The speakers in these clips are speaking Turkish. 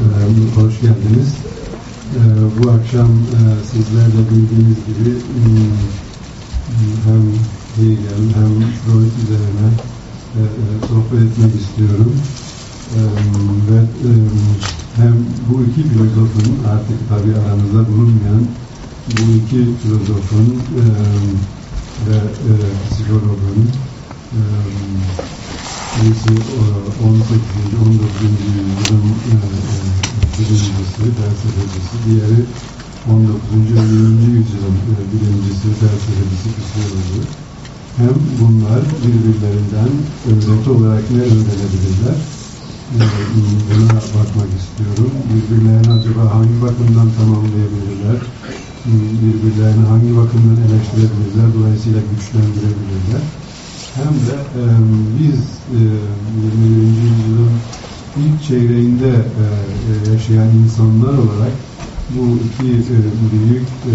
Ee, hoş geldiniz. Ee, bu akşam e, sizler de bildiğiniz gibi hmm, hem Hegel hem Freud üzerine e, e, sohbet etmek istiyorum. Ee, ve hem bu iki filozofun artık tabi aramızda bulunmayan bu iki filozofun ve psikologun birisi 18. 19. yüzyılın e, e, bilimcisi, felsefecisi, diğeri 19. ve 20. yüzyılın e, bilimcisi, felsefecisi, psikologu. Hem bunlar birbirlerinden öğreti olarak ne öğrenebilirler? E, buna bakmak istiyorum. Birbirlerini acaba hangi bakımdan tamamlayabilirler? Birbirlerini hangi bakımdan eleştirebilirler? Dolayısıyla güçlendirebilirler hem de e, biz e, 21. yüzyılın ilk çeyreğinde e, yaşayan insanlar olarak bu iki e, büyük e,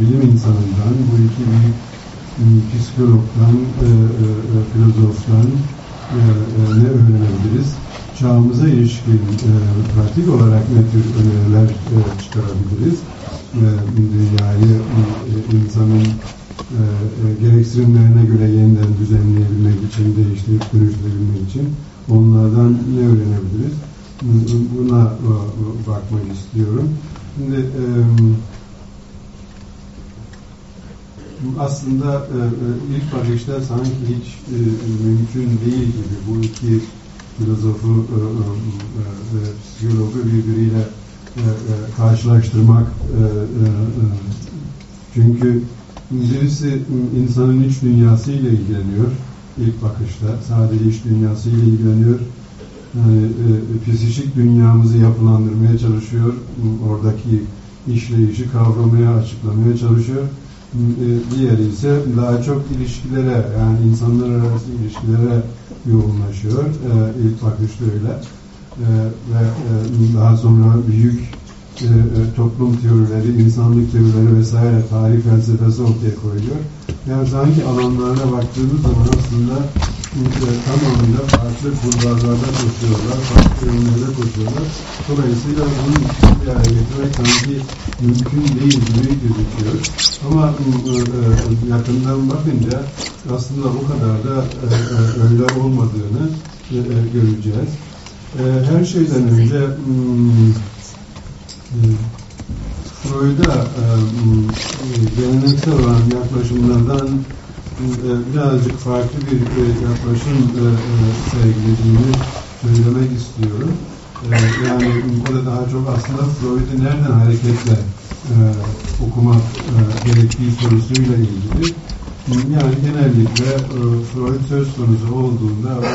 bilim insanından, bu iki büyük e, psikologdan, e, e, filozoftan e, e, ne öğrenebiliriz? Çağımıza ilişkin e, pratik olarak ne tür öneriler e, çıkarabiliriz? E, dünyayı, e, insanın e, e, gereksinimlerine göre yeniden düzenleyebilmek için, değiştirip dönüştürebilmek için onlardan ne öğrenebiliriz? Buna e, bakmak istiyorum. Şimdi e, aslında e, e ilk bakışta sanki hiç e, mümkün değil gibi bu iki filozofu e, e, e, psikologu birbiriyle e, e, karşılaştırmak e, e, çünkü Birisi insanın iç dünyası ile ilgileniyor ilk bakışta. Sadece iç dünyası ile ilgileniyor. Yani, e, psikik dünyamızı yapılandırmaya çalışıyor. Oradaki işleyişi kavramaya, açıklamaya çalışıyor. E, diğeri ise daha çok ilişkilere, yani insanlar arası ilişkilere yoğunlaşıyor. E, ilk bakışta öyle. E, ve e, daha sonra büyük e, toplum teorileri, insanlık teorileri vesaire tarih felsefesi ortaya koyuyor. Yani sanki alanlarına baktığımız zaman aslında e, tamamıyla farklı kurbarlarda koşuyorlar, farklı yönlerde koşuyorlar. Dolayısıyla bunu bir araya getirmek sanki mümkün değil gibi gözüküyor. Ama e, e, yakından bakınca aslında bu kadar da e, e, öyle olmadığını e, e, göreceğiz. E, her şeyden önce hmm, Freud'a e, geleneksel olan yaklaşımlardan e, birazcık farklı bir e, yaklaşım sergilediğini söylemek istiyorum. Yani o da daha çok aslında Freud'u nereden hareketle okumak gerektiği sorusuyla ilgili. Yani genellikle Freud söz konusu olduğunda o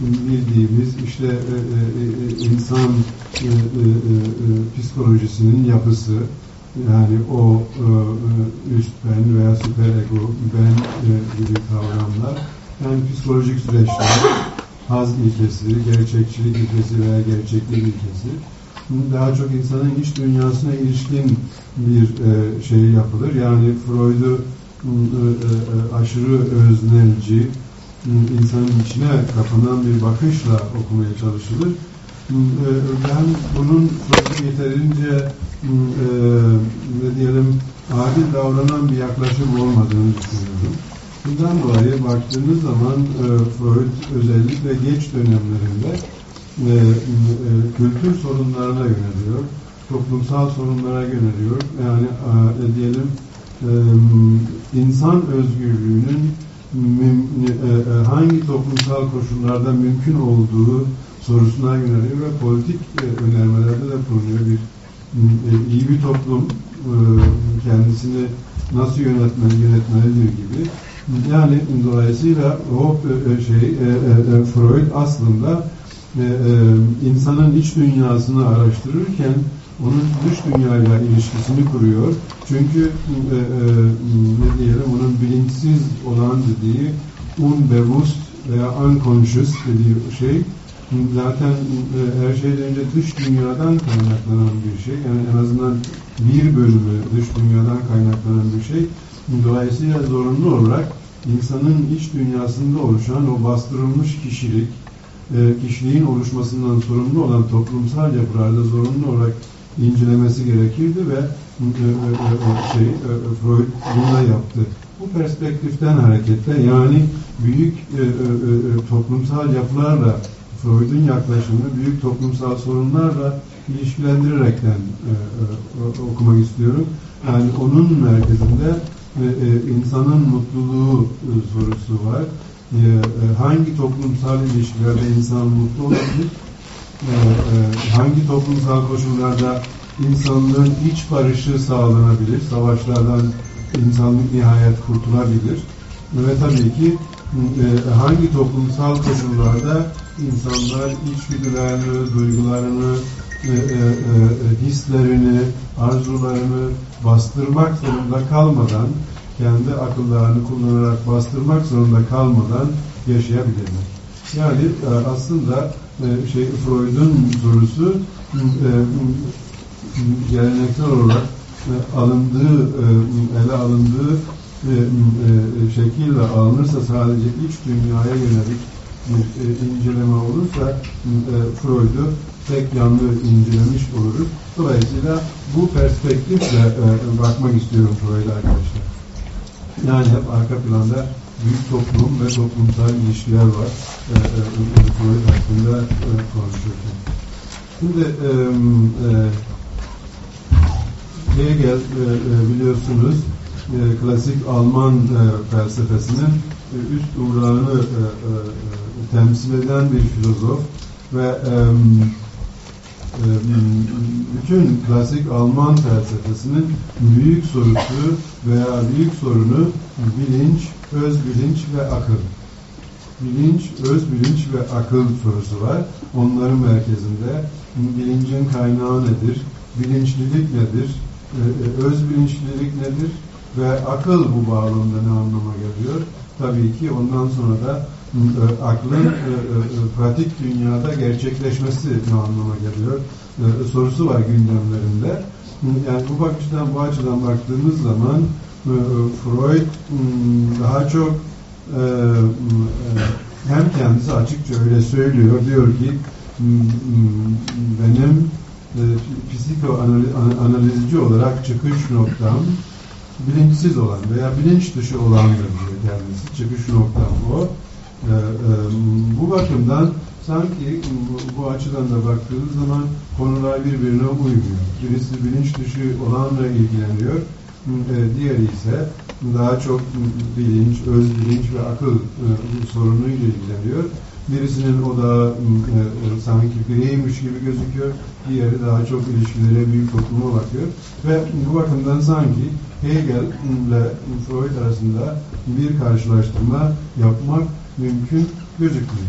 bildiğimiz işte insan e, e, e, psikolojisinin yapısı yani o e, e, üst ben veya süper ego ben e, gibi kavramlar yani psikolojik süreçler haz ilkesi, gerçekçilik ilkesi veya gerçeklik ilkesi daha çok insanın iç dünyasına ilişkin bir e, şey yapılır. Yani Freud'u e, e, aşırı öznelci, insanın içine kapanan bir bakışla okumaya çalışılır. E, ben bunun yeterince ne diyelim adil davranan bir yaklaşım olmadığını düşünüyorum. Bundan dolayı baktığınız zaman Freud özellikle geç dönemlerinde kültür sorunlarına yöneliyor, toplumsal sorunlara yöneliyor. Yani diyelim insan özgürlüğünün e, hangi toplumsal koşullarda mümkün olduğu sorusuna yöneliyor ve politik e, önermelerde de bulunuyor. Bir e, iyi bir toplum kendisini nasıl yönetmeli, yönetmelidir gibi. Yani dolayısıyla o şey Freud aslında insanın iç dünyasını araştırırken onun dış dünyayla ilişkisini kuruyor. Çünkü e, e, ne diyelim onun bilinçsiz olan dediği unbewusst veya unconscious dediği şey zaten e, her şeyden önce dış dünyadan kaynaklanan bir şey. Yani en azından bir bölümü dış dünyadan kaynaklanan bir şey. Dolayısıyla zorunlu olarak insanın iç dünyasında oluşan o bastırılmış kişilik, e, kişiliğin oluşmasından sorumlu olan toplumsal yapılarda zorunlu olarak incelemesi gerekirdi ve e, şey, Freud bunu yaptı. Bu perspektiften hareketle yani büyük toplumsal yapılarla Freud'un yaklaşımını büyük toplumsal sorunlarla ilişkilendirerekten e, e, okumak istiyorum. Yani onun merkezinde e, e, insanın mutluluğu e, sorusu var. E, e, hangi toplumsal ilişkilerde insan mutlu olabilir? E, e, hangi toplumsal koşullarda insanlığın iç barışı sağlanabilir? Savaşlardan insanlık nihayet kurtulabilir. Ve tabii ki e, hangi toplumsal koşullarda insanlar içgüdülerini, duygularını, e, e, e, hislerini, arzularını bastırmak zorunda kalmadan, kendi akıllarını kullanarak bastırmak zorunda kalmadan yaşayabilirler. Yani e, aslında e, şey Freud'un sorusu e, geleneksel olarak e, alındığı, e, ele alındığı e, e, şekilde alınırsa sadece iç dünyaya yönelik bir inceleme olursa e, Freud'u tek yanlı incelemiş oluruz. Dolayısıyla bu perspektifle e, bakmak istiyorum Freud'a arkadaşlar. Yani hep arka planda büyük toplum ve toplumsal ilişkiler var. E, Freud hakkında konuşurken. Şimdi Hegel biliyorsunuz klasik Alman felsefesinin üst uğrağını temsil eden bir filozof ve e, bütün klasik Alman felsefesinin büyük sorusu veya büyük sorunu bilinç, öz bilinç ve akıl. Bilinç, öz bilinç ve akıl sorusu var. Onların merkezinde bilincin kaynağı nedir? Bilinçlilik nedir? E, e, öz bilinçlilik nedir? Ve akıl bu bağlamda ne anlama geliyor? Tabii ki ondan sonra da e, aklın e, e, pratik dünyada gerçekleşmesi ne anlama geliyor sorusu var gündemlerinde. Yani bu bakıştan, bu açıdan baktığımız zaman Freud daha çok hem kendisi açıkça öyle söylüyor, diyor ki benim psikoanalizci olarak çıkış noktam bilinçsiz olan veya bilinç dışı olandır diyor kendisi. Çıkış noktam o. Ee, e, bu bakımdan sanki bu, açıdan da baktığınız zaman konular birbirine uymuyor. Birisi bilinç dışı olanla ilgileniyor. E, diğeri ise daha çok bilinç, öz bilinç ve akıl e, sorunuyla ilgileniyor. Birisinin o da e, sanki bireymiş gibi gözüküyor. Diğeri daha çok ilişkilere, büyük topluma bakıyor. Ve bu bakımdan sanki Hegel ile Freud arasında bir karşılaştırma yapmak mümkün gözükmüyor.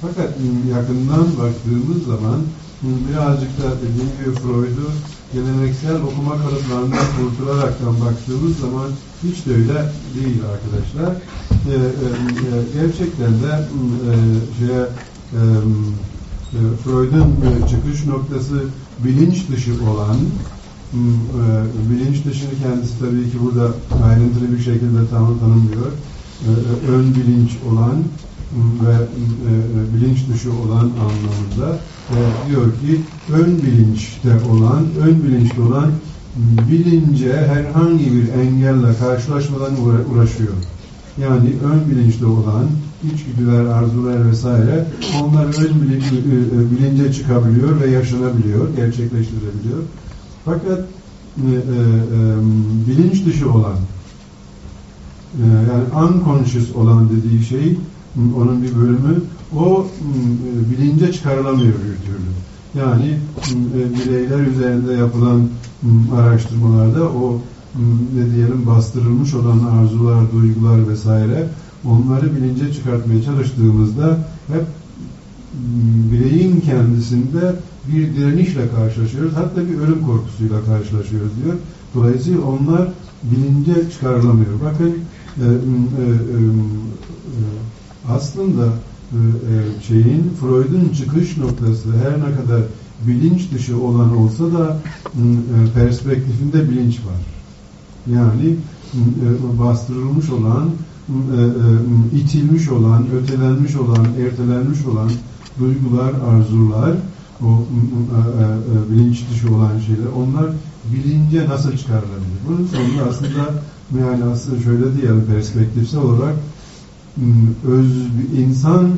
Fakat yakından baktığımız zaman birazcık da dediğim gibi Freud'u geleneksel okuma kalıplarından kurtularaktan baktığımız zaman hiç de öyle değil arkadaşlar. Ee, e, gerçekten de e, şeye e, e, Freud'un e, çıkış noktası bilinç dışı olan e, bilinç dışını kendisi tabii ki burada ayrıntılı bir şekilde tanımlıyor. E, ön bilinç olan ve e, e, bilinç dışı olan anlamında diyor ki ön bilinçte olan, ön bilinçte olan bilince herhangi bir engelle karşılaşmadan uğraşıyor. Yani ön bilinçte olan içgüdüler, arzular vesaire onlar ön bilinç, bilince çıkabiliyor ve yaşanabiliyor, gerçekleştirebiliyor. Fakat bilinç dışı olan yani unconscious olan dediği şey onun bir bölümü o e, bilince çıkarılamıyor bir türlü. Yani e, bireyler üzerinde yapılan araştırmalarda o ne diyelim bastırılmış olan arzular, duygular vesaire onları bilince çıkartmaya çalıştığımızda hep bireyin kendisinde bir direnişle karşılaşıyoruz. Hatta bir ölüm korkusuyla karşılaşıyoruz diyor. Dolayısıyla onlar bilince çıkarılamıyor. Bakın aslında e, e, şeyin Freud'un çıkış noktası her ne kadar bilinç dışı olan olsa da e, perspektifinde bilinç var. Yani bastırılmış olan, itilmiş olan, ötelenmiş olan, ertelenmiş olan duygular, arzular, o e, e, bilinç dışı olan şeyler, onlar bilince nasıl çıkarılabilir? Bunun sonunda aslında manası şöyle diyelim perspektifsel olarak öz insan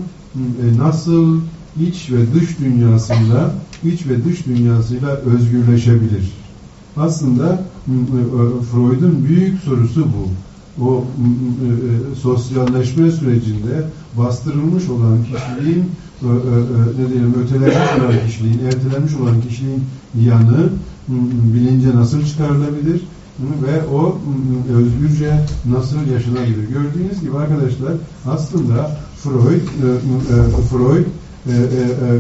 nasıl iç ve dış dünyasıyla iç ve dış dünyasıyla özgürleşebilir. Aslında Freud'un büyük sorusu bu. O sosyalleşme sürecinde bastırılmış olan kişiliğin ne diyelim ötelenmiş olan kişiliğin, ertelenmiş olan kişiliğin yanı bilince nasıl çıkarılabilir ve o özgürce nasıl yaşanabilir? Gördüğünüz gibi arkadaşlar aslında Freud, Freud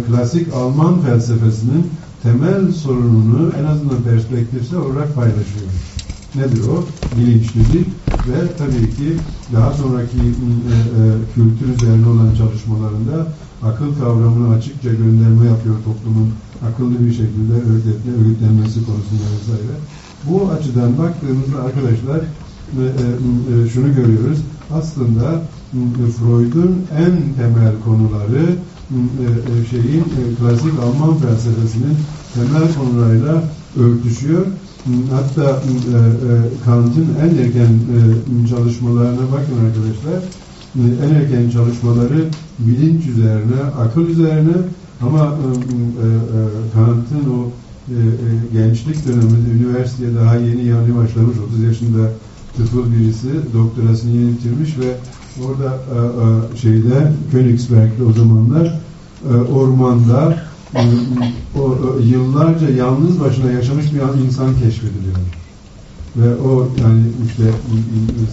klasik Alman felsefesinin temel sorununu en azından perspektifsel olarak paylaşıyor. Nedir o? Bilinçlilik ve tabii ki daha sonraki e, e, kültür üzerine olan çalışmalarında akıl kavramını açıkça gönderme yapıyor toplumun akıllı bir şekilde örgütlenmesi konusunda vesaire. Bu açıdan baktığımızda arkadaşlar e, e, e, şunu görüyoruz. Aslında Freud'un en temel konuları şeyin klasik Alman felsefesinin temel konularıyla örtüşüyor. Hatta Kant'ın en erken çalışmalarına bakın arkadaşlar. En erken çalışmaları bilinç üzerine, akıl üzerine ama Kant'ın o e, e, gençlik döneminde üniversiteye daha yeni yeni başlamış 30 yaşında tıfıl birisi doktorasını yeni bitirmiş ve orada e, e, şeyde Königsberg'de o zamanlar e, ormanda e, yıllarca yalnız başına yaşamış bir insan keşfediliyor. Ve o yani işte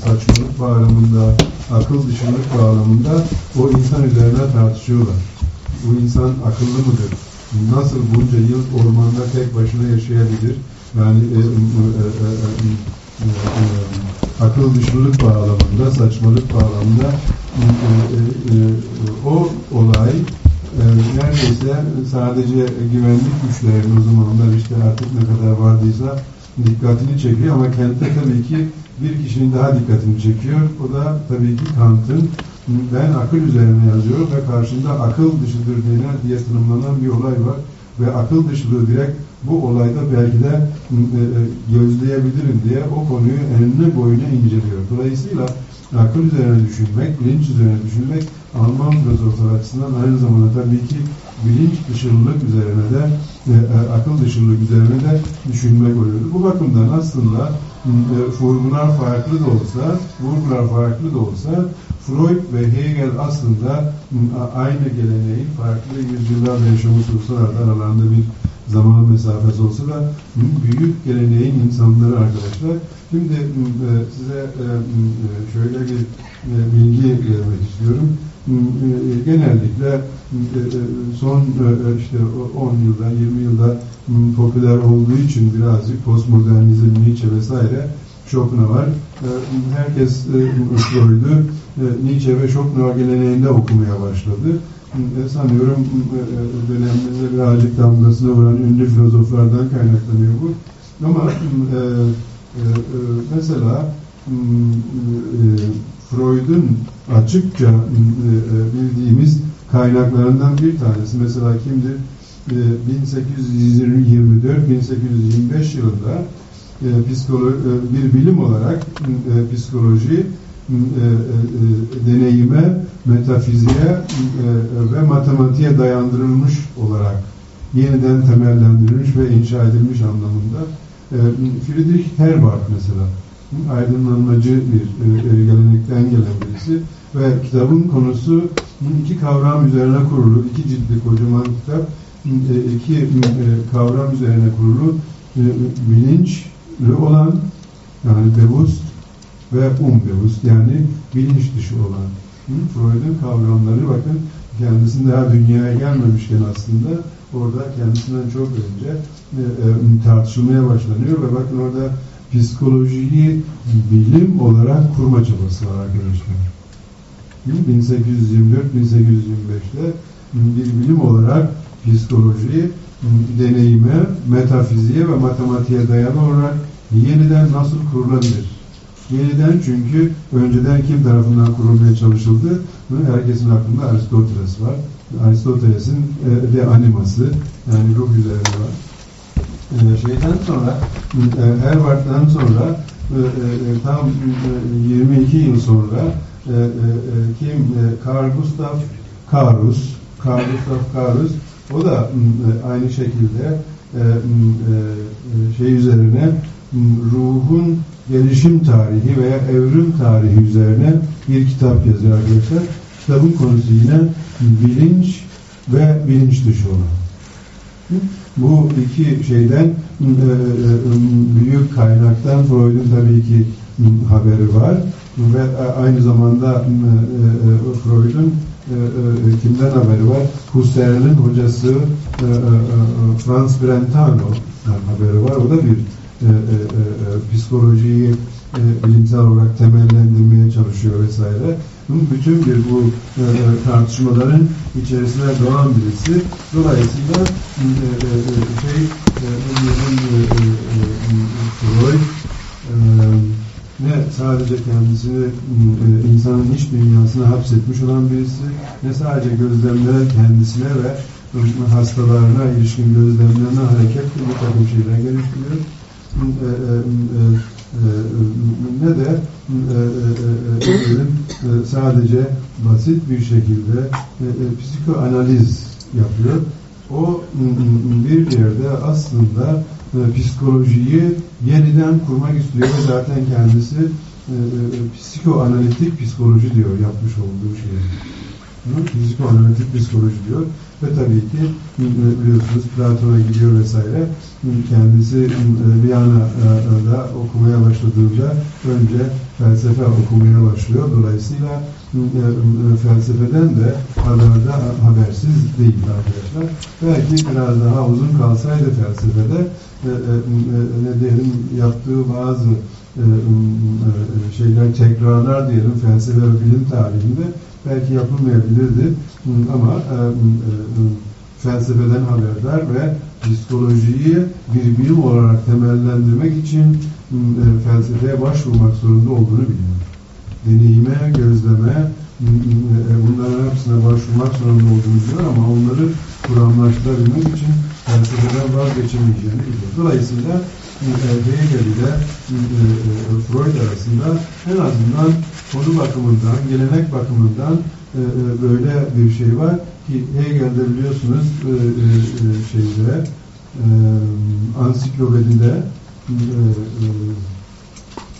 saçmalık bağlamında, akıl dışılık bağlamında o insan üzerine tartışıyorlar. Bu insan akıllı mıdır? Nasıl bunca yıl ormanda tek başına yaşayabilir? Yani e, e, e, e, e, e, akıl dışılık bağlamında, saçmalık bağlamında e, e, e, o olay e, neredeyse sadece güvenlik güçlerinin o zamanlar işte artık ne kadar vardıysa dikkatini çekiyor ama kentte tabii ki bir kişinin daha dikkatini çekiyor. O da tabii ki Kant'ın ben akıl üzerine yazıyorum ve karşında akıl dışıdır diye tanımlanan bir olay var ve akıl dışılığı direkt bu olayda belki de e, e, gözleyebilirim diye o konuyu enine boyuna inceliyor. Dolayısıyla akıl üzerine düşünmek, bilinç üzerine düşünmek Alman filozoflar açısından aynı zamanda tabii ki bilinç dışılılık üzerine de e, akıl dışılılık üzerine de düşünmek oluyor. Bu bakımdan aslında e, formlar farklı da olsa, vurgular farklı da olsa Freud ve Hegel aslında aynı geleneğin farklı yüzyıllarla yaşamış olsalar da aralarında bir zaman mesafesi olsa da büyük geleneğin insanları arkadaşlar. Şimdi e, size e, şöyle bir bilgi vermek istiyorum. Genellikle son işte 10 yılda, 20 yılda popüler olduğu için birazcık postmodernizm, Nietzsche vesaire Schopenhauer. Herkes Freud'u Nietzsche ve Schopenhauer geleneğinde okumaya başladı. Sanıyorum dönemimizde birazcık damgasına vuran ünlü filozoflardan kaynaklanıyor bu. Ama mesela Freud'un açıkça bildiğimiz kaynaklarından bir tanesi. Mesela kimdir? 1824-1825 yılında bir bilim olarak psikoloji e, e, e, deneyime, metafiziğe ve matematiğe dayandırılmış olarak yeniden temellendirilmiş ve inşa edilmiş anlamında. Friedrich Herbart mesela aydınlanmacı bir gelenekten gelen birisi ve kitabın konusu iki kavram üzerine kurulu, iki ciltli kocaman kitap, iki kavram üzerine kurulu bilinçli olan yani Bewusst ve umbewusst yani bilinç dışı olan. Freud'un kavramları bakın kendisinin daha dünyaya gelmemişken aslında orada kendisinden çok önce e, e, tartışılmaya başlanıyor ve bakın orada psikolojiyi bilim olarak kurma çabası var arkadaşlar. 1824-1825'te bir bilim olarak psikolojiyi deneyime, metafiziğe ve matematiğe dayalı olarak yeniden nasıl kurulabilir? Yeniden çünkü önceden kim tarafından kurulmaya çalışıldı? Herkesin aklında Aristoteles var. Aristoteles'in e, de animası yani ruh üzerine var. E, şeyden sonra e, Herbart'tan sonra e, e, tam e, 22 yıl sonra kim e, Carl Gustav Karus Carl Gustav Karus o da aynı şekilde şey üzerine ruhun gelişim tarihi veya evrim tarihi üzerine bir kitap yazıyor arkadaşlar. Kitabın konusu yine bilinç ve bilinç dışı olan. Bu iki şeyden e, e, büyük kaynaktan Freud'un tabii ki haberi var ve aynı zamanda e, Freud'un kimden haberi var? Husserl'in hocası Franz Brentano haberi var. O da bir psikolojiyi bilimsel olarak temellendirmeye çalışıyor vesaire bütün bir bu e, e, tartışmaların içerisine doğan birisi. Dolayısıyla e, e, e şey e, e, e, Freud e, ne sadece kendisini e, insanın iç dünyasına hapsetmiş olan birisi, ne sadece gözlemlere kendisine ve hastalarına ilişkin gözlemlerine hareketle bir takım şeyler geliştiriyor. E, e, e, ne de sadece basit bir şekilde psikoanaliz yapıyor. O bir yerde aslında psikolojiyi yeniden kurmak istiyor ve zaten kendisi psikoanalitik psikoloji diyor yapmış olduğu şey. Psikoanalitik psikoloji diyor. Ve tabii ki biliyorsunuz Platon'a gidiyor vesaire. Kendisi Viyana'da okumaya başladığında önce felsefe okumaya başlıyor. Dolayısıyla felsefeden de kadar habersiz değil arkadaşlar. Belki biraz daha uzun kalsaydı felsefede ne diyelim yaptığı bazı şeyler tekrarlar diyelim felsefe ve bilim tarihinde belki yapılmayabilirdi ama e, e, felsefeden haberdar ve psikolojiyi bir bilim olarak temellendirmek için e, felsefeye başvurmak zorunda olduğunu biliyor. Deneyime, gözleme, bunların hepsine başvurmak zorunda olduğunu biliyor ama onları kuramlaştırabilmek için felsefeden vazgeçemeyeceğini biliyor. Dolayısıyla Hegel ile Freud arasında en azından konu bakımından, gelenek bakımından e, e, böyle bir şey var ki Hegel'de biliyorsunuz e, şeyde ansiklopedide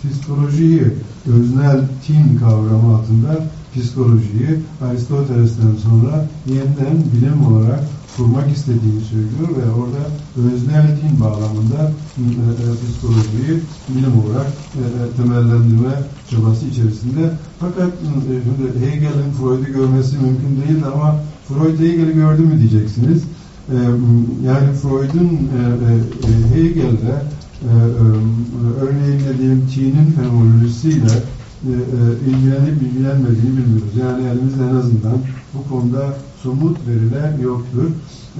psikolojiyi öznel tin kavramı altında psikolojiyi Aristoteles'ten sonra yeniden bilim olarak kurmak istediğini söylüyor ve orada öznel din bağlamında e, e, psikolojiyi bilim olarak e, e, temellendirme çabası içerisinde. Fakat e, Hegel'in Freud'u görmesi mümkün değildi ama Freud Hegel'i gördü mü diyeceksiniz. E, yani Freud'un e, e, Hegel'le e, e, örneğin dediğim T'nin fenomenolojisiyle ilgilenip ilgilenmediğini bilmiyoruz. Yani elimizde en azından bu konuda somut veriler yoktur.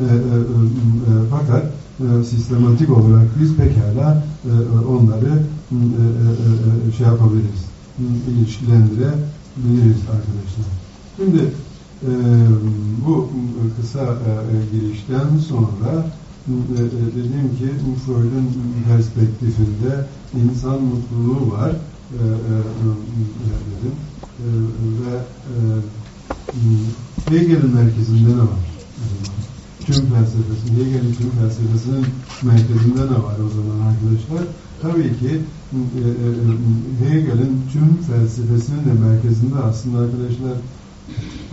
E, e, e, fakat e, sistematik olarak biz pekala e, e onları e, e, şey yapabiliriz, ilişkilendirebiliriz arkadaşlar. Şimdi e, bu kısa e, girişten sonra e, dediğim ki Freud'un perspektifinde insan mutluluğu var e, e, dedim e, ve e, Hegel'in merkezinde ne var? Tüm felsefesi, Hegel'in tüm felsefesinin merkezinde ne var o zaman arkadaşlar? Tabii ki e, e, e, Hegel'in tüm felsefesinin de merkezinde aslında arkadaşlar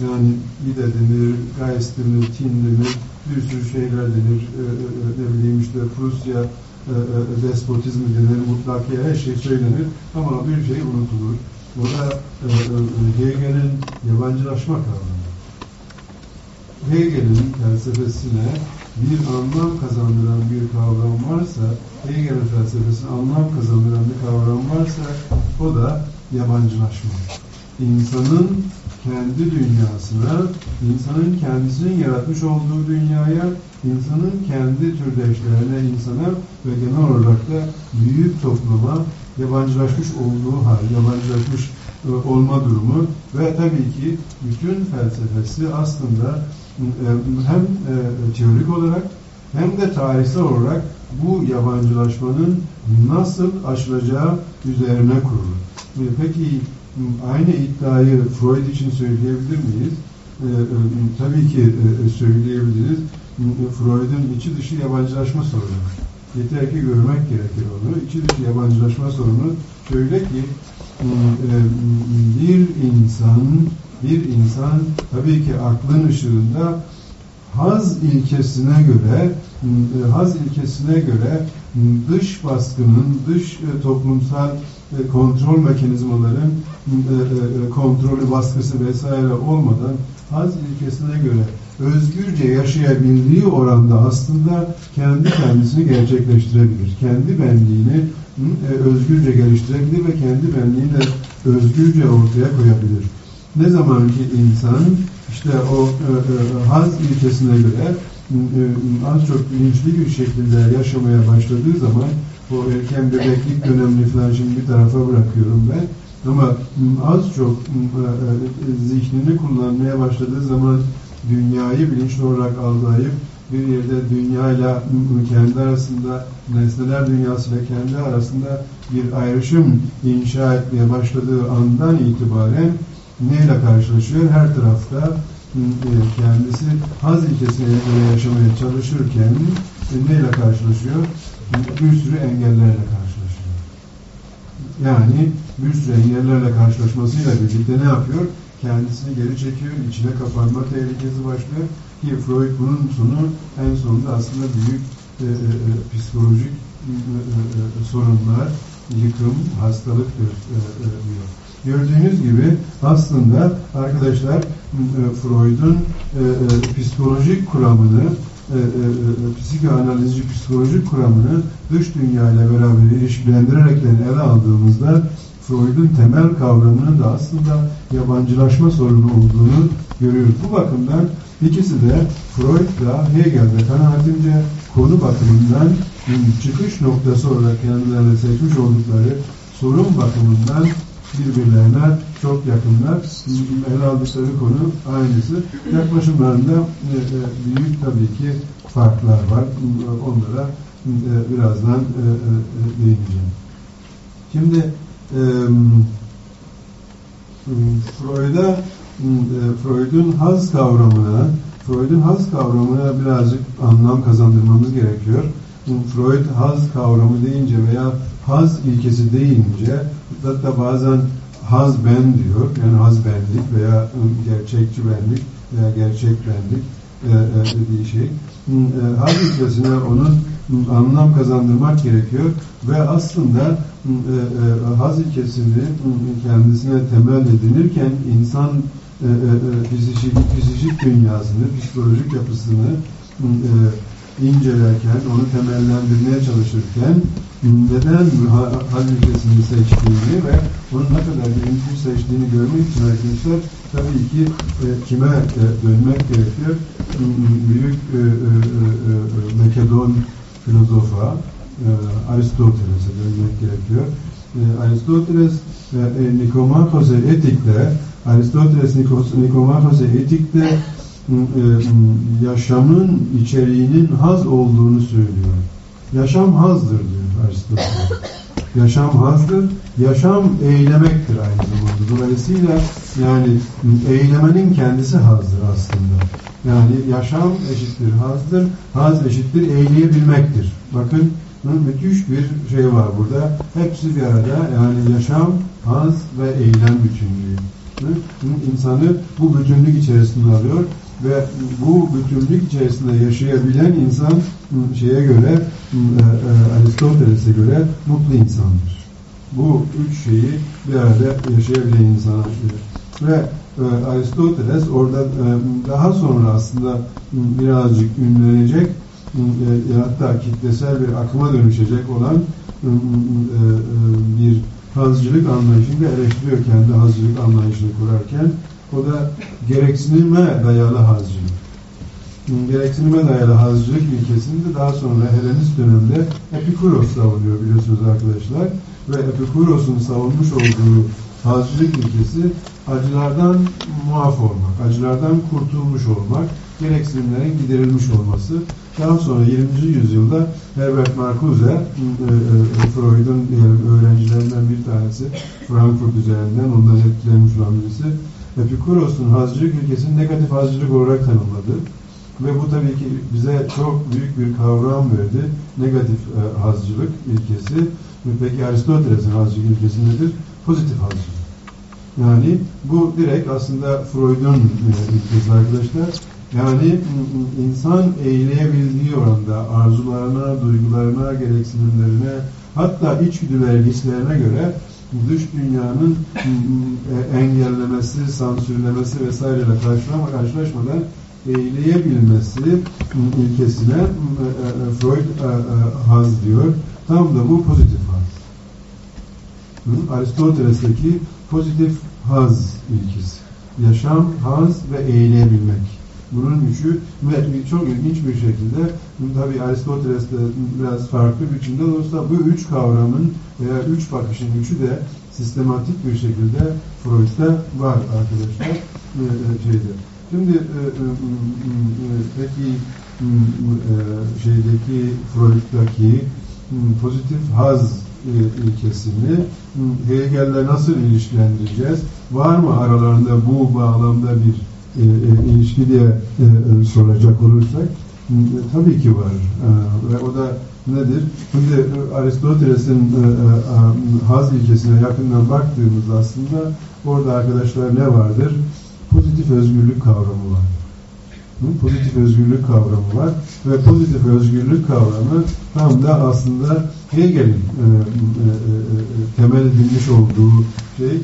yani İde denir, Geist denir, Tin denir, bir sürü şeyler denir, ne bileyim işte Prusya despotizmi denir, mutlak her şey söylenir ama bir şey unutulur. O da Hegel'in yabancılaşma kavramı. Hegel'in felsefesine bir anlam kazandıran bir kavram varsa, Hegel'in felsefesine anlam kazandıran bir kavram varsa o da yabancılaşma. İnsanın kendi dünyasına, insanın kendisinin yaratmış olduğu dünyaya, insanın kendi türdeşlerine, insana ve genel olarak da büyük topluma yabancılaşmış olduğu hal, yabancılaşmış e, olma durumu ve tabii ki bütün felsefesi aslında hem teorik olarak hem de tarihsel olarak bu yabancılaşmanın nasıl aşılacağı üzerine kurulu. Peki aynı iddiayı Freud için söyleyebilir miyiz? Tabii ki söyleyebiliriz. Freud'un içi dışı yabancılaşma sorunu. Yeter ki görmek gerekir onu. İçi dışı yabancılaşma sorunu şöyle ki bir insan bir insan tabii ki aklın ışığında haz ilkesine göre haz ilkesine göre dış baskının, dış e, toplumsal e, kontrol mekanizmaların e, kontrolü, baskısı vesaire olmadan haz ilkesine göre özgürce yaşayabildiği oranda aslında kendi kendisini gerçekleştirebilir. Kendi benliğini özgürce geliştirebilir ve kendi benliğini de özgürce ortaya koyabilir. Ne zaman ki insan işte o e, e, haz ilkesine göre e, az çok bilinçli bir şekilde yaşamaya başladığı zaman o erken bebeklik dönemini falan şimdi bir tarafa bırakıyorum ben. Ama az çok zihnini kullanmaya başladığı zaman dünyayı bilinçli olarak algılayıp bir yerde dünyayla kendi arasında nesneler dünyasıyla kendi arasında bir ayrışım inşa etmeye başladığı andan itibaren neyle karşılaşıyor? Her tarafta e, kendisi haz ilkesine göre yaşamaya çalışırken e, neyle karşılaşıyor? Bir sürü engellerle karşılaşıyor. Yani bir sürü engellerle karşılaşmasıyla birlikte ne yapıyor? Kendisini geri çekiyor, içine kapanma tehlikesi başlıyor. Ki Freud bunun sonu en sonunda aslında büyük e, e, e psikolojik e, e, sorunlar, yıkım, hastalıktır e, e, diyor. Gördüğünüz gibi aslında arkadaşlar e, Freud'un e, e, psikolojik kuramını e, e, e psikoanalizci psikolojik kuramını dış dünya ile beraber ilişkilendirerek ele aldığımızda Freud'un temel kavramının da aslında yabancılaşma sorunu olduğunu görüyoruz. Bu bakımdan ikisi de Freud da Hegel'de kanaatimce konu bakımından çıkış noktası olarak kendilerine seçmiş oldukları sorun bakımından birbirlerine çok yakınlar. Ele aldıkları konu aynısı. Yaklaşımlarında e, e, büyük tabii ki farklar var. Onlara e, birazdan değineceğim. Şimdi Freud'a Freud'un haz kavramına Freud'un haz kavramına birazcık anlam kazandırmamız gerekiyor. Freud haz kavramı deyince veya haz ilkesi deyince hatta bazen haz ben diyor. Yani haz benlik veya gerçekçi benlik veya gerçek benlik dediği şey. Haz ilkesine onun anlam kazandırmak gerekiyor ve aslında e, e, haz ilkesini kendisine temel edinirken insan e, e, e fizikik, fizikik dünyasını, psikolojik yapısını e, incelerken, onu temellendirmeye çalışırken neden hal ülkesini seçtiğini ve onun ne kadar bilinçli seçtiğini görmek için arkadaşlar tabii ki e, kime e, dönmek gerekiyor? Büyük e, e, e, e Makedon filozofa e, Aristoteles'e dönmek gerekiyor. E, Aristoteles e, Nikomakos'e etikle Aristoteles Nikomakos'e etikte e, yaşamın içeriğinin haz olduğunu söylüyor. Yaşam hazdır diyor Aristoteles. Yaşam hazdır, yaşam eylemektir aynı zamanda. Dolayısıyla yani eylemenin kendisi hazdır aslında. Yani yaşam eşittir hazdır, haz eşittir eyleyebilmektir. Bakın müthiş bir şey var burada. Hepsi bir arada yani yaşam, haz ve eylem bütünlüğü. İnsanı bu bütünlük içerisinde alıyor ve bu bütünlük içerisinde yaşayabilen insan şeye göre ıı, e, Aristoteles'e göre mutlu insandır. Bu üç şeyi bir arada yaşayabilen insan ve e, Aristoteles orada e, daha sonra aslında birazcık ünlenecek hatta kitlesel bir akıma dönüşecek olan bir hazcılık anlayışını da eleştiriyor kendi hazcılık anlayışını kurarken o da gereksinime dayalı hazcılık. Gereksinime dayalı hazcılık ilkesini de daha sonra Helenist dönemde Epikuros savunuyor biliyorsunuz arkadaşlar. Ve Epikuros'un savunmuş olduğu hazcılık ilkesi acılardan muaf olmak, acılardan kurtulmuş olmak, gereksinimlerin giderilmiş olması. Daha sonra 20. yüzyılda Herbert Marcuse, e, e, Freud'un öğrencilerinden bir tanesi, Frankfurt üzerinden ondan etkilenmiş olan birisi, Epikuros'un hazcılık ilkesini negatif hazcılık olarak tanımladı. Ve bu tabii ki bize çok büyük bir kavram verdi. Negatif e, hazcılık ilkesi. Peki Aristoteles'in hazcılık ilkesi nedir? Pozitif hazcılık. Yani bu direkt aslında Freud'un e, ilkesi arkadaşlar. Yani insan eyleyebildiği oranda arzularına, duygularına, gereksinimlerine hatta içgüdü vergislerine göre dış dünyanın e, engellemesi, sansürlemesi vesaireyle karşılaşmadan eyleyebilmesi ilkesine e, Freud haz diyor. Tam da bu pozitif haz. Aristoteles'teki pozitif haz ilkesi. Yaşam, haz ve eyleyebilmek. Bunun üçü ve çok ilginç bir şekilde tabi Aristoteles'te biraz farklı biçimde olursa bu üç kavramın veya üç bakışın üçü de sistematik bir şekilde Freud'da var arkadaşlar e, e, şeyde. Şimdi e, peki şeydeki Freud'daki pozitif haz ilkesini Hegel'le nasıl ilişkilendireceğiz? Var mı aralarında bu bağlamda bir e, e, ilişki diye e, e, soracak olursak e, tabii ki var. E, ve o da nedir? Şimdi e, Aristoteles'in e, e, haz ilkesine yakından baktığımızda aslında orada arkadaşlar ne vardır? Pozitif özgürlük kavramı var. Pozitif özgürlük kavramı var ve pozitif özgürlük kavramı tam da aslında Hegel'in e, e, e, temel edilmiş olduğu şey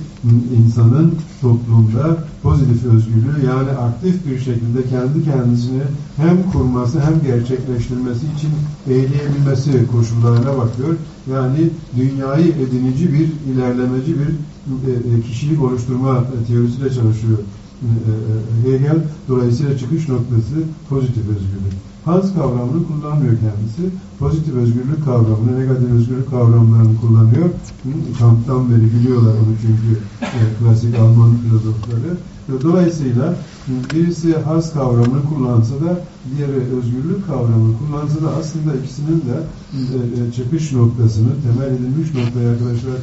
insanın toplumda pozitif özgürlüğü yani aktif bir şekilde kendi kendisini hem kurması hem gerçekleştirmesi için eğleyebilmesi koşullarına bakıyor. Yani dünyayı edinici bir, ilerlemeci bir kişilik oluşturma teorisiyle çalışıyor Hegel. Dolayısıyla çıkış noktası pozitif özgürlük. Haz kavramını kullanmıyor kendisi. Pozitif özgürlük kavramını, negatif özgürlük kavramlarını kullanıyor. Kamptan beri biliyorlar onu çünkü e, klasik Alman filozofları. Dolayısıyla birisi haz kavramını kullansa da diğeri özgürlük kavramını kullansa da aslında ikisinin de e, e, noktasını, temel edilmiş noktayı arkadaşlar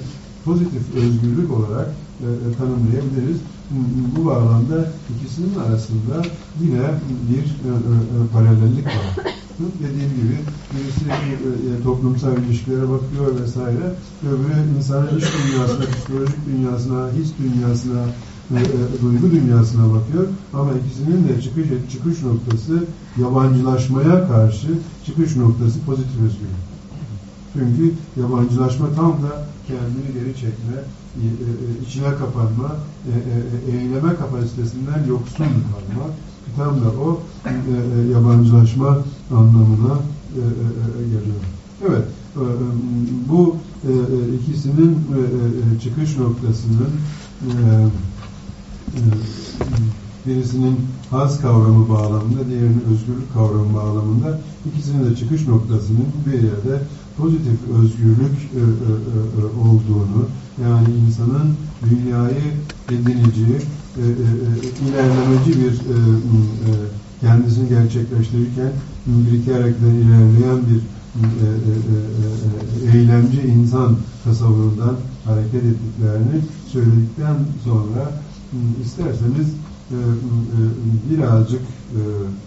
pozitif özgürlük olarak e, tanımlayabiliriz bu bağlamda ikisinin arasında yine bir e, e, e, paralellik var. Dediğim gibi birisi toplumsal ilişkilere bakıyor vesaire. Öbürü insanın iş dünyasına, psikolojik dünyasına, his dünyasına, duygu dünyasına bakıyor. Ama ikisinin de çıkış, çıkış noktası yabancılaşmaya karşı çıkış noktası pozitif özgürlük. Çünkü yabancılaşma tam da kendini geri çekme, e, e, içine kapanma, e, eyleme kapasitesinden yoksun kalma. Tam da o yabancılaşma anlamına geliyor. Evet, bu ikisinin çıkış noktasının birisinin haz kavramı bağlamında, diğerinin özgürlük kavramı bağlamında ikisinin de çıkış noktasının bir yerde pozitif özgürlük e, e, e, e, olduğunu, yani insanın dünyayı edinici, e, e, e, ilerlemeci bir e, e, kendisini gerçekleştirirken bir iki hareketten ilerleyen bir e, e, e, eylemci insan tasavvurundan hareket ettiklerini söyledikten sonra isterseniz e, e, birazcık e,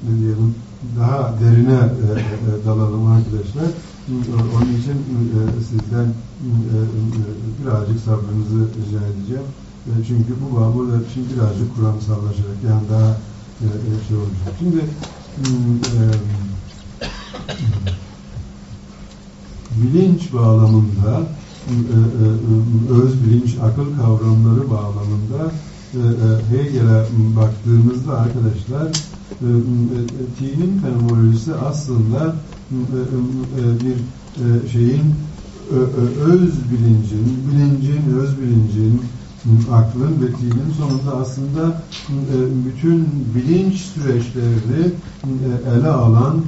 ne diyelim daha derine e, e, dalalım arkadaşlar. Onun için e, sizden e, e, birazcık sabrınızı rica edeceğim. Çünkü bu burada şimdi birazcık kuramsallaşarak yani daha şey olacak. Şimdi bilinç bağlamında öz bilinç, akıl kavramları bağlamında Hegel'e baktığımızda arkadaşlar T'nin fenomenolojisi aslında bir şeyin öz bilincin, bilincin, öz bilincin, aklın ve dinin sonunda aslında bütün bilinç süreçlerini ele alan,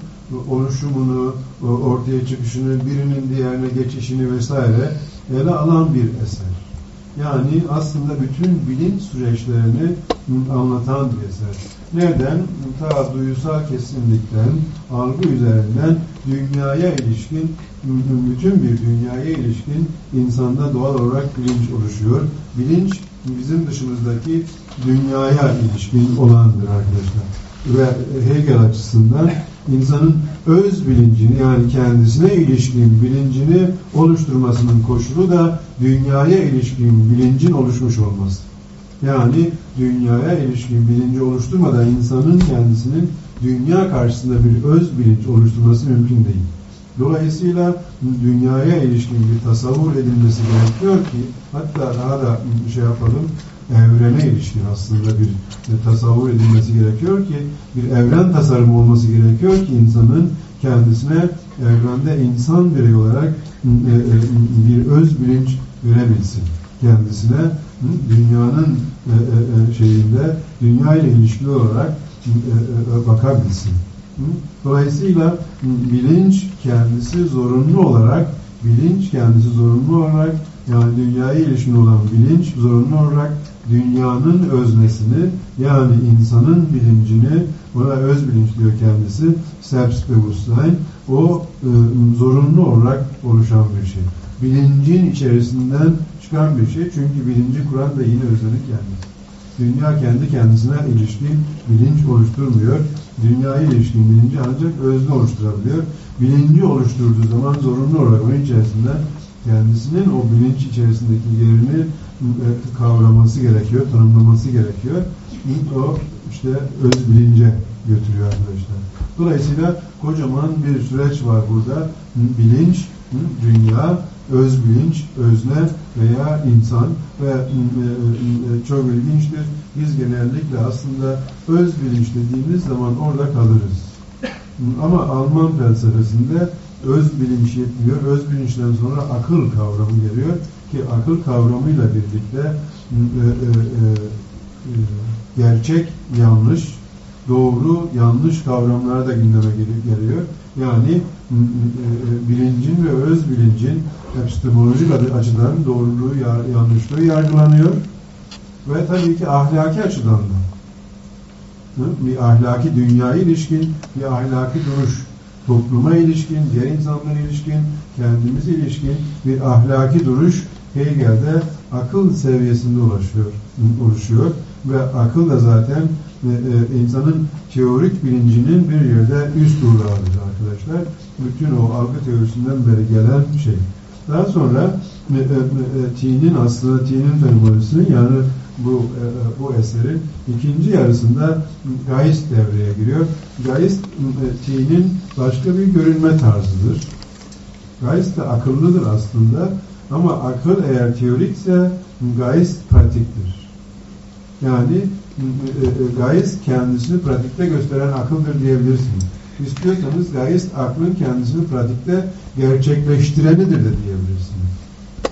oluşumunu, ortaya çıkışını, birinin diğerine geçişini vesaire ele alan bir eser. Yani aslında bütün bilinç süreçlerini anlatan bir eser. Neden? Ta duyusal kesinlikten, algı üzerinden dünyaya ilişkin, bütün bir dünyaya ilişkin insanda doğal olarak bilinç oluşuyor. Bilinç bizim dışımızdaki dünyaya ilişkin olandır arkadaşlar. Ve Hegel açısından insanın öz bilincini yani kendisine ilişkin bilincini oluşturmasının koşulu da dünyaya ilişkin bilincin oluşmuş olması. Yani dünyaya ilişkin bilinci oluşturmadan insanın kendisinin dünya karşısında bir öz bilinç oluşturması mümkün değil. Dolayısıyla dünyaya ilişkin bir tasavvur edilmesi gerekiyor ki hatta daha da şey yapalım evrene ilişkin aslında bir tasavvur edilmesi gerekiyor ki bir evren tasarımı olması gerekiyor ki insanın kendisine evrende insan birey olarak e, e, bir öz bilinç verebilsin kendisine dünyanın e, şeyinde dünya ile ilişkili olarak bakabilsin. Dolayısıyla bilinç kendisi zorunlu olarak bilinç kendisi zorunlu olarak yani dünyaya ilişkin olan bilinç zorunlu olarak dünyanın öznesini yani insanın bilincini ona öz bilinç diyor kendisi Selbstbewusstsein o e, zorunlu olarak oluşan bir şey. Bilincin içerisinden çıkan bir şey çünkü bilinci kuran da yine öznenin kendisi. Dünya kendi kendisine ilişkin bilinç oluşturmuyor. Dünyaya ilişkin bilinci ancak özne oluşturabiliyor. Bilinci oluşturduğu zaman zorunlu olarak onun içerisinde kendisinin o bilinç içerisindeki yerini e, kavraması gerekiyor, tanımlaması gerekiyor. O işte öz bilince götürüyor arkadaşlar. Dolayısıyla kocaman bir süreç var burada. Bilinç, dünya, öz bilinç, özne veya insan ve e, e, çok ilginçtir. Biz genellikle aslında öz bilinç dediğimiz zaman orada kalırız. Ama Alman felsefesinde öz bilinç yetmiyor. Öz bilinçten sonra akıl kavramı geliyor ki akıl kavramıyla birlikte e, e, e, gerçek, yanlış, doğru, yanlış kavramlar da gündeme geliyor. Yani bilincin ve öz bilincin epistemolojik açıdan doğruluğu, yanlışlığı yargılanıyor. Ve tabii ki ahlaki açıdan da. Bir ahlaki dünyaya ilişkin bir ahlaki duruş topluma ilişkin, diğer insanlara ilişkin, kendimize ilişkin bir ahlaki duruş Hegel'de akıl seviyesinde ulaşıyor, oluşuyor ve akıl da zaten e, e, insanın teorik bilincinin bir yerde üst uğrağıdır arkadaşlar. Bütün o algı teorisinden beri gelen şey. Daha sonra e, e, e, T'nin aslında T'nin fenomenolojisinin yani bu e, bu eserin ikinci yarısında Geist devreye giriyor. Geist e, T'nin başka bir görünme tarzıdır. Geist de akıllıdır aslında ama akıl eğer teorikse Geist pratiktir. Yani e, e, Geist kendisini pratikte gösteren akıldır diyebilirsiniz. İstiyorsanız Geist aklın kendisini pratikte gerçekleştirenidir de diyebilirsiniz.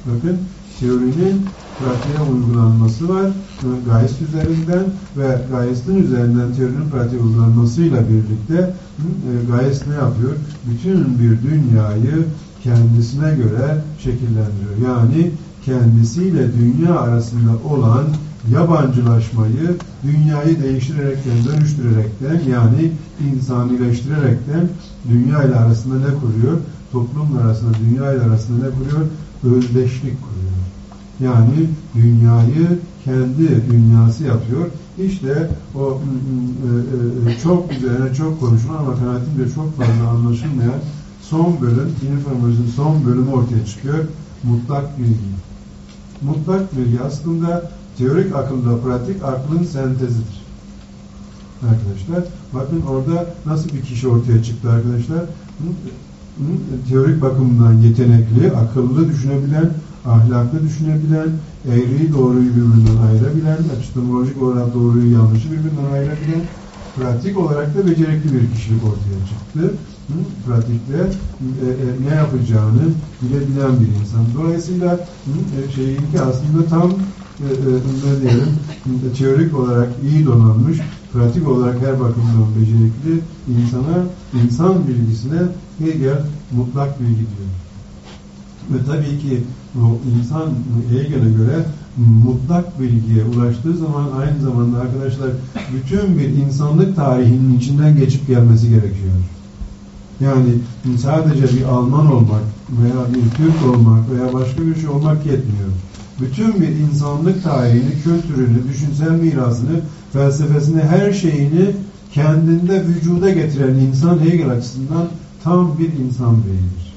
Bakın teorinin pratiğe uygulanması var. Geist üzerinden ve Geist'in üzerinden teorinin pratiğe uygulanmasıyla birlikte e, Geist ne yapıyor? Bütün bir dünyayı kendisine göre şekillendiriyor. Yani kendisiyle dünya arasında olan yabancılaşmayı dünyayı değiştirerekten, dönüştürerekten yani insanileştirerekten dünya ile arasında ne kuruyor? Toplumla arasında, dünya ile arasında ne kuruyor? Özdeşlik kuruyor. Yani dünyayı kendi dünyası yapıyor. İşte o e, e, çok üzerine çok konuşulan ama kanaatimce çok fazla anlaşılmayan son bölüm, Uniformöz'ün son bölümü ortaya çıkıyor. Mutlak bilgi. Mutlak bilgi aslında teorik akılda pratik aklın sentezidir. Arkadaşlar bakın orada nasıl bir kişi ortaya çıktı arkadaşlar. Teorik bakımdan yetenekli, akıllı düşünebilen, ahlaklı düşünebilen, eğriyi doğruyu birbirinden ayırabilen, epistemolojik olarak doğruyu yanlışı birbirinden ayırabilen, pratik olarak da becerikli bir kişilik ortaya çıktı. Pratikte e, e, ne yapacağını bilebilen bir insan. Dolayısıyla e, şeyinki aslında tam ne diyelim teorik olarak iyi donanmış, pratik olarak her bakımdan becerikli insana, insan bilgisine Hegel mutlak bilgi diyor. Ve tabii ki o insan Hegel'e göre mutlak bilgiye ulaştığı zaman aynı zamanda arkadaşlar bütün bir insanlık tarihinin içinden geçip gelmesi gerekiyor. Yani sadece bir Alman olmak veya bir Türk olmak veya başka bir şey olmak yetmiyor. Bütün bir insanlık tarihini, kültürünü, düşünsel mirasını, felsefesini, her şeyini kendinde vücuda getiren insan Hegel açısından tam bir insan beyidir.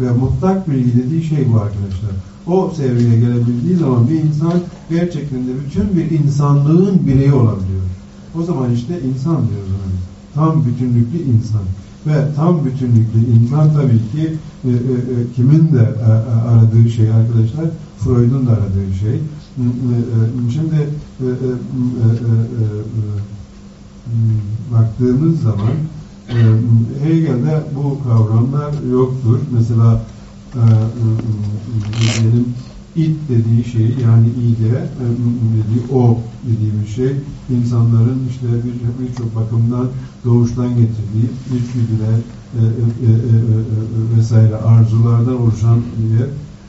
Ve mutlak bilgi dediği şey bu arkadaşlar. O seviyeye gelebildiği zaman bir insan gerçekten de bütün bir insanlığın bireyi olabiliyor. O zaman işte insan diyoruz ona. Tam bütünlüklü insan. Ve tam bütünlüklü insan tabii ki e, e, e, kimin de e, e aradığı şey arkadaşlar, Freud'un da aradığı şey. E, e, şimdi e, e, e, e, baktığımız zaman e, Hegel'de bu kavramlar yoktur. Mesela e, diyelim it dediği şey yani ide e, dediği o dediğimiz şey insanların işte birçok bir bakımdan doğuştan getirdiği içgüdüler e, e, e, e, vesaire arzulardan oluşan bir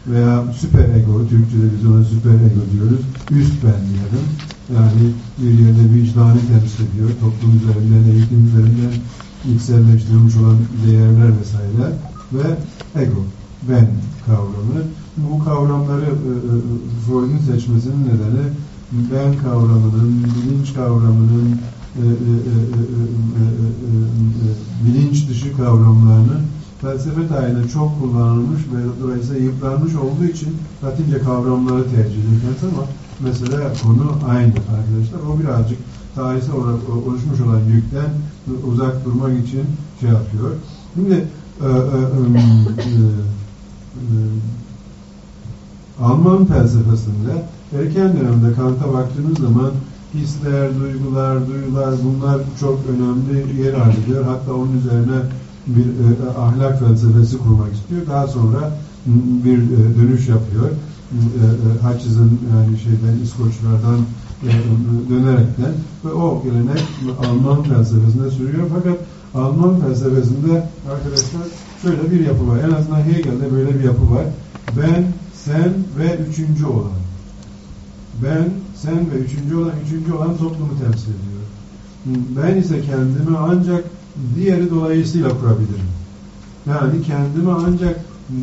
veya süper ego, Türkçe'de biz ona süper ego diyoruz, üst ben diyelim. Yani bir yerde vicdanı temsil ediyor, toplum üzerinden, eğitim üzerinden içselleştirilmiş olan değerler vesaire ve ego, ben kavramı. Bu kavramları e, e, Freud'un seçmesinin nedeni ben kavramının, bilinç kavramının, e, e, e, e, e, bilinç dışı kavramlarını felsefe tarihinde çok kullanılmış ve dolayısıyla yıpranmış olduğu için Latince kavramları tercih edilmez ama mesela konu aynı arkadaşlar. O birazcık tarihsel olarak oluşmuş olan yükten uzak durmak için şey yapıyor. Şimdi e, e, e, Alman felsefesinde erken dönemde Kant'a baktığınız zaman hisler, duygular, duyular bunlar çok önemli yer alıyor. Hatta onun üzerine bir e, ahlak felsefesi kurmak istiyor. Daha sonra bir e, dönüş yapıyor. E, e, yani şeyden İskoçlardan dönerekten ve o gelenek Alman felsefesinde sürüyor. Fakat Alman felsefesinde arkadaşlar şöyle bir yapı var. En azından Hegel'de böyle bir yapı var. Ben, sen ve üçüncü olan. Ben, sen ve üçüncü olan, üçüncü olan toplumu temsil ediyor. Ben ise kendimi ancak diğeri dolayısıyla kurabilirim. Yani kendimi ancak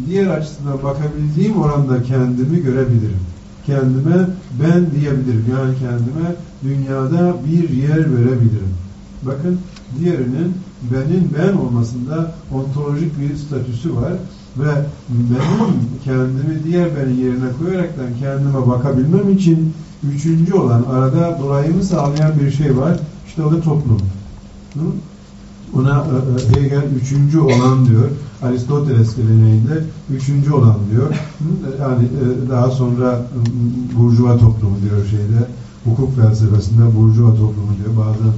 diğer açısından bakabildiğim oranda kendimi görebilirim. Kendime ben diyebilirim. Yani kendime dünyada bir yer verebilirim. Bakın diğerinin benim ben olmasında ontolojik bir statüsü var ve benim kendimi diğer benin yerine koyaraktan kendime bakabilmem için üçüncü olan arada dolayımı sağlayan bir şey var. İşte o da toplum. Hı? Ona e, e, Hegel üçüncü olan diyor. Aristoteles geleneğinde üçüncü olan diyor. Yani e, daha sonra burjuva toplumu diyor şeyde. Hukuk felsefesinde burjuva toplumu diyor. Bazen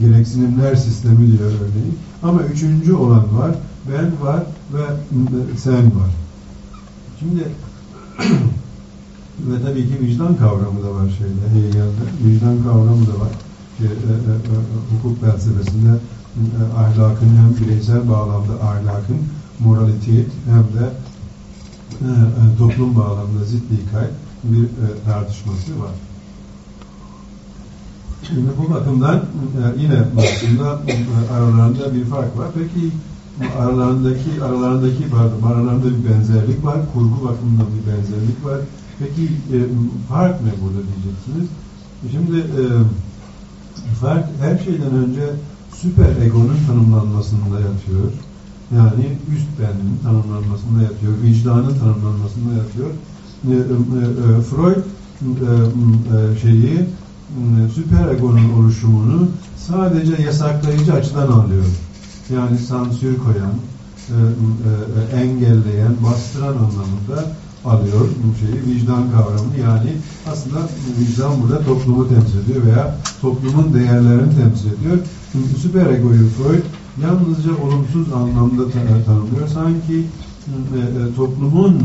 gereksinimler sistemi diyor örneğin. Ama üçüncü olan var. Ben var ve sen var. Şimdi ve tabii ki vicdan kavramı da var şeyde Hegel'de. Vicdan kavramı da var. E, e, e, hukuk felsefesinde ahlakın hem bireysel bağlamda ahlakın moralitiyet hem de e, e, toplum bağlamında zitlikay bir e, tartışması var. Şimdi bu bakımdan yine aslında aralarında bir fark var. Peki aralarındaki aralarındaki pardon, aralarında bir benzerlik var. Kurgu bakımından bir benzerlik var. Peki fark ne burada diyeceksiniz? Şimdi fark her şeyden önce süper egonun tanımlanmasında yatıyor. Yani üst benin tanımlanmasında yatıyor. Vicdanın tanımlanmasında yatıyor. E, e, e, Freud e, e, şeyi e, süper egonun oluşumunu sadece yasaklayıcı açıdan alıyor. Yani sansür koyan, e, e, engelleyen, bastıran anlamında alıyor bu şeyi, vicdan kavramını. Yani aslında vicdan burada toplumu temsil ediyor veya toplumun değerlerini temsil ediyor. Çünkü süper egoyu Freud yalnızca olumsuz anlamda tanımlıyor. Sanki e, e, toplumun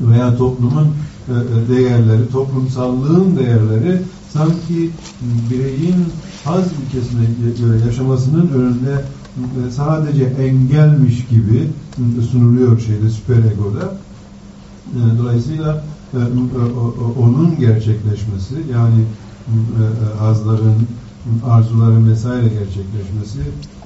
veya toplumun e, değerleri, toplumsallığın değerleri sanki bireyin haz ülkesine göre yaşamasının önünde sadece engelmiş gibi sunuluyor şeyde süper egoda. Dolayısıyla onun gerçekleşmesi yani hazların, arzuların vesaire gerçekleşmesi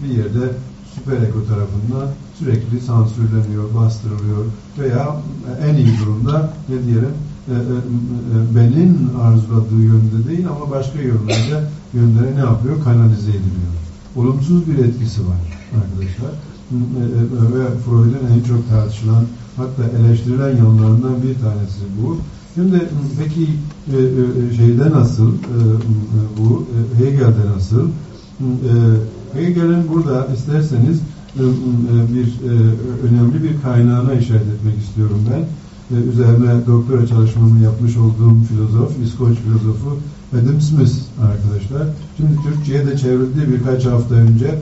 bir yerde süper ego tarafından sürekli sansürleniyor, bastırılıyor veya en iyi durumda ne diyelim e, e, e, benin arzuladığı yönde değil ama başka yönlerde yönlere ne yapıyor? Kanalize ediliyor. Olumsuz bir etkisi var arkadaşlar. Ve Freud'un en çok tartışılan hatta eleştirilen yanlarından bir tanesi bu. Şimdi peki şeyde nasıl bu Hegel'de nasıl? Hegel'in burada isterseniz bir önemli bir kaynağına işaret etmek istiyorum ben üzerine doktora çalışmamı yapmış olduğum filozof, İskoç filozofu Adam Smith arkadaşlar. Şimdi Türkçe'ye de çevrildi birkaç hafta önce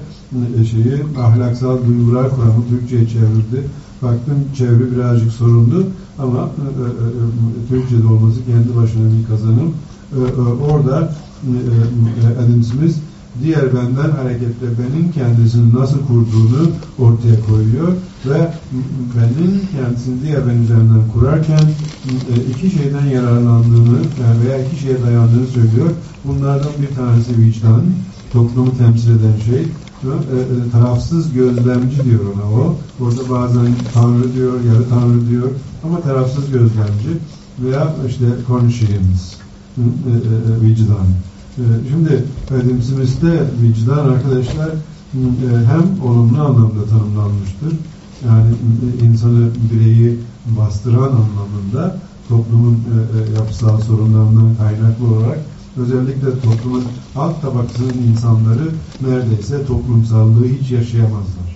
e, şeyi ahlaksal duygular kuramı Türkçe'ye çevrildi. Baktım çeviri birazcık sorunlu ama e, e, e, Türkçe'de olması kendi başına bir kazanım. E, e, orada e, Adam Smith diğer benden hareketle benin kendisini nasıl kurduğunu ortaya koyuyor ve benin kendisini diğer ben üzerinden kurarken e, iki şeyden yararlandığını e, veya iki şeye dayandığını söylüyor. Bunlardan bir tanesi vicdan, toplumu temsil eden şey. E, tarafsız gözlemci diyor ona o. Orada bazen tanrı diyor, yarı tanrı diyor ama tarafsız gözlemci veya işte conscience, vicdan. Ee, şimdi Smith'te vicdan arkadaşlar e, hem olumlu anlamda tanımlanmıştır. Yani e, insanı, bireyi bastıran anlamında toplumun e, yapısal sorunlarından kaynaklı olarak özellikle toplumun alt tabakasının insanları neredeyse toplumsallığı hiç yaşayamazlar.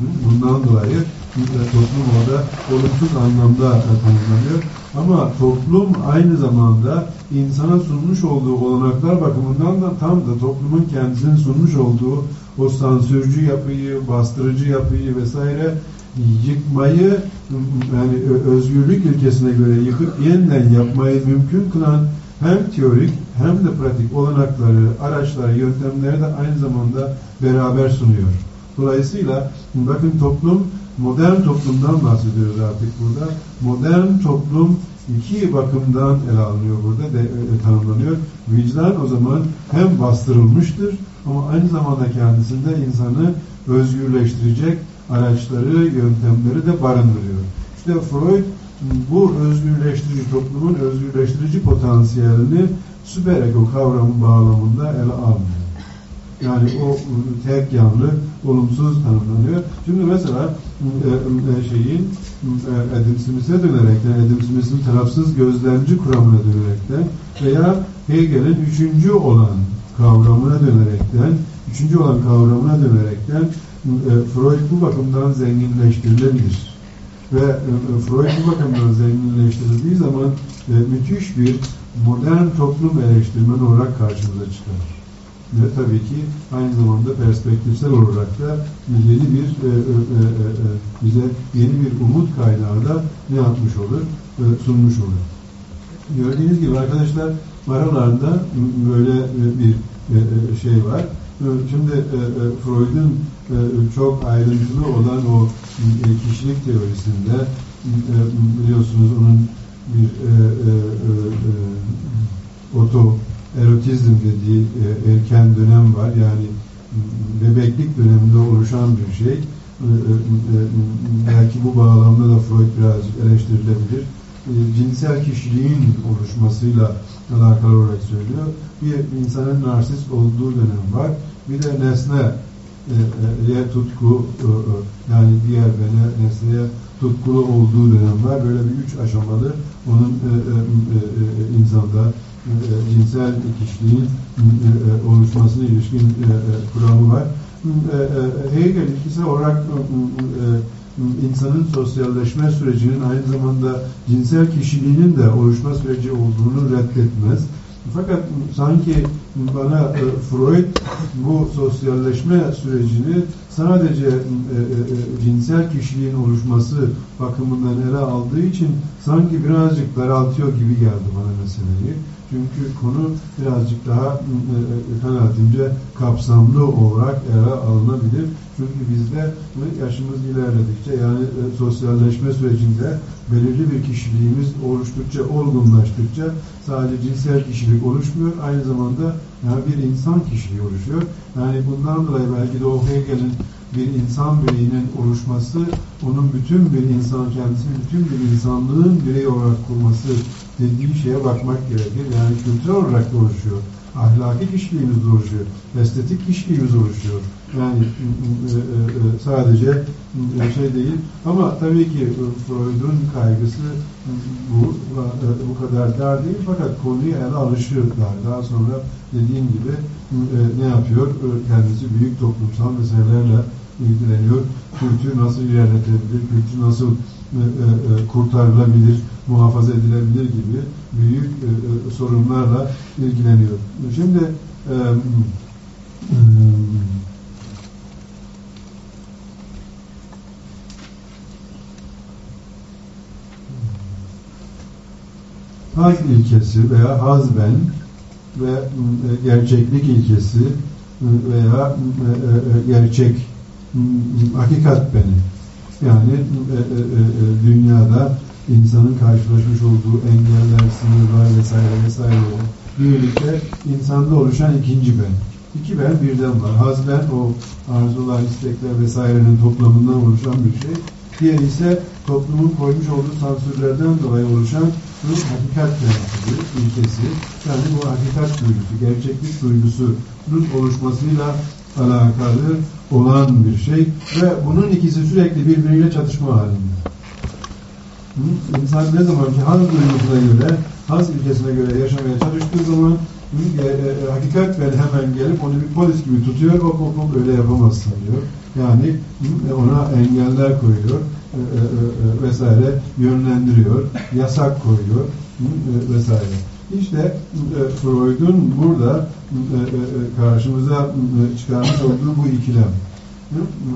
Bundan dolayı toplum orada olumsuz anlamda tanımlanıyor. Ama toplum aynı zamanda insana sunmuş olduğu olanaklar bakımından da tam da toplumun kendisinin sunmuş olduğu o sansürcü yapıyı, bastırıcı yapıyı vesaire yıkmayı yani özgürlük ilkesine göre yıkıp yeniden yapmayı mümkün kılan hem teorik hem de pratik olanakları, araçları, yöntemleri de aynı zamanda beraber sunuyor. Dolayısıyla bakın toplum modern toplumdan bahsediyoruz artık burada. Modern toplum iki bakımdan ele alınıyor burada, de, e, tanımlanıyor. Vicdan o zaman hem bastırılmıştır ama aynı zamanda kendisinde insanı özgürleştirecek araçları, yöntemleri de barındırıyor. İşte Freud bu özgürleştirici toplumun özgürleştirici potansiyelini süper ego kavramı bağlamında ele almıyor. Yani o tek yanlı, olumsuz tanımlanıyor. Şimdi mesela e, e, şeyin e, Adam Smith'e dönerekten, Adam Smith'in tarafsız gözlemci kuramına dönerekten veya Hegel'in üçüncü olan kavramına dönerekten, üçüncü olan kavramına dönerekten Freud bu bakımdan zenginleştirilebilir. Ve Freud bu bakımdan zenginleştirildiği zaman müthiş bir modern toplum eleştirmeni olarak karşımıza çıkar ve tabii ki aynı zamanda perspektifsel olarak da yeni bir e, e, e, e, bize yeni bir umut kaynağı da ne yapmış olur? E, sunmuş olur. Gördüğünüz gibi arkadaşlar aralarında böyle bir e, e, şey var. E, şimdi e, e, Freud'un e, çok ayrıntılı olan o e, kişilik teorisinde e, biliyorsunuz onun bir e, e, e, e, oto erotizm dediği e, erken dönem var. Yani bebeklik döneminde oluşan bir şey. E, e, e, belki bu bağlamda da Freud birazcık eleştirilebilir. E, cinsel kişiliğin oluşmasıyla alakalı olarak söylüyor. Bir insanın narsist olduğu dönem var. Bir de nesne e, e, tutku e, yani diğer bene nesneye tutkulu olduğu dönem var. Böyle bir üç aşamalı onun e, e, e, insanda e, cinsel kişiliğin e, e, oluşmasına ilişkin e, e, kuramı var. E, e, Hegel ikisi olarak e, insanın sosyalleşme sürecinin aynı zamanda cinsel kişiliğinin de oluşma süreci olduğunu reddetmez. Fakat sanki bana e, Freud bu sosyalleşme sürecini sadece e, e, cinsel kişiliğin oluşması bakımından ele aldığı için sanki birazcık daraltıyor gibi geldi bana meseleyi. Çünkü konu birazcık daha kanaatimce kapsamlı olarak ele alınabilir. Çünkü bizde yaşımız ilerledikçe yani e, sosyalleşme sürecinde belirli bir kişiliğimiz oluştukça, olgunlaştıkça sadece cinsel kişilik oluşmuyor. Aynı zamanda yani bir insan kişiliği oluşuyor. Yani bundan dolayı belki de o Hegel'in bir insan bireyinin oluşması, onun bütün bir insan kendisini, bütün bir insanlığın birey olarak kurması dediği şeye bakmak gerekir. Yani kültürel olarak da oluşuyor ahlaki kişiliğimiz oluşuyor, estetik kişiliğimiz oluşuyor. Yani e, e, e, sadece şey değil. Ama tabii ki Freud'un kaygısı bu bu kadar dar değil fakat konuyu ele alışıyorlar. Daha sonra dediğim gibi ne yapıyor? Kendisi büyük toplumsal meselelerle ilgileniyor. Kültür nasıl ilerletebilir, kültür nasıl kurtarılabilir, muhafaza edilebilir gibi büyük sorunlarla ilgileniyor. Şimdi e, e, haz ilkesi veya hazben ve e, gerçeklik ilkesi veya gerçek hakikat beni yani dünyada insanın karşılaşmış olduğu engeller, sınırlar vesaire vesaire birlikte insanda oluşan ikinci ben. İki ben birden var. Haz ben o arzular, istekler vesairenin toplamından oluşan bir şey. Diğer ise toplumun koymuş olduğu sansürlerden dolayı oluşan bir hakikat prensibi, ilkesi. Yani bu hakikat duygusu, gerçeklik duygusunun oluşmasıyla alakalı olan bir şey ve bunun ikisi sürekli birbiriyle çatışma halinde. İnsan ne zaman ki haz duygusuna göre, haz ilkesine göre yaşamaya çalıştığı zaman e, e, e, hakikat ben hemen gelip onu bir polis gibi tutuyor, hop hop hop öyle yapamazsın diyor. Yani ona engeller koyuyor e, e, vesaire yönlendiriyor, yasak koyuyor vesaire. İşte e, Freud'un burada e, e, karşımıza çıkarmış olduğu bu ikilem.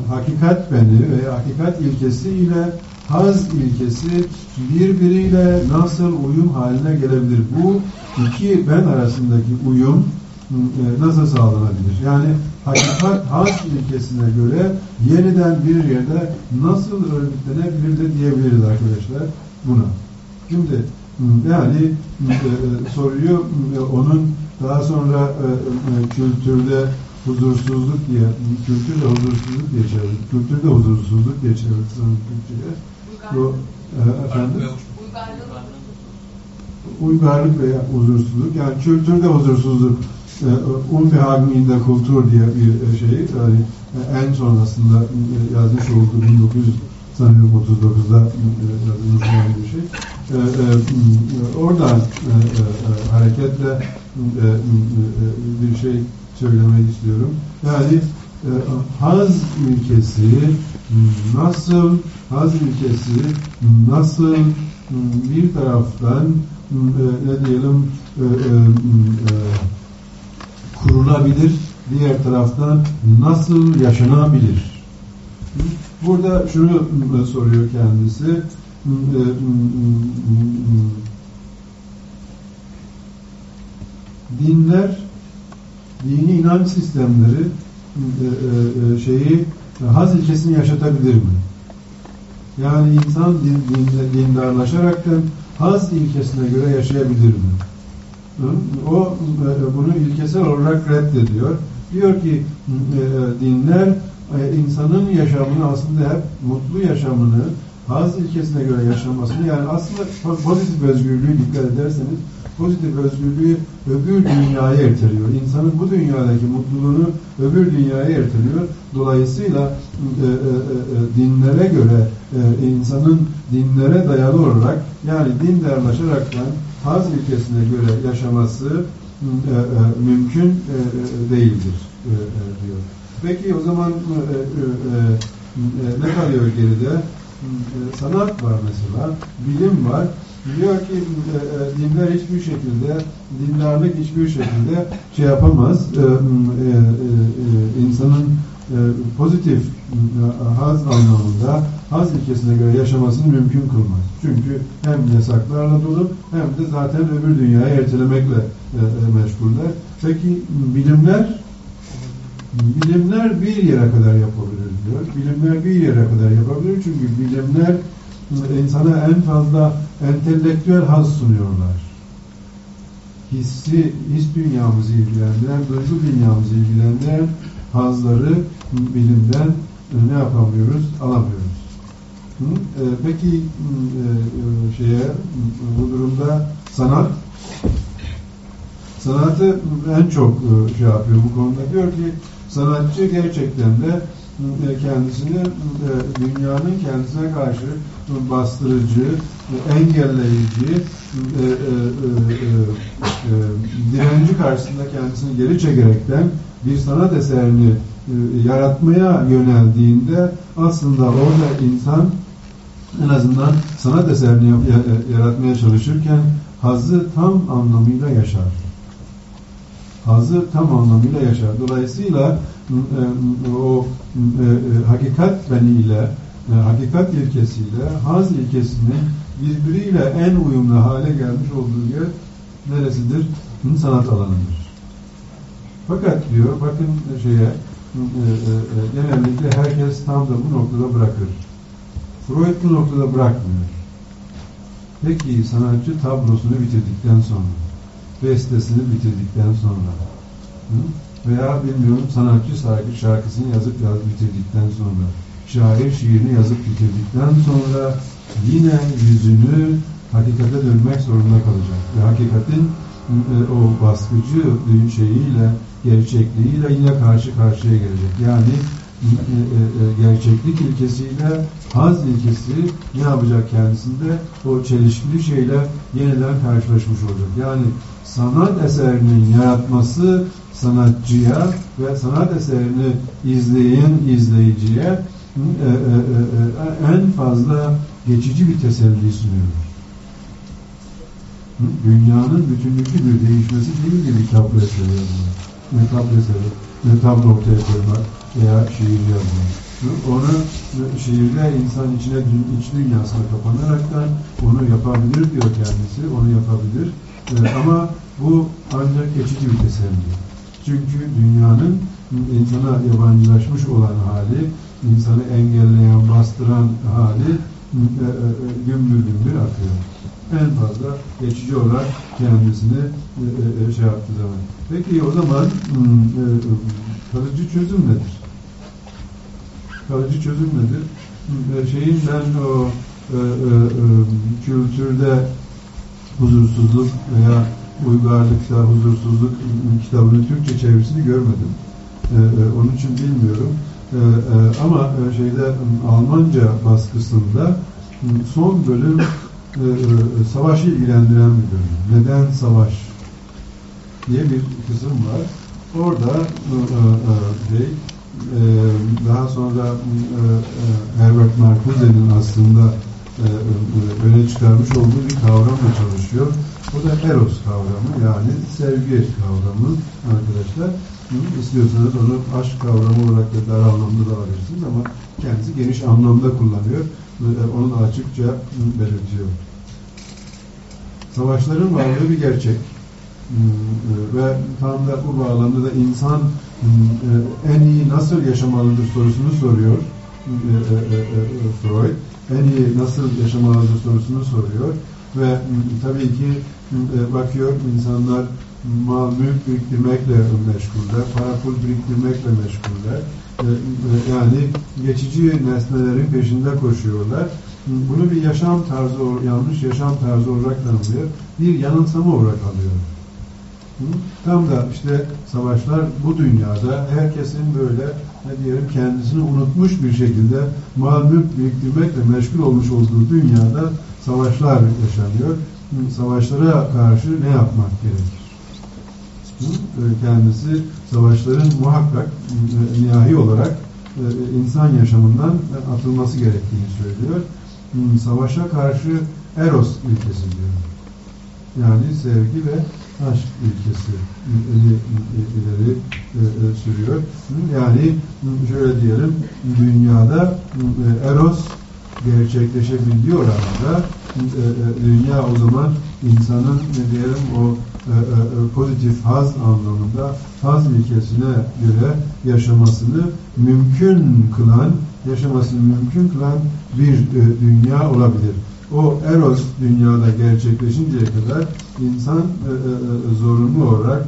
Hakikat beni ve hakikat ilkesi ile haz ilkesi birbiriyle nasıl uyum haline gelebilir? Bu iki ben arasındaki uyum nasıl sağlanabilir? Yani hakikat haz ilkesine göre yeniden bir yerde nasıl örgütlenebilir de diyebiliriz arkadaşlar buna. Şimdi yani e, soruyu onun daha sonra e, kültürde huzursuzluk diye, kültürde huzursuzluk diye çevirdik. Kültürde huzursuzluk diye çevirdik sanırım Türkçe'ye. Bu e, efendim? Uygarlık veya huzursuzluk. Yani kültürde huzursuzluk e, Unbehagen'inde kultur diye bir şey. Yani e, en sonrasında e, yazmış olduğu 1900 sanıyorum 39'da yazılmış olan bir şey. E, e, oradan e, e, hareketle bir şey söylemek istiyorum. Yani haz ülkesi nasıl haz ülkesi nasıl bir taraftan ne diyelim kurulabilir diğer taraftan nasıl yaşanabilir? Burada şunu soruyor kendisi. E, dinler, dini inanç sistemleri e, e, şeyi haz ilkesini yaşatabilir mi? Yani insan din, haz ilkesine göre yaşayabilir mi? O bunu ilkesel olarak reddediyor. Diyor ki dinler insanın yaşamını aslında hep mutlu yaşamını haz ilkesine göre yaşamasını yani aslında pozitif özgürlüğü dikkat ederseniz pozitif özgürlüğü öbür dünyaya erteliyor. İnsanın bu dünyadaki mutluluğunu öbür dünyaya erteliyor. Dolayısıyla e, e, e, dinlere göre e, insanın dinlere dayalı olarak yani din derlaşaraktan haz ilkesine göre yaşaması e, e, mümkün e, e değildir e, e, diyor. Peki o zaman e, e, e, ne kalıyor geride? Sanat var mesela, bilim var. Diyor ki e, e, dinler hiçbir şekilde, dindarlık hiçbir şekilde şey yapamaz. E, insanın pozitif haz anlamında haz ilkesine göre yaşamasını mümkün kılmaz. Çünkü hem yasaklarla dolu hem de zaten öbür dünyayı ertelemekle meşguller. Peki bilimler bilimler bir yere kadar yapabilir yapabiliyor. Bilimler bir yere kadar yapabiliyor çünkü bilimler insana en fazla entelektüel haz sunuyorlar. Hissi, his dünyamızı ilgilendiren, duygu dünyamızı ilgilendiren hazları bilimden ne yapamıyoruz? Alamıyoruz. Hı? E, peki e, e, şeye bu durumda sanat sanatı en çok e, şey yapıyor bu konuda diyor ki sanatçı gerçekten de kendisini e, dünyanın kendisine karşı bastırıcı, engelleyici, direnci karşısında kendisini geri çekerekten bir sanat eserini yaratmaya yöneldiğinde aslında orada insan en azından sanat eserini yaratmaya çalışırken hazı tam anlamıyla yaşar hazı tam anlamıyla yaşar. Dolayısıyla e, o e, e, hakikat beniyle, hakikat ilkesiyle haz ilkesinin birbiriyle en uyumlu hale gelmiş olduğu yer neresidir? Sanat alanıdır. Fakat diyor, bakın şeye, genellikle herkes tam da bu noktada bırakır. Freud bu noktada bırakmıyor. Peki sanatçı tablosunu bitirdikten sonra bestesini bitirdikten sonra veya bilmiyorum sanatçı şarkısını yazıp yazıp bitirdikten sonra şair şiirini yazıp bitirdikten sonra yine yüzünü hakikate dönmek zorunda kalacak. Ve hakikatin e, o baskıcı şeyiyle, gerçekliğiyle yine karşı karşıya gelecek. Yani e, e, gerçeklik ilkesiyle haz ilkesi ne yapacak kendisinde? O çelişkili şeyle yeniden karşılaşmış olacak. Yani sanat eserinin yaratması sanatçıya ve sanat eserini izleyen izleyiciye e, e, e, en fazla geçici bir teselli sunuyor. Dünyanın bütünlüklü bir değişmesi değil ki bir tablo eseri yazmak. Ne tablo eseri, ne tablo ortaya koymak veya şiir yazmak. Onu şiirde insan içine iç dünyasına kapanaraktan onu yapabilir diyor kendisi, onu yapabilir. Ama bu ancak geçici bir teselli. Çünkü dünyanın insana yabancılaşmış olan hali, insanı engelleyen, bastıran hali e, e, e, gümbür gümbür akıyor. En fazla geçici olarak kendisini şey yaptığı zaman. Peki o zaman kalıcı çözüm nedir? Kalıcı çözüm nedir? Şeyin ben o kültürde huzursuzluk veya uygarlıkta huzursuzluk kitabının Türkçe çevirisini görmedim. Ee, e, onun için bilmiyorum. Ee, e, ama e, şeyde Almanca baskısında son bölüm e, savaşı ilgilendiren bir bölüm. Neden savaş diye bir kısım var. Orada e, şey, e, daha sonra Herbert Marcuse'nin aslında öne çıkarmış olduğu bir kavramla çalışıyor. Bu da eros kavramı yani sevgi kavramı arkadaşlar. İstiyorsanız onu aşk kavramı olarak da dar anlamda da alabilirsiniz ama kendisi geniş anlamda kullanıyor. Onu da açıkça belirtiyor. Savaşların varlığı bir gerçek. Ve tam da bu bağlamda da insan en iyi nasıl yaşamalıdır sorusunu soruyor Freud. En iyi nasıl yaşamalıdır sorusunu soruyor. Ve tabii ki e, bakıyor insanlar mal mülk biriktirmekle meşguller, para pul biriktirmekle meşguller. E, yani geçici nesnelerin peşinde koşuyorlar. Bunu bir yaşam tarzı, yanlış yaşam tarzı olarak tanımlıyor. Bir yanılsama olarak alıyor. Tam da işte savaşlar bu dünyada herkesin böyle ne diyelim kendisini unutmuş bir şekilde mal mülk biriktirmekle meşgul olmuş olduğu dünyada savaşlar yaşanıyor savaşlara karşı ne yapmak gerekir? Kendisi savaşların muhakkak e, nihai olarak e, insan yaşamından atılması gerektiğini söylüyor. Savaşa karşı eros ilkesi diyor. Yani sevgi ve aşk ilkesi ileri e, sürüyor. Yani şöyle diyelim dünyada eros gerçekleşebiliyor oranda e, e, dünya o zaman insanın ne diyelim o e, e, pozitif haz anlamında haz ilkesine göre yaşamasını mümkün kılan, yaşamasını mümkün kılan bir e, dünya olabilir. O eros dünyada gerçekleşinceye kadar insan e, e, zorunlu olarak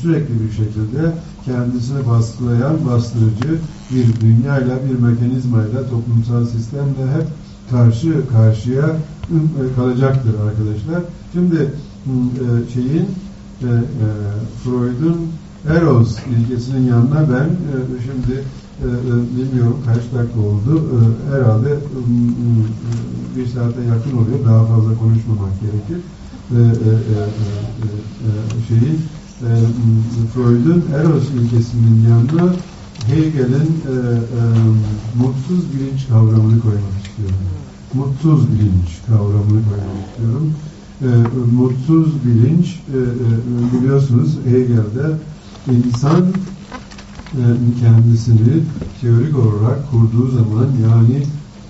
sürekli bir şekilde kendisini baskılayan, bastırıcı bir dünyayla, bir mekanizmayla, toplumsal sistemle hep karşı karşıya ıı, kalacaktır arkadaşlar. Şimdi şeyin e, e, Freud'un Eros ilkesinin yanına ben e, şimdi bilmiyorum kaç dakika oldu. Herhalde bir saate yakın oluyor. Daha fazla konuşmamak gerekir. Şeyin Freud'un Eros ilkesinin yanına Hegel'in e, e, mutsuz bilinç kavramını koymak istiyorum. Mutsuz bilinç kavramını koymak istiyorum. E, mutsuz bilinç e, e, biliyorsunuz Hegel'de insan e, kendisini teorik olarak kurduğu zaman yani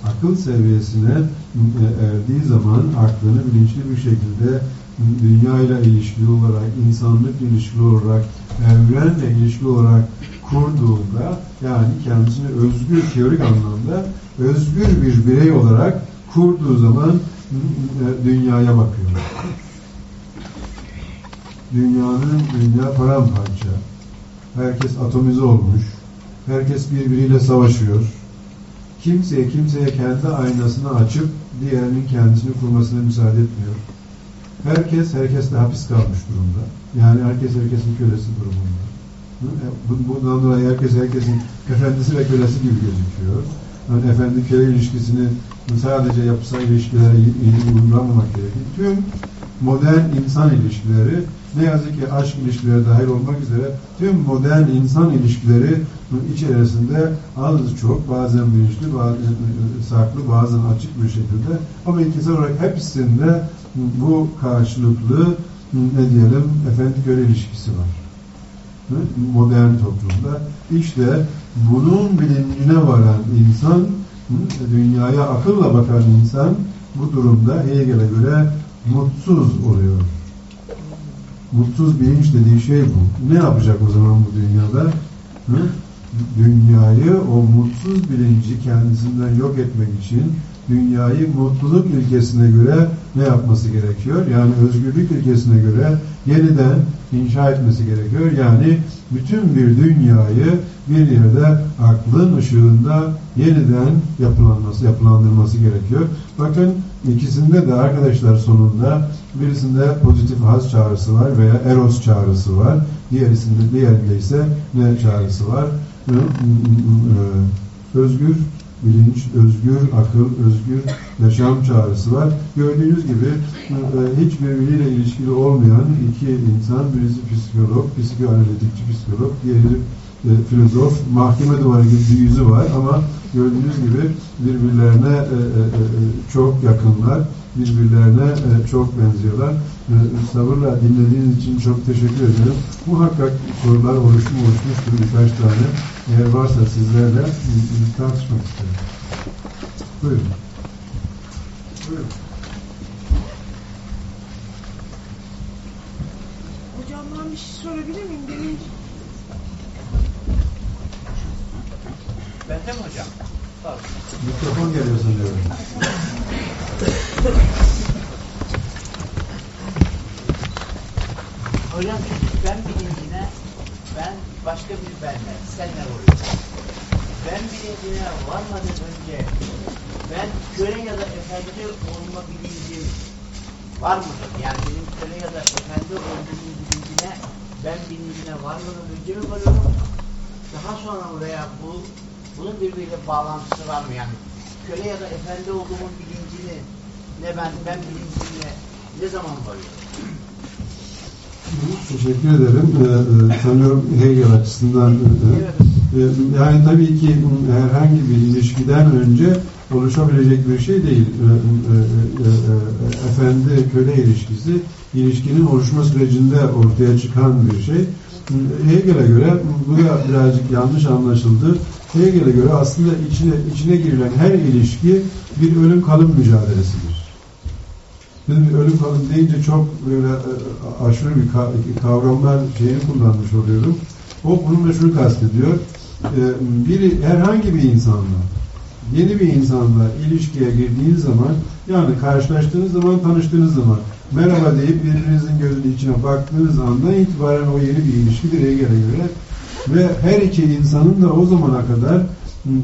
akıl seviyesine e, erdiği zaman aklını bilinçli bir şekilde dünya ile ilişkili olarak, insanlık ilişkili olarak, evrenle ilişkili olarak kurduğunda yani kendisini özgür teorik anlamda özgür bir birey olarak kurduğu zaman e, dünyaya bakıyor. Dünyanın dünya paramparça. Herkes atomize olmuş. Herkes birbiriyle savaşıyor. Kimseye kimseye kendi aynasını açıp diğerinin kendisini kurmasına müsaade etmiyor. Herkes herkesle hapis kalmış durumda. Yani herkes herkesin kölesi durumunda. Bundan dolayı herkes herkesin efendisi ve kölesi gibi gözüküyor. Yani efendi köle ilişkisini sadece yapısal ilişkilere uygulamamak gerekir. Tüm modern insan ilişkileri ne yazık ki aşk ilişkileri dahil olmak üzere tüm modern insan ilişkileri içerisinde az çok bazen bilinçli, bazen saklı, bazen açık bir şekilde ama ikisi olarak hepsinde bu karşılıklı ne diyelim efendi köle ilişkisi var modern toplumda. İşte bunun bilincine varan insan, dünyaya akılla bakan insan bu durumda Hegel'e göre mutsuz oluyor. Mutsuz bilinç dediği şey bu. Ne yapacak o zaman bu dünyada? Hı? Dünyayı, o mutsuz bilinci kendisinden yok etmek için dünyayı mutluluk ilkesine göre ne yapması gerekiyor? Yani özgürlük ilkesine göre yeniden inşa etmesi gerekiyor. Yani bütün bir dünyayı bir yerde aklın ışığında yeniden yapılanması, yapılandırması gerekiyor. Bakın ikisinde de arkadaşlar sonunda birisinde pozitif haz çağrısı var veya eros çağrısı var. Diğerisinde diğerinde ise ne çağrısı var? Özgür bilinç, özgür akıl, özgür yaşam çağrısı var. Gördüğünüz gibi e, hiç birbiriyle ilişkili olmayan iki insan, birisi psikolog, psikoanalitikçi psikolog, diğeri e, filozof, mahkeme duvarı gibi bir yüzü var ama gördüğünüz gibi birbirlerine e, e, e, çok yakınlar, birbirlerine çok benziyorlar. Sabırla dinlediğiniz için çok teşekkür ederim. Muhakkak sorular oluşmu oluşmuştur birkaç tane. Eğer varsa sizlerle tartışmak isterim. Buyurun. Buyurun. Hocam ben bir şey sorabilir miyim? Demin Bende mi hocam? Pardon. Mikrofon geliyor sanıyorum. Hocam ben bilincine ben başka bir benle, senle oluyorum. Ben bilincine varmadan önce ben köle ya da efendi olma bilincim var mıdır? Yani benim köle ya da efendi olduğum bilincine ben bilincine varmadan önce mi varıyorum? Daha sonra veya bu bunun birbiriyle bağlantısı var mı? Yani köle ya da efendi olduğumun bilincini ne ben ben bilincine ne zaman varıyorum? Teşekkür ederim. Ee, e, sanıyorum Hegel açısından e, e, yani tabii ki herhangi bir ilişkiden önce oluşabilecek bir şey değil. E, e, e, e, efendi köle ilişkisi ilişkinin oluşma sürecinde ortaya çıkan bir şey. Hegel'e göre bu ya birazcık yanlış anlaşıldı. Hegel'e göre aslında içine içine girilen her ilişki bir ölüm kalım mücadelesidir. Şimdi ölüm kalım deyince çok böyle e, aşırı bir kavramlar şeyini kullanmış oluyorum. O bununla şunu kastediyor. E, biri herhangi bir insanla yeni bir insanla ilişkiye girdiğiniz zaman yani karşılaştığınız zaman tanıştığınız zaman merhaba deyip birbirinizin gözünün içine baktığınız andan itibaren o yeni bir ilişki göre göre ve her iki insanın da o zamana kadar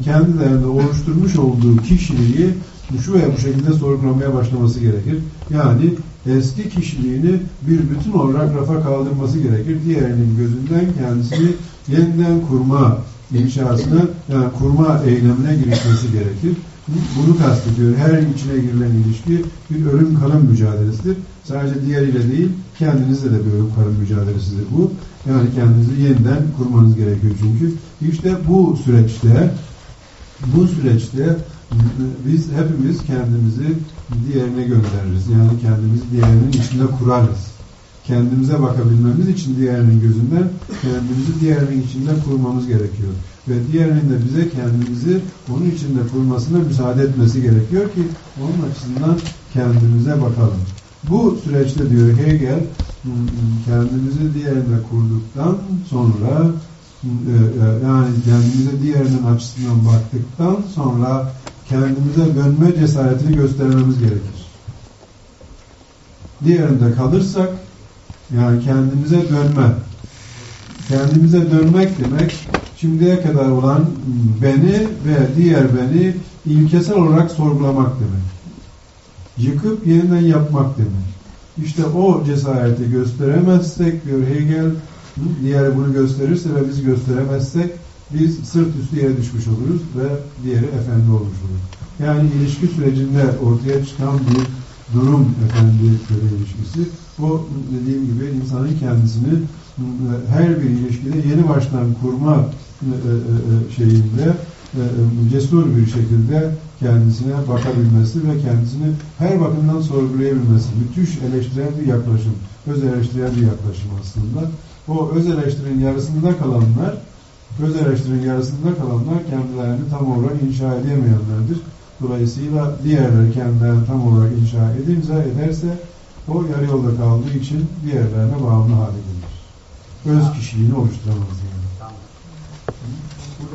kendilerinde oluşturmuş olduğu kişiliği şu veya bu şekilde sorgulamaya başlaması gerekir. Yani eski kişiliğini bir bütün olarak rafa kaldırması gerekir. Diğerinin gözünden kendisini yeniden kurma inşasına yani kurma eylemine girişmesi gerekir. Bunu kastediyor. Her içine girilen ilişki bir ölüm kalım mücadelesidir. Sadece diğeriyle değil, kendinizle de bir ölüm kalım mücadelesidir bu. Yani kendinizi yeniden kurmanız gerekiyor çünkü. İşte bu süreçte bu süreçte biz hepimiz kendimizi diğerine göndeririz. Yani kendimizi diğerinin içinde kurarız. Kendimize bakabilmemiz için diğerinin gözünden kendimizi diğerinin içinde kurmamız gerekiyor. Ve diğerinin de bize kendimizi onun içinde kurmasına müsaade etmesi gerekiyor ki onun açısından kendimize bakalım. Bu süreçte diyor Hegel kendimizi diğerine kurduktan sonra e, e, yani kendimize diğerinin açısından baktıktan sonra kendimize dönme cesaretini göstermemiz gerekir. Diğerinde kalırsak yani kendimize dönme. Kendimize dönmek demek şimdiye kadar olan beni ve diğer beni ilkesel olarak sorgulamak demek. Yıkıp yeniden yapmak demek. İşte o cesareti gösteremezsek diyor Hegel, diğeri bunu gösterirse ve biz gösteremezsek biz sırt üstü yere düşmüş oluruz ve diğeri efendi olmuş olur. Yani ilişki sürecinde ortaya çıkan bir durum efendi köle ilişkisi. Bu dediğim gibi insanın kendisini her bir ilişkide yeni baştan kurma e, e, e, şeyinde cesur bir şekilde kendisine bakabilmesi ve kendisini her bakımdan sorgulayabilmesi. Müthiş eleştiren bir yaklaşım. Öz eleştiren bir yaklaşım aslında. O öz eleştirinin yarısında kalanlar öz eleştirinin yarısında kalanlar kendilerini tam olarak inşa edemeyenlerdir. Dolayısıyla diğerleri kendilerini tam olarak inşa edince ederse o yarı yolda kaldığı için diğerlerine bağımlı hale gelir. Öz kişiliğini oluşturamaz.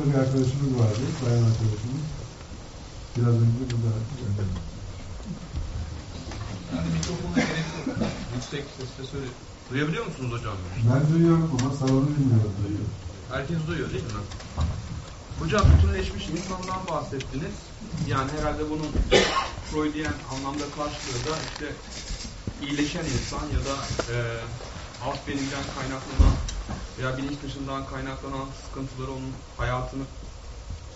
Burada bir arkadaşımız vardı, bayan arkadaşımız. Biraz önce burada. Yani mikrofona gerek yok. Yüksek sesle söyle. Duyabiliyor musunuz hocam? Ben duyuyorum ama salonu bilmiyorum. Duyuyor. Herkes duyuyor değil mi? Hocam bütünleşmiş insandan bahsettiniz. Yani herhalde bunun Freudian anlamda karşılığı da işte iyileşen insan ya da e, alt benimden kaynaklanan veya bilinç dışından kaynaklanan sıkıntıları onun hayatını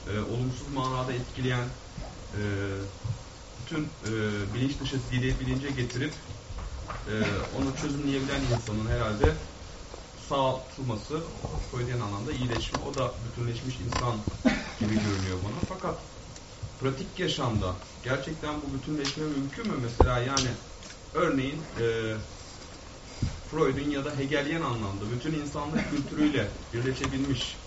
e, olumsuz manada etkileyen e, bütün e, bilinç dışı dili bilince getirip e, onu çözümleyebilen insanın herhalde sağlatılması söylediğin anlamda iyileşme. O da bütünleşmiş insan gibi görünüyor bana. Fakat pratik yaşamda gerçekten bu bütünleşme mümkün mü? Mesela yani örneğin e, Freud'un ya da Hegelian anlamda bütün insanlık kültürüyle birleşebilmiş,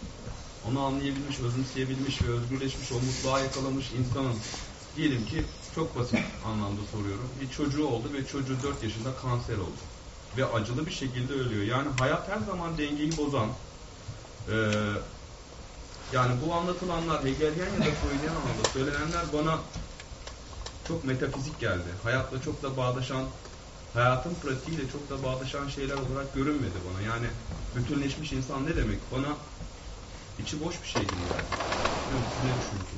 onu anlayabilmiş, özümseyebilmiş ve özgürleşmiş, o mutluluğa yakalamış insanın diyelim ki çok basit anlamda soruyorum. Bir çocuğu oldu ve çocuğu 4 yaşında kanser oldu. Ve acılı bir şekilde ölüyor. Yani hayat her zaman dengeyi bozan, e, yani bu anlatılanlar Hegelian ya da Freudian anlamda söylenenler bana çok metafizik geldi. Hayatla çok da bağdaşan, hayatın pratiğiyle çok da bağdaşan şeyler olarak görünmedi bana. Yani bütünleşmiş insan ne demek? Bana içi boş bir şey gibi geldi. Ne düşünüyorsunuz?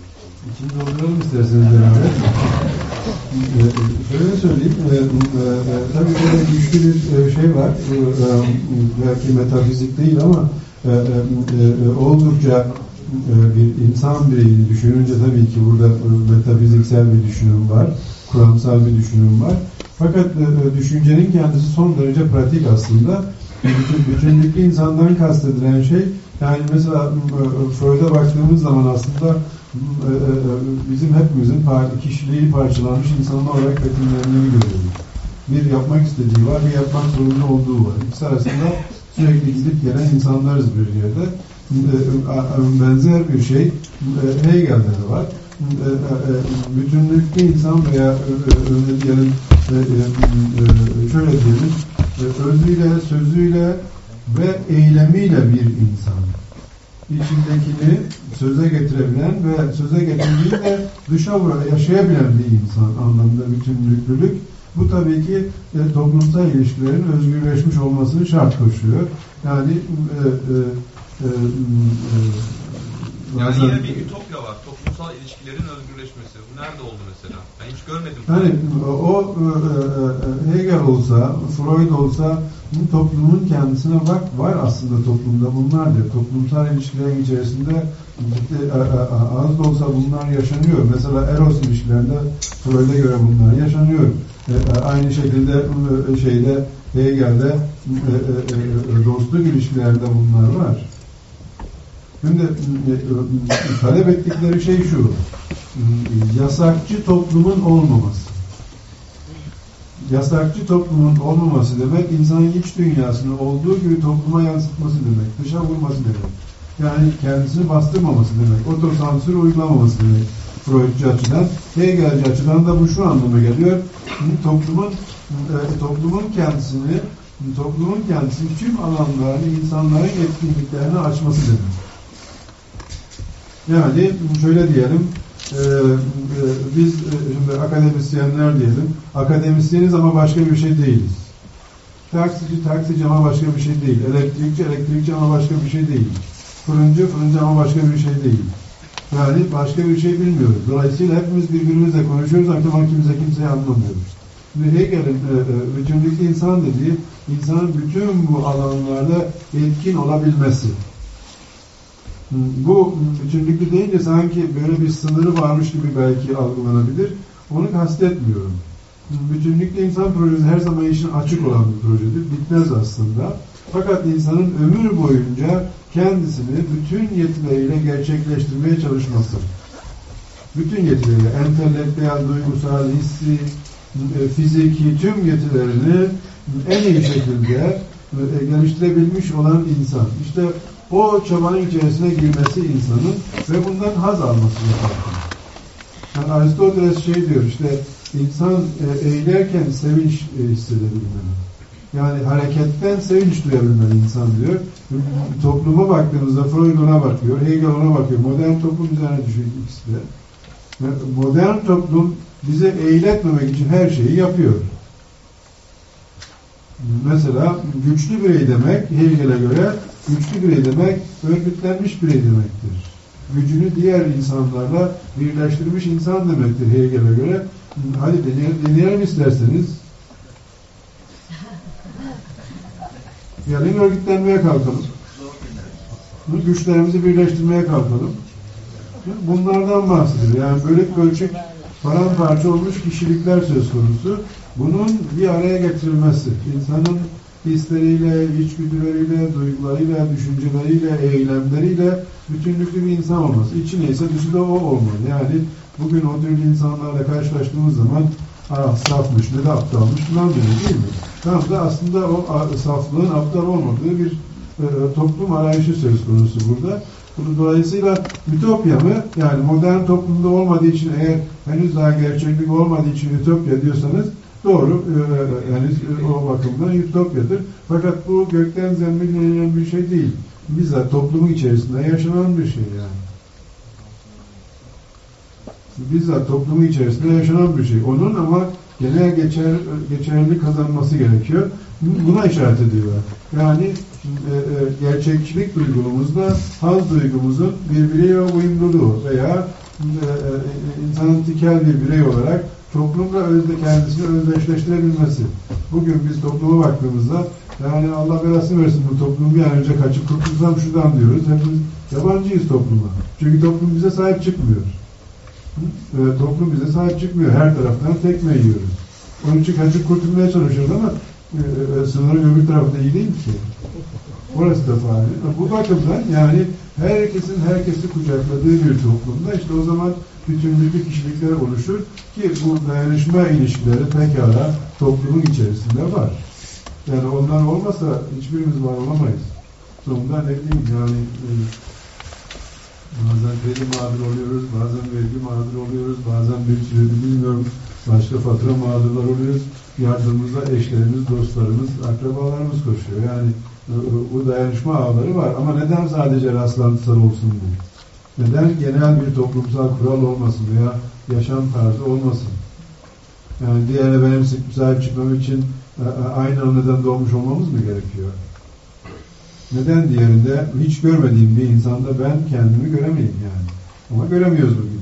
İçini dolduralım isterseniz beraber. Ee, şöyle söyleyeyim, e, e, e, tabii böyle güçlü bir e, şey var, e, e, belki metafizik değil ama e, e, e, oldukça e, bir insan bireyini düşününce tabii ki burada e, metafiziksel bir düşünüm var, kuramsal bir düşünüm var. Fakat e, düşüncenin kendisi son derece pratik aslında. Bütün, bütünlüklü insandan kastedilen şey yani mesela Freud'a baktığımız zaman aslında bizim hepimizin kişiliği parçalanmış insanlar olarak betimlendiğini görüyoruz. Bir yapmak istediği var, bir yapmak zorunda olduğu var. İkisi arasında sürekli gidip gelen insanlarız bir yerde. Benzer bir şey Hegel'de de var. Bütünlüklü insan veya e, e, şöyle diyelim, e, özüyle, sözüyle ve eylemiyle bir insan. İçindekini söze getirebilen ve söze getirdiğinde dışa vura, yaşayabilen bir insan anlamında bütünlüklülük. Bu tabii ki e, toplumsal ilişkilerin özgürleşmiş olmasını şart koşuyor. Yani e, e, e, e, Yani yine bir ütopya var. Toplumsal ilişkilerin özgürleşmesi. Bu nerede oldu mesela? Ben hiç görmedim. Yani o e, e, Hegel olsa, Freud olsa bu toplumun kendisine bak var aslında toplumda bunlardır. Toplumsal ilişkilerin içerisinde e, e, az da olsa bunlar yaşanıyor. Mesela Eros ilişkilerinde Freud'a göre bunlar yaşanıyor. E, e, aynı şekilde e, şeyde Hegel'de e, e, e, dostluk ilişkilerinde bunlar var. Şimdi e, e, talep ettikleri şey şu yasakçı toplumun olmaması. Yasakçı toplumun olmaması demek insanın iç dünyasını olduğu gibi topluma yansıtması demek, dışa vurması demek. Yani kendisini bastırmaması demek, otosansür uygulamaması demek Freudcu açıdan. Hegelci açıdan da bu şu anlama geliyor. Toplumun e, toplumun kendisini toplumun kendisini tüm alanlarını insanların etkinliklerini açması demek. Yani şöyle diyelim, e, e, biz e, şimdi akademisyenler diyelim, akademisyeniz ama başka bir şey değiliz. Taksici taksici ama başka bir şey değil. Elektrikçi elektrikçi ama başka bir şey değil. Fırıncı fırıncı ama başka bir şey değil. Yani başka bir şey bilmiyoruz. Dolayısıyla hepimiz birbirimizle konuşuyoruz ama kimse kimseyi anlamıyoruz. Şimdi Hegel'in e, e, bütünlüklü insan dediği, insanın bütün bu alanlarda etkin olabilmesi. Bu bütünlüklü deyince sanki böyle bir sınırı varmış gibi belki algılanabilir. Onu kastetmiyorum. Bütünlüklü insan projesi her zaman için açık olan bir projedir. Bitmez aslında. Fakat insanın ömür boyunca kendisini bütün yetileriyle gerçekleştirmeye çalışması. Bütün yetileriyle, entelektüel, duygusal, hissi, e, fiziki tüm yetilerini en iyi şekilde e, geliştirebilmiş olan insan. İşte o çabanın içerisine girmesi insanın ve bundan haz alması lazım. Yani Aristoteles şey diyor işte insan e, eğilerken sevinç e, hissedebilmeli. Yani hareketten sevinç duyabilmeli insan diyor. Topluma baktığımızda Freud ona bakıyor, Hegel ona bakıyor. Modern toplum üzerine düşüyor ikisi de. Modern toplum bize eğiletmemek için her şeyi yapıyor. Mesela güçlü birey demek Hegel'e göre güçlü birey demek örgütlenmiş birey demektir. Gücünü diğer insanlarla birleştirmiş insan demektir Hegel'e göre. Hadi deneyelim, deneyelim isterseniz. Gelin örgütlenmeye kalkalım. Güçlerimizi birleştirmeye kalkalım. Bunlardan bahsediyor. Yani bölük bölçük paramparça olmuş kişilikler söz konusu. Bunun bir araya getirilmesi, insanın hisleriyle, içgüdüleriyle, duygularıyla, düşünceleriyle, eylemleriyle bütünlüklü bir insan olması. İçi neyse dışı da o olmalı. Yani bugün o tür insanlarla karşılaştığımız zaman ah safmış, ne de aptalmış falan böyle değil mi? Tam da aslında o saflığın aptal olmadığı bir e, toplum arayışı söz konusu burada. Bunu dolayısıyla ütopya mı? Yani modern toplumda olmadığı için eğer henüz daha gerçeklik olmadığı için ütopya diyorsanız doğru. E, yani o bakımdan ütopyadır. Fakat bu gökten zembillenilen bir şey değil. Bizzat toplumun içerisinde yaşanan bir şey yani. Bizzat toplumun içerisinde yaşanan bir şey. Onun ama genel geçer, geçerli kazanması gerekiyor. Buna işaret ediyorlar. Yani e, e, gerçekçilik duygumuzda haz duygumuzun birbiriyle uyumluluğu veya e, e, insanın tikel bir birey olarak toplumla özde kendisini özdeşleştirebilmesi. Bugün biz topluma baktığımızda yani Allah belasını versin bu toplumu bir an önce kaçıp kurtulsam şuradan diyoruz. Hepimiz yabancıyız topluma. Çünkü toplum bize sahip çıkmıyor. E, toplum bize sahip çıkmıyor. Her taraftan tekme yiyoruz. Onun için kaçıp kurtulmaya çalışıyoruz ama e, e, sınırın öbür tarafı da iyi değil ki. Orası da fani. Bu bakımdan yani herkesin herkesi kucakladığı bir toplumda işte o zaman bütünlüklü kişilikler oluşur ki bu dayanışma ilişkileri pekala toplumun içerisinde var. Yani onlar olmasa hiçbirimiz var olamayız. Sonunda ne diyeyim yani e, bazen kredi mağdur oluyoruz, bazen vergi mağdur oluyoruz, bazen bir sürü bilmiyorum Başka fatura mağdurlar oluyoruz. Yardımımıza eşlerimiz, dostlarımız, akrabalarımız koşuyor. Yani e, e, bu dayanışma ağları var. Ama neden sadece rastlantısal olsun bu? Neden genel bir toplumsal kural olmasın veya yaşam tarzı olmasın? Yani diğerine benim sahip çıkmam için e, aynı anneden doğmuş olmamız mı gerekiyor? Neden diğerinde hiç görmediğim bir insanda ben kendimi göremeyim yani. Ama göremiyoruz bugün.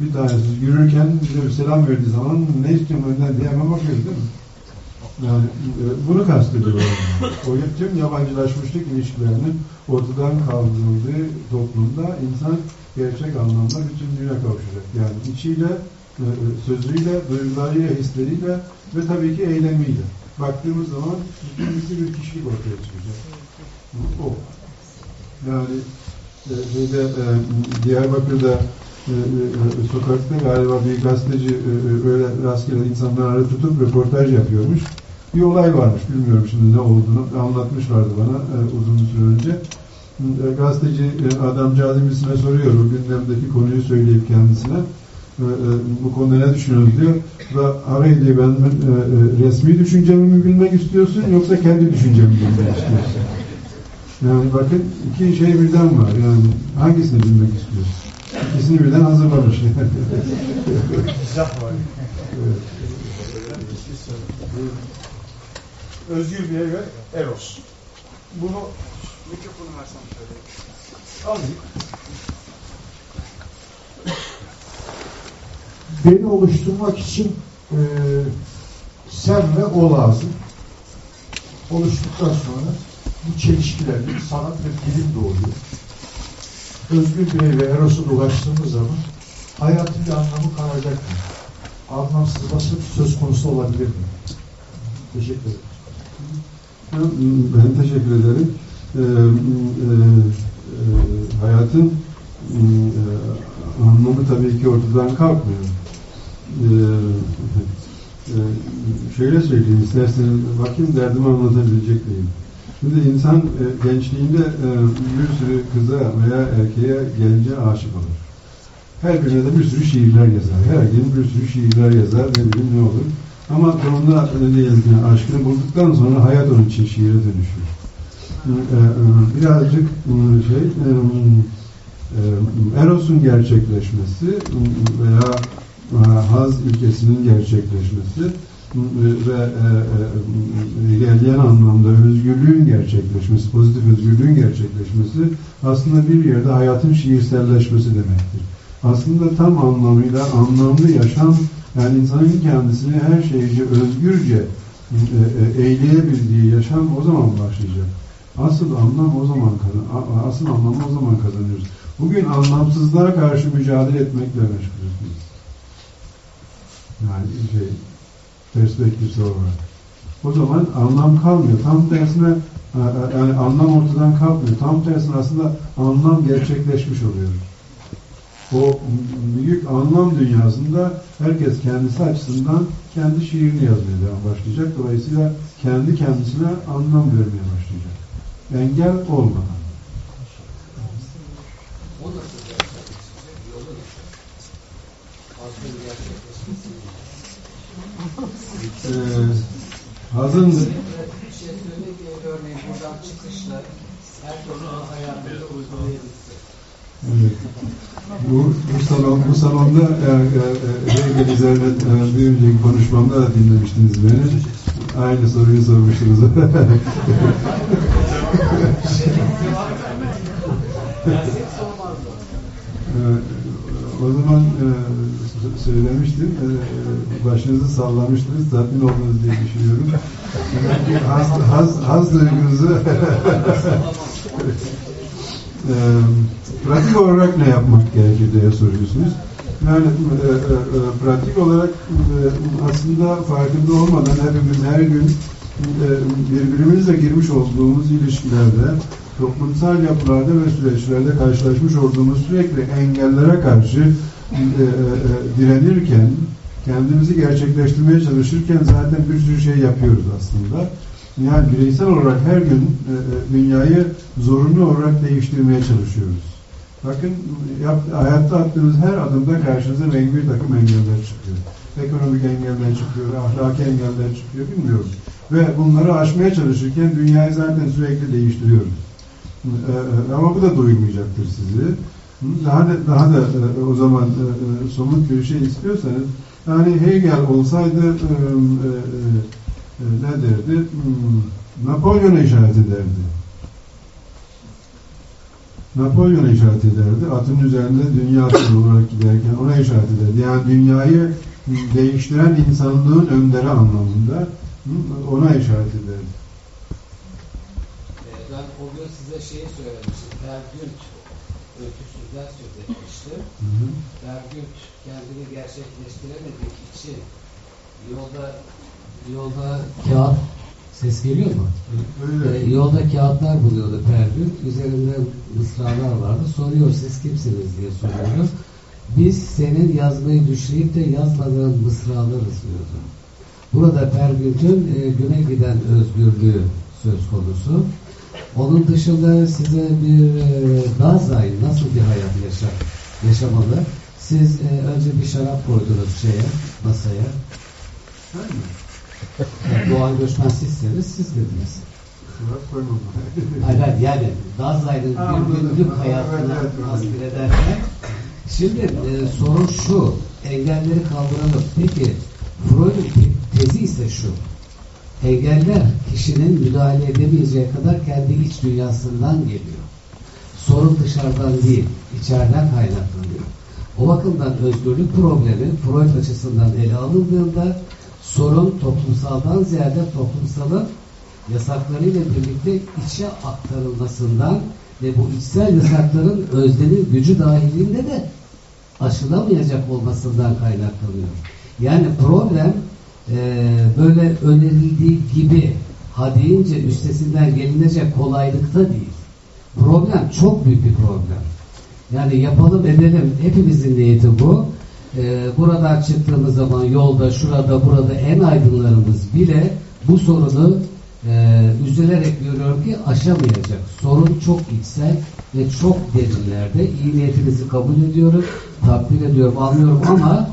Bir tanesi yürürken bize bir selam verdiği zaman ne istiyorum önden diye hemen bakıyoruz değil mi? Yani e, bunu kastediyorum. o tüm yabancılaşmışlık ilişkilerinin ortadan kaldırıldığı toplumda insan gerçek anlamda bütünlüğüne kavuşacak. Yani içiyle, e, e, sözüyle, duygularıyla, hisleriyle ve tabii ki eylemiyle. Baktığımız zaman bütünlüklü bir kişilik ortaya çıkacak. O. Yani şeyde, Diyarbakır'da e, e, sokakta galiba bir gazeteci e, e, öyle rastgele insanları tutup röportaj yapıyormuş. Bir olay varmış, bilmiyorum şimdi ne olduğunu anlatmışlardı bana e, uzun bir süre önce. E, gazeteci e, adamcağızın birisine soruyor, o gündemdeki konuyu söyleyip kendisine. E, e, bu konuda ne düşünüyorsunuz diyor. Ve arayı diyor, ben e, e, resmi düşüncemi mi bilmek istiyorsun yoksa kendi düşüncemi mi bilmek istiyorsun? Yani bakın iki şey birden var. Yani hangisini bilmek istiyorsun? İkisini birden hazırlamış. Mizah var. evet. Özgür Birey ve Eros. Bunu Mikrofonu versem şöyle. alayım. beni oluşturmak için e, sen ve o lazım. Oluştuktan sonra bu çelişkilerle sanat ve bilim doğuyor. Özgür birey ve Eros'a ulaştığımız zaman hayatın bir anlamı kalacak mı? Anlamsızması söz konusu olabilir mi? Teşekkür ederim. Ben teşekkür ederim. Ee, e, e, hayatın e, anlamı tabii ki ortadan kalkmıyor. Ee, e, şöyle söyleyeyim isterseniz bakayım derdimi anlatabilecek miyim? Şimdi insan e, gençliğinde e, bir sürü kıza veya erkeğe gence aşık olur. Her birine de bir sürü şiirler yazar. Her gün bir sürü şiirler yazar ne bileyim ne olur. Ama sonunda ne diyelim ki aşkını bulduktan sonra hayat onun için şiire dönüşüyor. Ee, e, Birazcık e, şey e, Eros'un gerçekleşmesi veya haz ilkesinin gerçekleşmesi ve ilerleyen anlamda özgürlüğün gerçekleşmesi, pozitif özgürlüğün gerçekleşmesi aslında bir yerde hayatın şiirselleşmesi demektir. Aslında tam anlamıyla anlamlı yaşam yani insanın kendisini her şeyce özgürce e, e, yaşam o zaman başlayacak. Asıl anlam o zaman asıl anlamı o zaman kazanıyoruz. Bugün anlamsızlığa karşı mücadele etmekle meşgulüz biz. Yani şey, perspektifsel olarak. O zaman anlam kalmıyor. Tam tersine e, e, yani anlam ortadan kalkmıyor. Tam tersine aslında anlam gerçekleşmiş oluyor. O büyük anlam dünyasında herkes kendisi açısından kendi şiirini yazmaya başlayacak. Dolayısıyla kendi kendisine anlam vermeye başlayacak. Engel olmadan. Ee, söyleyeyim ki örneğin buradan çıkışla her türlü hayatında uygulayabilsin. Evet. Bu, bu salon bu salonda e, e, Hegel e, bir önceki konuşmamda da dinlemiştiniz beni. Aynı soruyu sormuştunuz. e, o zaman e, söylemiştim, e, başınızı sallamıştınız, tatmin oldunuz diye düşünüyorum. Haz, haz, haz duygunuzu e, pratik olarak ne yapmak gerekir diye soruyorsunuz. Yani e, e, e, pratik olarak e, aslında farkında olmadan hepimiz her gün e, birbirimizle girmiş olduğumuz ilişkilerde, toplumsal yapılarda ve süreçlerde karşılaşmış olduğumuz sürekli engellere karşı e, e, e, direnirken, kendimizi gerçekleştirmeye çalışırken zaten bir sürü şey yapıyoruz aslında. Yani bireysel olarak her gün e, e, dünyayı zorunlu olarak değiştirmeye çalışıyoruz. Bakın yap, hayatta attığınız her adımda karşınıza rengi bir takım engeller çıkıyor. ekonomik engeller çıkıyor, ahlaki engeller çıkıyor bilmiyoruz. Ve bunları aşmaya çalışırken dünyayı zaten sürekli değiştiriyoruz. Ee, e, ama bu da doyurmayacaktır sizi. Daha da, daha da e, o zaman e, somut bir şey istiyorsanız yani Hegel olsaydı ne derdi? Hmm, Napolyon'a işaret ederdi. Napolyon'a işaret ederdi. Atın üzerinde dünya atı olarak giderken ona işaret ederdi. Yani dünyayı değiştiren insanlığın önderi anlamında ona işaret ederdi. Ee, Ben o gün size şeyi söylemiştim. Bergünt öyküsünden söz etmiştim. Bergünt kendini gerçekleştiremediği için yolda yolda kağıt ses geliyor mu? Öyle. Ee, yolda kağıtlar buluyordu Bergünt. Üzerinde mısralar vardı. Soruyor siz kimsiniz diye soruyordu. Biz senin yazmayı düşleyip de yazmadığın mısralarız diyordu. Burada Pergünt'ün e, güne giden özgürlüğü söz konusu. Onun dışında size bir e, Dazay nasıl bir hayat yaşar, yaşamalı? Siz e, önce bir şarap koydunuz şeye, masaya. Değil mi? Doğan göçmen sizseniz siz dediniz. Hayır hayır, yani Ha, bir günlük evet. tasvir ederken şimdi e, sorun şu, engelleri kaldıralım. Peki Freud'un te- tezi ise şu, engeller kişinin müdahale edemeyeceği kadar kendi iç dünyasından geliyor. Sorun dışarıdan değil, içeriden kaynaklanıyor. O bakımdan özgürlük problemi Freud açısından ele alındığında sorun toplumsaldan ziyade toplumsalın yasaklarıyla birlikte içe aktarılmasından ve bu içsel yasakların öznenin gücü dahilinde de aşılamayacak olmasından kaynaklanıyor. Yani problem e, böyle önerildiği gibi ha deyince üstesinden gelinecek kolaylıkta değil. Problem çok büyük bir problem. Yani yapalım edelim hepimizin niyeti bu. Ee, buradan çıktığımız zaman yolda, şurada, burada en aydınlarımız bile bu sorunu e, üzülerek görüyorum ki aşamayacak. Sorun çok içsel ve çok derinlerde. İyi niyetinizi kabul ediyorum, takdir ediyorum, anlıyorum ama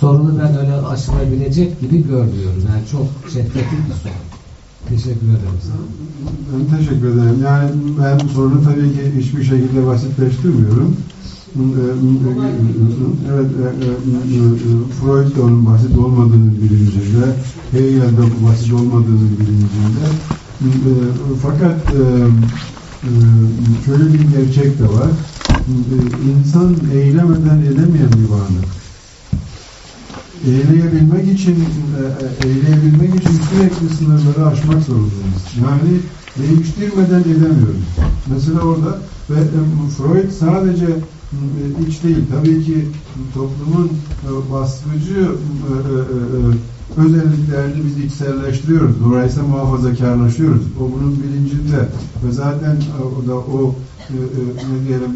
sorunu ben öyle aşılabilecek gibi görmüyorum. Yani çok şefkatli bir sorun. Teşekkür ederim sana. Ben teşekkür ederim. Yani ben sorunu tabii ki hiçbir şekilde basitleştirmiyorum. Evet, e, e, e, Freud da onun basit olmadığını bilincinde, Hegel de basit olmadığını bilincinde. Fakat şöyle bir gerçek de var. İnsan eylemeden edemeyen bir varlık eyleyebilmek için eyleyebilmek için sürekli sınırları aşmak zorundayız. Yani değiştirmeden edemiyoruz. Mesela orada ve Freud sadece e, iç değil tabii ki toplumun e, baskıcı e, e, özelliklerini biz içselleştiriyoruz. Dolayısıyla muhafazakarlaşıyoruz. O bunun bilincinde ve zaten o da o ne diyelim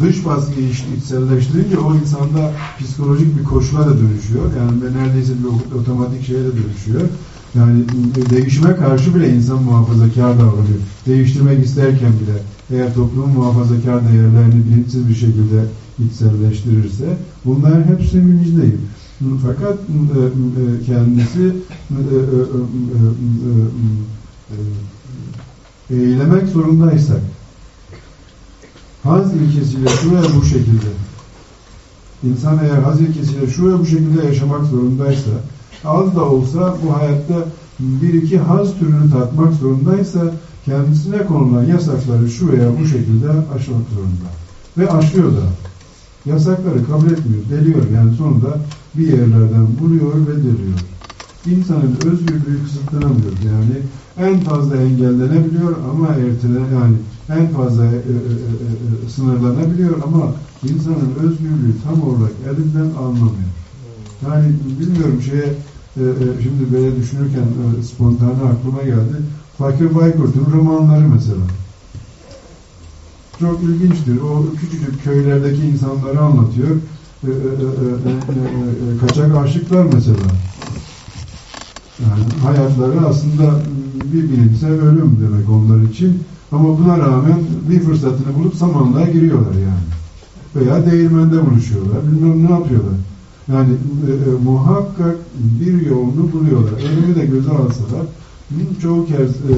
dış baskıyı iç- içselleştirince o insanda psikolojik bir koşula da dönüşüyor. Yani ve neredeyse bir otomatik şeye de dönüşüyor. Yani değişime karşı bile insan muhafazakar davranıyor. Değiştirmek isterken bile eğer toplumun muhafazakar değerlerini bilinçsiz bir şekilde içselleştirirse bunların hepsini bilincindeyim. Fakat e, e, kendisi e, e, zorundaysak haz ilkesiyle şu veya bu şekilde insan eğer haz ilkesiyle şu veya bu şekilde yaşamak zorundaysa az da olsa bu hayatta bir iki haz türünü tatmak zorundaysa kendisine konulan yasakları şu veya bu şekilde aşmak zorunda. Ve aşıyor da. Yasakları kabul etmiyor, deliyor. Yani sonunda bir yerlerden buluyor ve deliyor. İnsanın özgürlüğü kısıtlanamıyor. Yani en fazla engellenebiliyor ama ertele yani en fazla e, e, e, e, sınırlanabiliyor ama insanın özgürlüğü tam olarak elinden alınamıyor. Yani bilmiyorum şeye e, e, şimdi böyle düşünürken e, spontane aklıma geldi. Fakir Baykurt'un romanları mesela. Çok ilginçtir. O küçücük köylerdeki insanları anlatıyor. E, e, e, e, e, e, kaçak aşıklar mesela. Yani hayatları aslında bir bilimsel ölüm demek onlar için. Ama buna rağmen bir fırsatını bulup samanlığa giriyorlar yani. veya değirmende buluşuyorlar. Bilmem ne yapıyorlar. Yani e, e, muhakkak bir yolunu buluyorlar. Ölümü de göze alsalar çoğu kez e,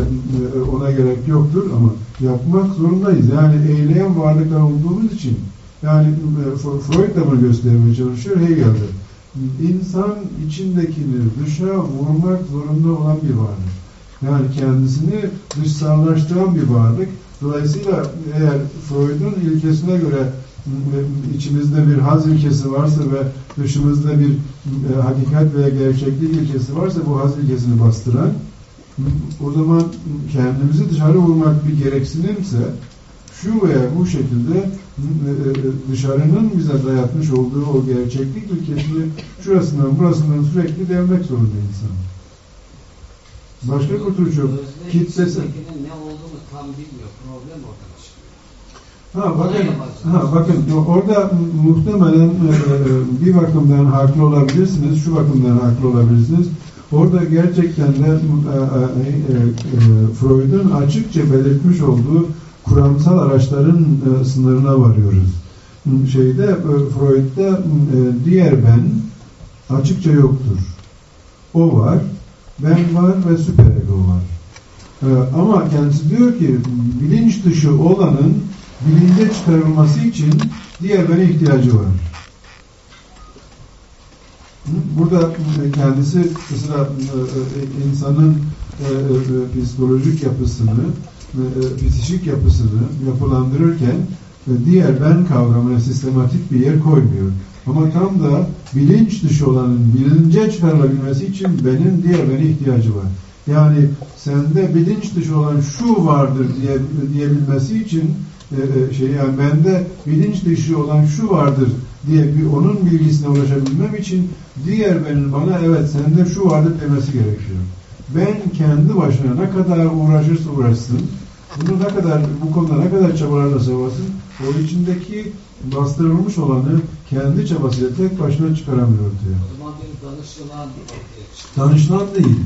e, ona gerek yoktur ama yapmak zorundayız. Yani eyleyen varlıklar olduğumuz için yani e, Freud da bunu göstermeye çalışıyor Hegel'de. İnsan içindekini dışa vurmak zorunda olan bir varlık. Yani kendisini dışsallaştıran bir varlık. Dolayısıyla eğer Freud'un ilkesine göre içimizde bir haz ilkesi varsa ve dışımızda bir hakikat veya gerçeklik ilkesi varsa bu haz ilkesini bastıran o zaman kendimizi dışarı vurmak bir gereksinimse şu veya bu şekilde e, e, dışarının bize dayatmış olduğu o gerçeklik ilkesini şurasından burasından sürekli devmek zorunda insan. Başka kurtuluş yok. Kitlesi. ne olduğunu tam bilmiyor. Problem çıkıyor. Ha bakın, ha bakın orada muhtemelen e, bir bakımdan haklı olabilirsiniz, şu bakımdan haklı olabilirsiniz. Orada gerçekten de e, e, e, Freud'un açıkça belirtmiş olduğu kuramsal araçların e, sınırına varıyoruz. Şeyde Freud'da diğer ben açıkça yoktur. O var, ben var ve süperego var. Ama kendisi diyor ki bilinç dışı olanın bilince çıkarılması için diğer bene ihtiyacı var. Burada kendisi mesela e, e, insanın e, psikolojik yapısını, psikik yapısını yapılandırırken diğer ben kavramına sistematik bir yer koymuyor. Ama tam da bilinç dışı olanın bilince çıkarılabilmesi için benim diğer bene ihtiyacı var. Yani sende bilinç dışı olan şu vardır diye diyebilmesi için şey yani bende bilinç dışı olan şu vardır diye bir onun bilgisine ulaşabilmem için diğer benim bana evet sende şu vardır demesi gerekiyor. Ben kendi başına ne kadar uğraşırsa uğraşsın, bunu ne kadar bu konuda ne kadar çabalarla çabasın, o içindeki bastırılmış olanı kendi çabasıyla tek başına çıkaramıyor ortaya. O zaman bir danışılan değil.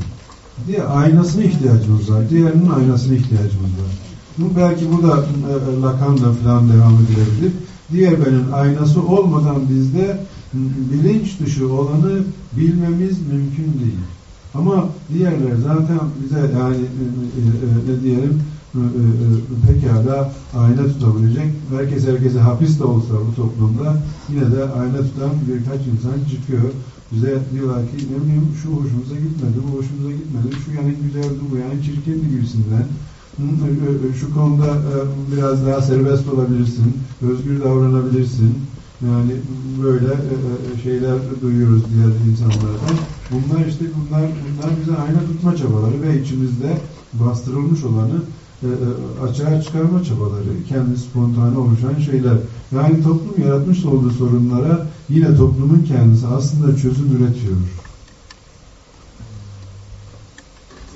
Diye aynasına ihtiyacımız var. Diğerinin aynasına ihtiyacımız var. Bu belki burada e, Lacan'la falan devam edilebilir. Diğer benin aynası olmadan bizde bilinç dışı olanı bilmemiz mümkün değil. Ama diğerler zaten bize yani e, e, e, ne diyelim pekala ayna tutabilecek. Herkes herkese hapis de olsa bu toplumda yine de ayna tutan birkaç insan çıkıyor. Bize diyorlar ki ne bileyim şu hoşumuza gitmedi, bu hoşumuza gitmedi, şu yanın güzeldi, bu yanın çirkindi gibisinden. Şu konuda biraz daha serbest olabilirsin, özgür davranabilirsin. Yani böyle e, e, şeyler duyuyoruz diğer insanlardan. Bunlar işte bunlar bunlar bize ayna tutma çabaları ve içimizde bastırılmış olanı e, açığa çıkarma çabaları, kendi spontane oluşan şeyler. Yani toplum yaratmış olduğu sorunlara yine toplumun kendisi aslında çözüm üretiyor.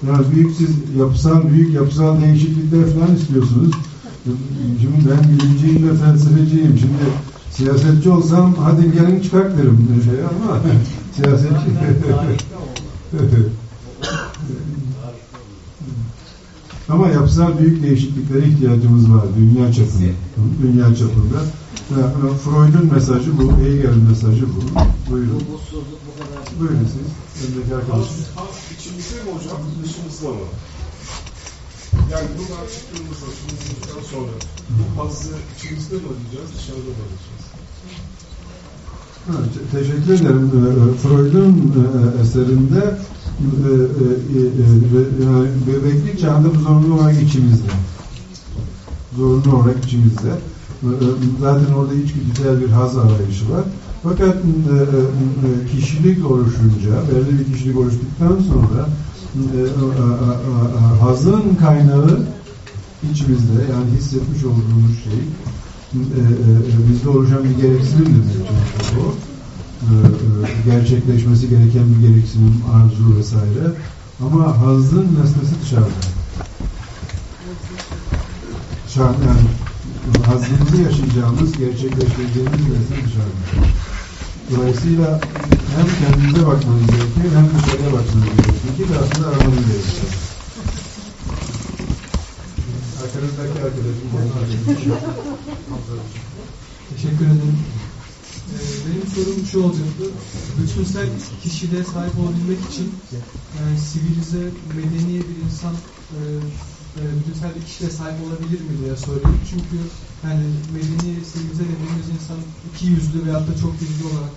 Yani büyük siz yapısal, büyük yapısal değişiklikler falan istiyorsunuz. Şimdi ben bilimciyim ve felsefeciyim. Şimdi siyasetçi olsam hadi gelin çıkart derim bir şey ama siyasetçi. Ama yapısal büyük değişikliklere ihtiyacımız var dünya çapında. Dünya çapında. Yani Freud'un mesajı bu, Hegel'in mesajı bu. Buyurun. Buyurun siz. Öndeki arkadaşım. Haz içimizde mi hocam, dışımızda mı? Yani buradan çıktığımızda, çıktığımızdan sonra bu hazı içimizde mi arayacağız, dışarıda mı arayacağız? Te- teşekkür ederim. Ee, e, Freud'un e, eserinde e, e, e, e, yani bebeklik çağında bu zorunlu olarak içimizde. Zorunlu olarak içimizde. E, e, Zaten orada içgüdüsel bir haz arayışı var. Fakat kişilik oluşunca, belli bir kişilik oluştuktan sonra hazın kaynağı içimizde yani hissetmiş olduğumuz şey e, e, e, bizde oluşan bir gereksinim demek bu. E, e, gerçekleşmesi gereken bir gereksinim, arzu vesaire. Ama hazın nesnesi dışarıda. Dışarıda yani hazımızı yaşayacağımız, gerçekleştireceğimiz nesne dışarıda. Dolayısıyla hem kendinize bakmanız gerekiyor hem dışarıya bakmanız gerekiyor. İki aslında aramanız gerekiyor. Arkanızdaki arkadaşım. Teşekkür ederim. Ee, benim sorum şu olacaktı. Bütünsel kişiliğe sahip olabilmek için yani sivilize, medeni bir insan e, e, bütünsel bir kişiliğe sahip olabilir mi diye soruyorum. Çünkü yani medeni, sivilize dediğimiz insan iki yüzlü veyahut da çok yüzlü olarak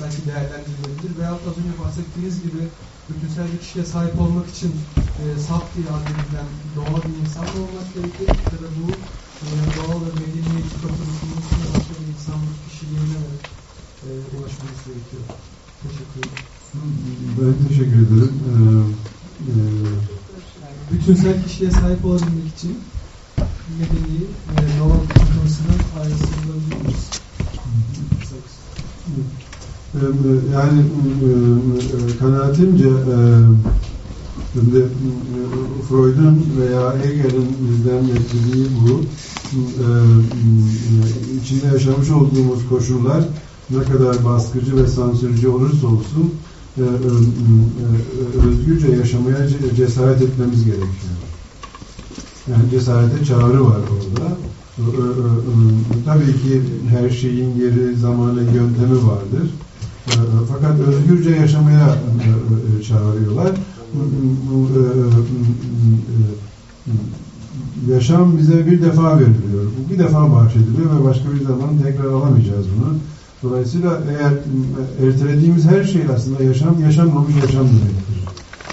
belki değerlendirilebilir. Veyahut az önce bahsettiğiniz gibi bütünsel bir kişiliğe sahip olmak için e, saf diye adledilen doğal bir insan olmak gerekir? Ya da bu e, doğal ve medeni sunmasına başka bir insanlık kişiliğine e, ulaşmamız gerekiyor? Teşekkür ederim. Ben teşekkür ederim. Ee, e, Bütünsel kişiliğe sahip olabilmek için medeni ve doğal sıfatının ayrısında bulunuruz. e, yani e, e, kanaatimce şimdi Freud'un veya Hegel'in bizden beklediği bu içinde yaşamış olduğumuz koşullar ne kadar baskıcı ve sansürcü olursa olsun özgürce yaşamaya ce- cesaret etmemiz gerekiyor. Yani cesarete çağrı var orada. E, e, e, Tabii ki her şeyin yeri, zamanı, yöntemi vardır. E, e, Fakat özgürce yaşamaya e, e, çağırıyorlar. E, e, e, Yaşam bize bir defa veriliyor. Bir defa bahşediliyor ve başka bir zaman tekrar alamayacağız bunu. Dolayısıyla eğer e, ertelediğimiz her şey aslında yaşam, yaşanmamış yaşam demektir.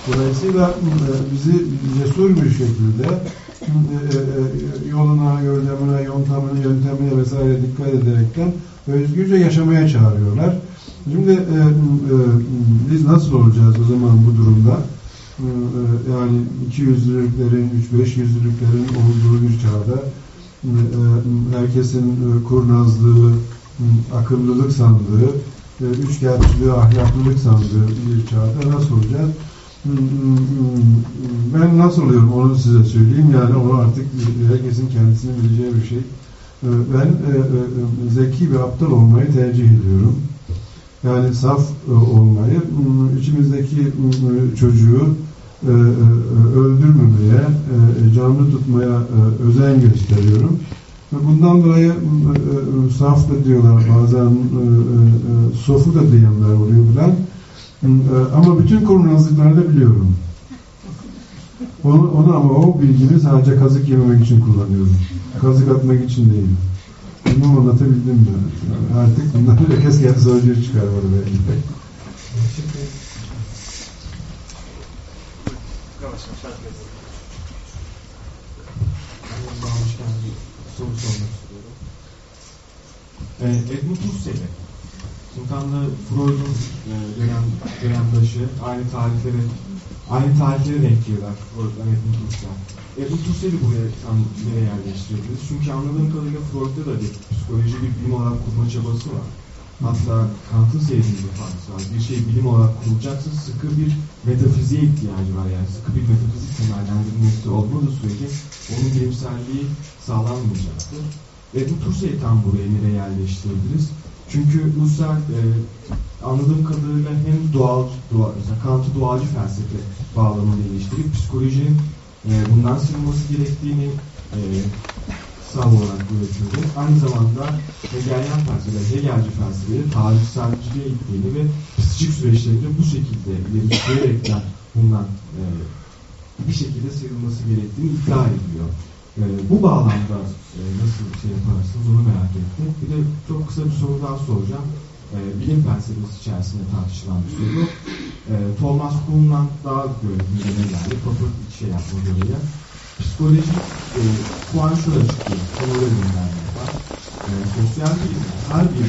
Dolayısıyla e, bizi cesur bir şekilde e, yoluna, yordamına, yöntemine, yöntemine vesaire dikkat ederekten özgürce yaşamaya çağırıyorlar. Şimdi biz nasıl olacağız o zaman bu durumda? E, yani 200'lülüklerin, 3-500'lülüklerin olduğu bir çağda herkesin kurnazlığı, akıllılık sandığı, e, üçkağıtçılığı, ahlaklılık sandığı bir çağda nasıl olacağız? Ben nasıl oluyorum onu size söyleyeyim. Yani onu artık herkesin kendisinin bileceği bir şey. Ben e, e, zeki ve aptal olmayı tercih ediyorum. Yani saf e, olmayı, içimizdeki çocuğu öldürmemeye, canlı tutmaya özen gösteriyorum. Bundan dolayı saf da diyorlar bazen sofu da diyenler oluyor bilen. Ama bütün kurnazlıkları da biliyorum. Onu, onu ama o bilgimi sadece kazık yememek için kullanıyorum. Kazık atmak için değil. Bunu anlatabildim mi? Artık bundan herkes kendi sonucu çıkarmalı belki. Soru sormak istiyorum. Ee, Edmund Husserl'e da Freud'un e, dönem, dönemdaşı aynı tarihleri aynı tarihleri denk geliyorlar Freud'la Edmund Husserl. Edmund Husserl'i buraya tam nereye yerleştirdiniz? Çünkü anladığım kadarıyla Freud'da da bir psikoloji bir bilim olarak kurma çabası var. Hatta Kant'ın sevdiği ifadesi var. Bir şey bilim olarak kurulacaksa sıkı bir metafiziğe ihtiyacı var. Yani sıkı bir metafizik temellendirilmesi olmadığı sürece onun bilimselliği sağlanmayacaktır. Edmund Husserl'i tam buraya nereye yerleştirebiliriz? Çünkü Husserl e, anladığım kadarıyla hem doğal, doğa, Kant'ı doğacı felsefe bağlamını iliştirip psikolojinin e, bundan sıyrılması gerektiğini e, sağ olarak üretiyordu. Aynı zamanda Hegelian felsefe, Hegelci felsefeyi tarihselciliğe gittiğini ve psikik süreçlerinde bu şekilde ileri bundan e, bir şekilde sıyrılması gerektiğini iddia ediyor. E, bu bağlamda e, nasıl şey yaparsınız onu merak ettim. Bir de çok kısa bir soru daha soracağım. E, bilim felsefesi içerisinde tartışılan bir soru. E, Thomas Kuhn'dan daha böyle gündeme geldi. Popper şey yapmadı oraya. Psikoloji, e, Kuhn şöyle açıklıyor. Konuları gündemde var. E, sosyal bilimler, her bir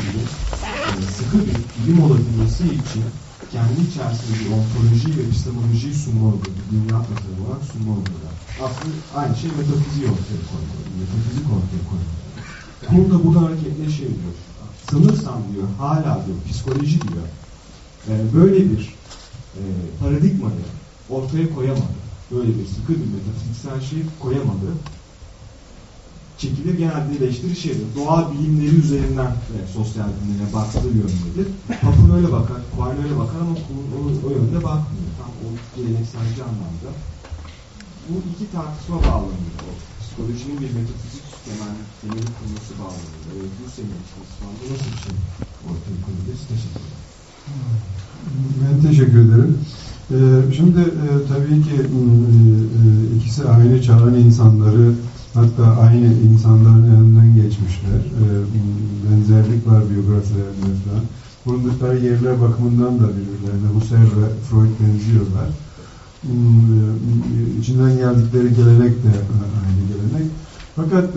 e, sıkı bir bilim olabilmesi için kendi içerisinde bir ontoloji ve epistemolojiyi sunmalıdır. Bir dünya tasarımı olarak sunmalıdır. Aslında aynı şey metafiziği ortaya koyuyor. Metafizik ortaya koyuyor. Kuhn da buradan hareketle şey diyor. Sanırsam diyor, hala diyor, psikoloji diyor, e, böyle bir e, paradigmayı ortaya koyamadı. Böyle bir sıkı bir metafiziksel şey koyamadı. Çekilir genelde eleştiri şeydir. Doğa bilimleri üzerinden e, sosyal bilimlere baktığı yöndedir. Papın öyle bakar, Kuhn öyle bakar ama Kuhn o, o yönde bakmıyor. Tam o gelenekselci anlamda. Bu iki tartışma bağlanıyor. O psikolojinin bir metafizik temel, temeli kurması bağlamında, özgür falan bu nasıl bir şey ortaya koyabiliriz? Teşekkür ederim. Ben teşekkür ederim. Ee, şimdi e, tabii ki e, e, ikisi aynı çağın insanları hatta aynı insanların yanından geçmişler. E, benzerlik var biyografilerinde falan. Bulundukları yerler bakımından da birbirlerine Husserl ve Freud benziyorlar. İçinden geldikleri gelenek de aynı gelenek. Fakat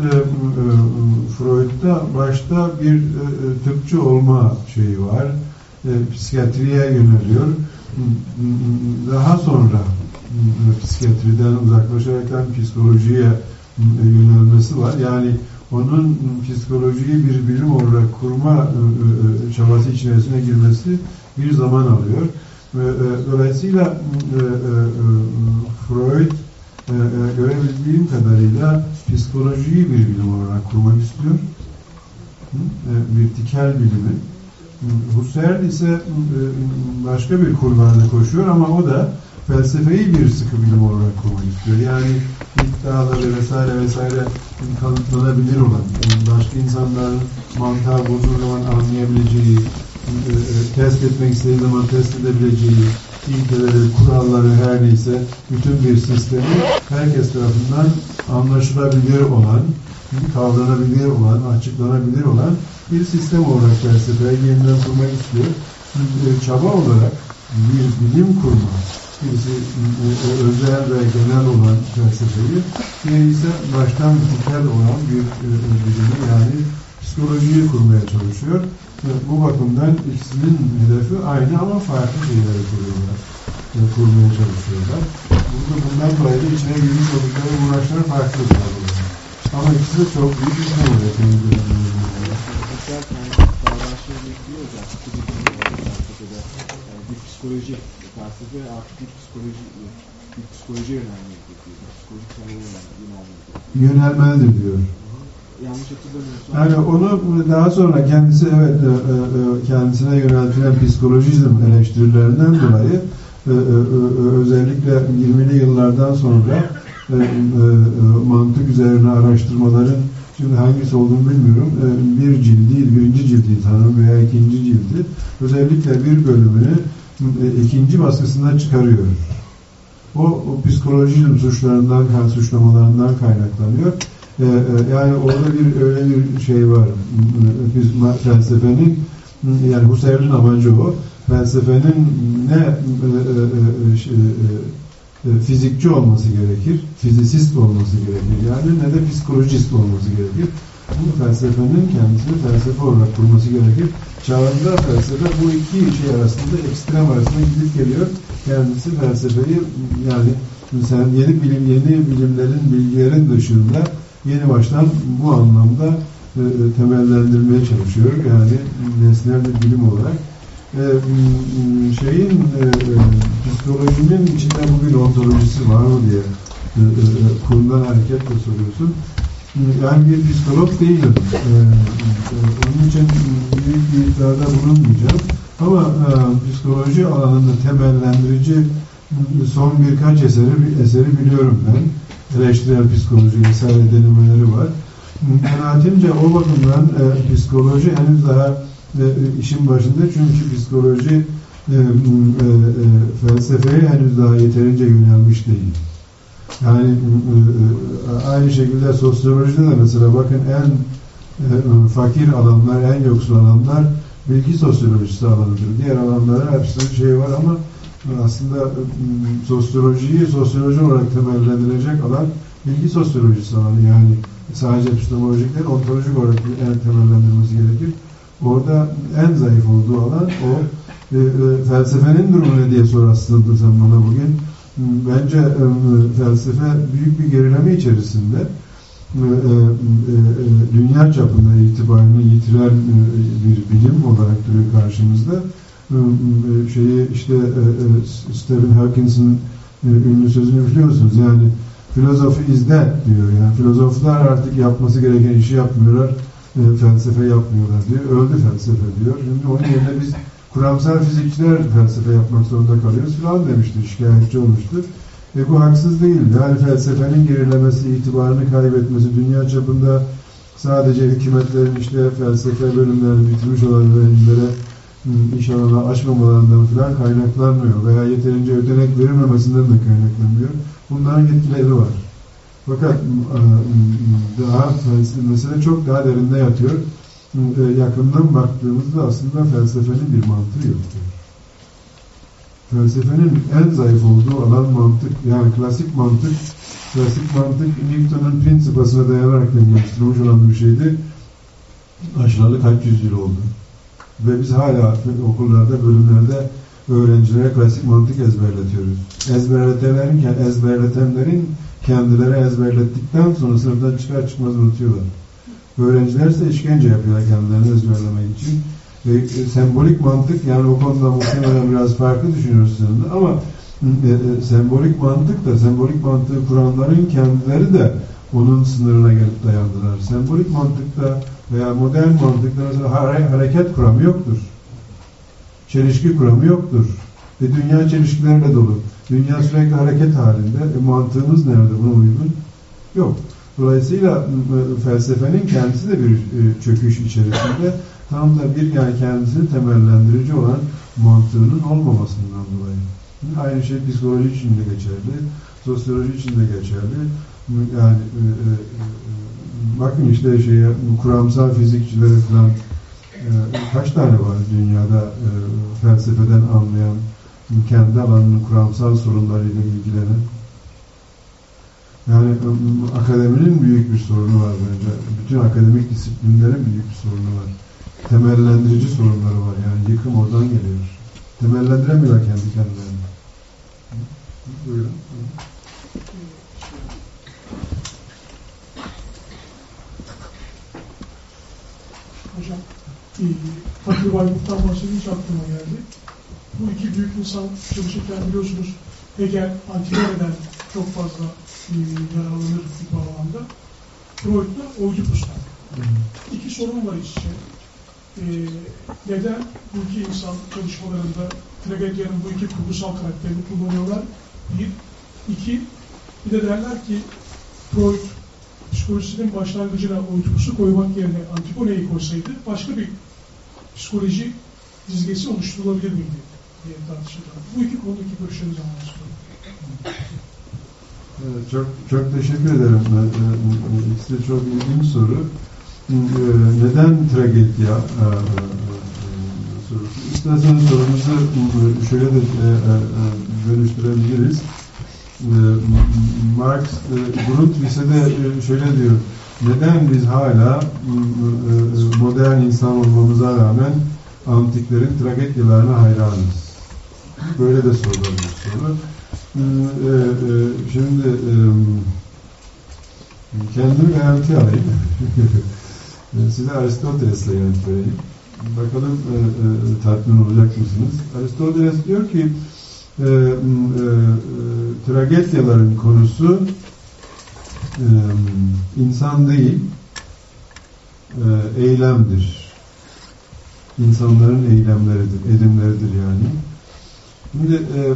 Freud'da başta bir tıpçı olma şeyi var. Psikiyatriye yöneliyor. Daha sonra e, psikiyatriden uzaklaşarak psikolojiye e, yönelmesi var. Yani onun psikolojiyi bir bilim olarak kurma e, çabası içerisine girmesi bir zaman alıyor. Dolayısıyla Freud görebildiğim kadarıyla psikolojiyi bir bilim olarak kurmak istiyor. Bir tikel bilimi. Husserl ise e, başka bir kurbanı koşuyor ama o da felsefeyi bir sıkı bilim olarak kurmak istiyor. Yani iddiaları vesaire vesaire kanıtlanabilir olan, başka insanların mantığa bulduğu zaman anlayabileceği, e, e, test etmek istediği zaman test edebileceği, ilkeleri, kuralları her neyse bütün bir sistemi herkes tarafından anlaşılabilir olan, kavranabilir olan, açıklanabilir olan bir sistem olarak felsefeyi yeniden kurmak istiyor. Çaba olarak bir bilim kurma, birisi özel ve genel olan felsefeyi, diğeri ise baştan tikel olan bir bilimi yani psikolojiyi kurmaya çalışıyor. Bu bakımdan ikisinin hedefi aynı ama farklı şeyleri kuruyorlar, kurmaya çalışıyorlar. Burada bundan dolayı içine girmiş oldukları uğraşlar farklı Ama ikisi de çok büyük bir konu oluyor kendi dönemlerinde. bir psikoloji felsefe artık bir psikoloji bir psikoloji yönelmeyi bekliyor. Psikolojik temeli Yönelmelidir diyor. Yanlış hatırlamıyorsam. Yani onu daha sonra kendisi evet e, e, kendisine yöneltilen psikolojizm eleştirilerinden dolayı e, özellikle 20'li yıllardan sonra mantık üzerine araştırmaların şimdi hangisi olduğunu bilmiyorum. Bir cilt değil, birinci cildi tanım veya ikinci cildi özellikle bir bölümünü ikinci baskısından çıkarıyor. O, o psikolojinin suçlarından, suçlamalarından kaynaklanıyor. Yani orada bir öyle bir şey var. Biz felsefenin yani Husserl'in amacı o. Felsefenin ne e, e, e, fizikçi olması gerekir, fizisist olması gerekir. Yani ne de psikolojist olması gerekir. Bu felsefenin kendisini felsefe olarak kurması gerekir. Çağında felsefe bu iki şey arasında, ekstrem arasında gidip geliyor. Kendisi felsefeyi yani sen yeni bilim, yeni bilimlerin, bilgilerin dışında yeni baştan bu anlamda e, temellendirmeye çalışıyor. Yani nesnel bir bilim olarak. E, şeyin e, psikolojinin içinde bugün ontolojisi var mı diye e, e, kurumdan hareketle soruyorsun. Yani bir psikolog değilim. Ee, onun için büyük bir iddiada bulunmayacağım. Ama e, psikoloji alanında temellendirici son birkaç eseri, eseri biliyorum ben. Eleştirel psikoloji vesaire denemeleri var. Kanaatimce o bakımdan e, psikoloji henüz daha e, işin başında çünkü psikoloji e, e, e, felsefeye henüz daha yeterince yönelmiş değil. Yani e, e, aynı şekilde sosyolojide de mesela bakın en e, fakir alanlar, en yoksul alanlar bilgi sosyolojisi alanıdır. Diğer alanlara hepsinin şey var ama aslında sosyolojiyi sosyoloji olarak temellendirecek alan bilgi sosyolojisi alanı. Yani sadece epistemolojik değil, ontolojik olarak en temellendirmesi gerekir. Orada en zayıf olduğu alan o e, e, felsefenin durumu ne diye sor aslında sen bana bugün bence e, felsefe büyük bir gerileme içerisinde e, e, dünya çapında itibarını yitiren bir bilim olarak duruyor karşımızda. Şeyi işte Stephen Hawkins'in ünlü sözünü biliyorsunuz. Yani filozofi is dead diyor. Yani filozoflar artık yapması gereken işi yapmıyorlar. Felsefe yapmıyorlar diyor. Öldü felsefe diyor. Şimdi onun yerine biz kuramsal fizikçiler felsefe yapmak zorunda kalıyoruz falan demiştir, şikayetçi olmuştur. E bu haksız değil. Yani felsefenin gerilemesi, itibarını kaybetmesi, dünya çapında sadece hükümetlerin işte felsefe bölümlerini bitirmiş olan öğrencilere alanı açmamalarından falan kaynaklanmıyor veya yeterince ödenek verilmemesinden de kaynaklanmıyor. Bunların etkileri var. Fakat e, daha mesele çok daha derinde yatıyor. E, Yakından baktığımızda aslında felsefenin bir mantığı yoktur. Felsefenin en zayıf olduğu alan mantık. Yani klasik mantık, klasik mantık Newton'un prinsipasına dayanarak geliştirilmiş olan bir şeydi. Aşılalı kaç yüzyıl oldu. Ve biz hala okullarda, bölümlerde öğrencilere klasik mantık ezberletiyoruz. Ezberletenlerin, ezberletenlerin kendileri ezberlettikten sonra sınıftan çıkar çıkmaz unutuyorlar. Öğrenciler ise işkence yapıyorlar kendilerini ezberlemek için. E, e, sembolik mantık yani o konuda muhtemelen biraz farklı düşünüyoruz seninle ama e, e, sembolik mantık da sembolik mantığı kuranların kendileri de onun sınırına gelip dayandılar. Sembolik mantıkta veya modern mantıkta mesela hare, hareket kuramı yoktur. Çelişki kuramı yoktur. Ve dünya çelişkilerle dolu. Dünya sürekli hareket halinde. E, mantığımız nerede buna uygun? Yok. Dolayısıyla e, felsefenin kendisi de bir e, çöküş içerisinde tam da bir yani kendisini temellendirici olan mantığının olmamasından dolayı. Aynı şey psikoloji için de geçerli, sosyoloji için de geçerli. Yani e, e, bakın işte şeye kuramsal fizikçileri falan e, kaç tane var dünyada e, felsefeden anlayan, kendi alanının kuramsal sorunlarıyla ilgilenen. Yani akademinin büyük bir sorunu var bence. Bütün akademik disiplinlerin büyük bir sorunu var. Temellendirici sorunları var. Yani yıkım oradan geliyor. Temellendiremiyorlar kendi kendilerini. Buyurun. Hocam, e, Fakir Bayburt'tan bahsedince aklıma geldi. Bu iki büyük insan çalışırken biliyorsunuz Hegel Antigone'den çok fazla e, yararlanır bu bağlamda. Freud da Oedipus'tan. İki sorun var içe. E, neden bu iki insan çalışmalarında tragedyanın bu iki kurgusal karakterini kullanıyorlar? Bir. iki bir de derler ki Freud psikolojisinin başlangıcına Oedipus'u koymak yerine Antigone'yi koysaydı başka bir psikoloji dizgesi oluşturulabilir miydi diye tartışılıyor. Bu iki konudaki görüşlerinizi almak istiyorum. Çok çok teşekkür ederim. İkisi de çok ilginç soru. Neden tragedya sorusu? İsterseniz sorumuzu şöyle de dönüştürebiliriz. Marx Grundrisse'de şöyle diyor. Neden biz hala modern insan olmamıza rağmen antiklerin tragedyalarına hayranız? Böyle de sorulabilir soru. Şimdi kendimi garanti alayım. Size Aristoteles'le yanıt vereyim. Bakalım e, e, tatmin olacak mısınız? Aristoteles diyor ki e, e, tragedyaların konusu e, insan değil e, eylemdir. İnsanların eylemleridir, edimleridir yani. Şimdi e, e, e,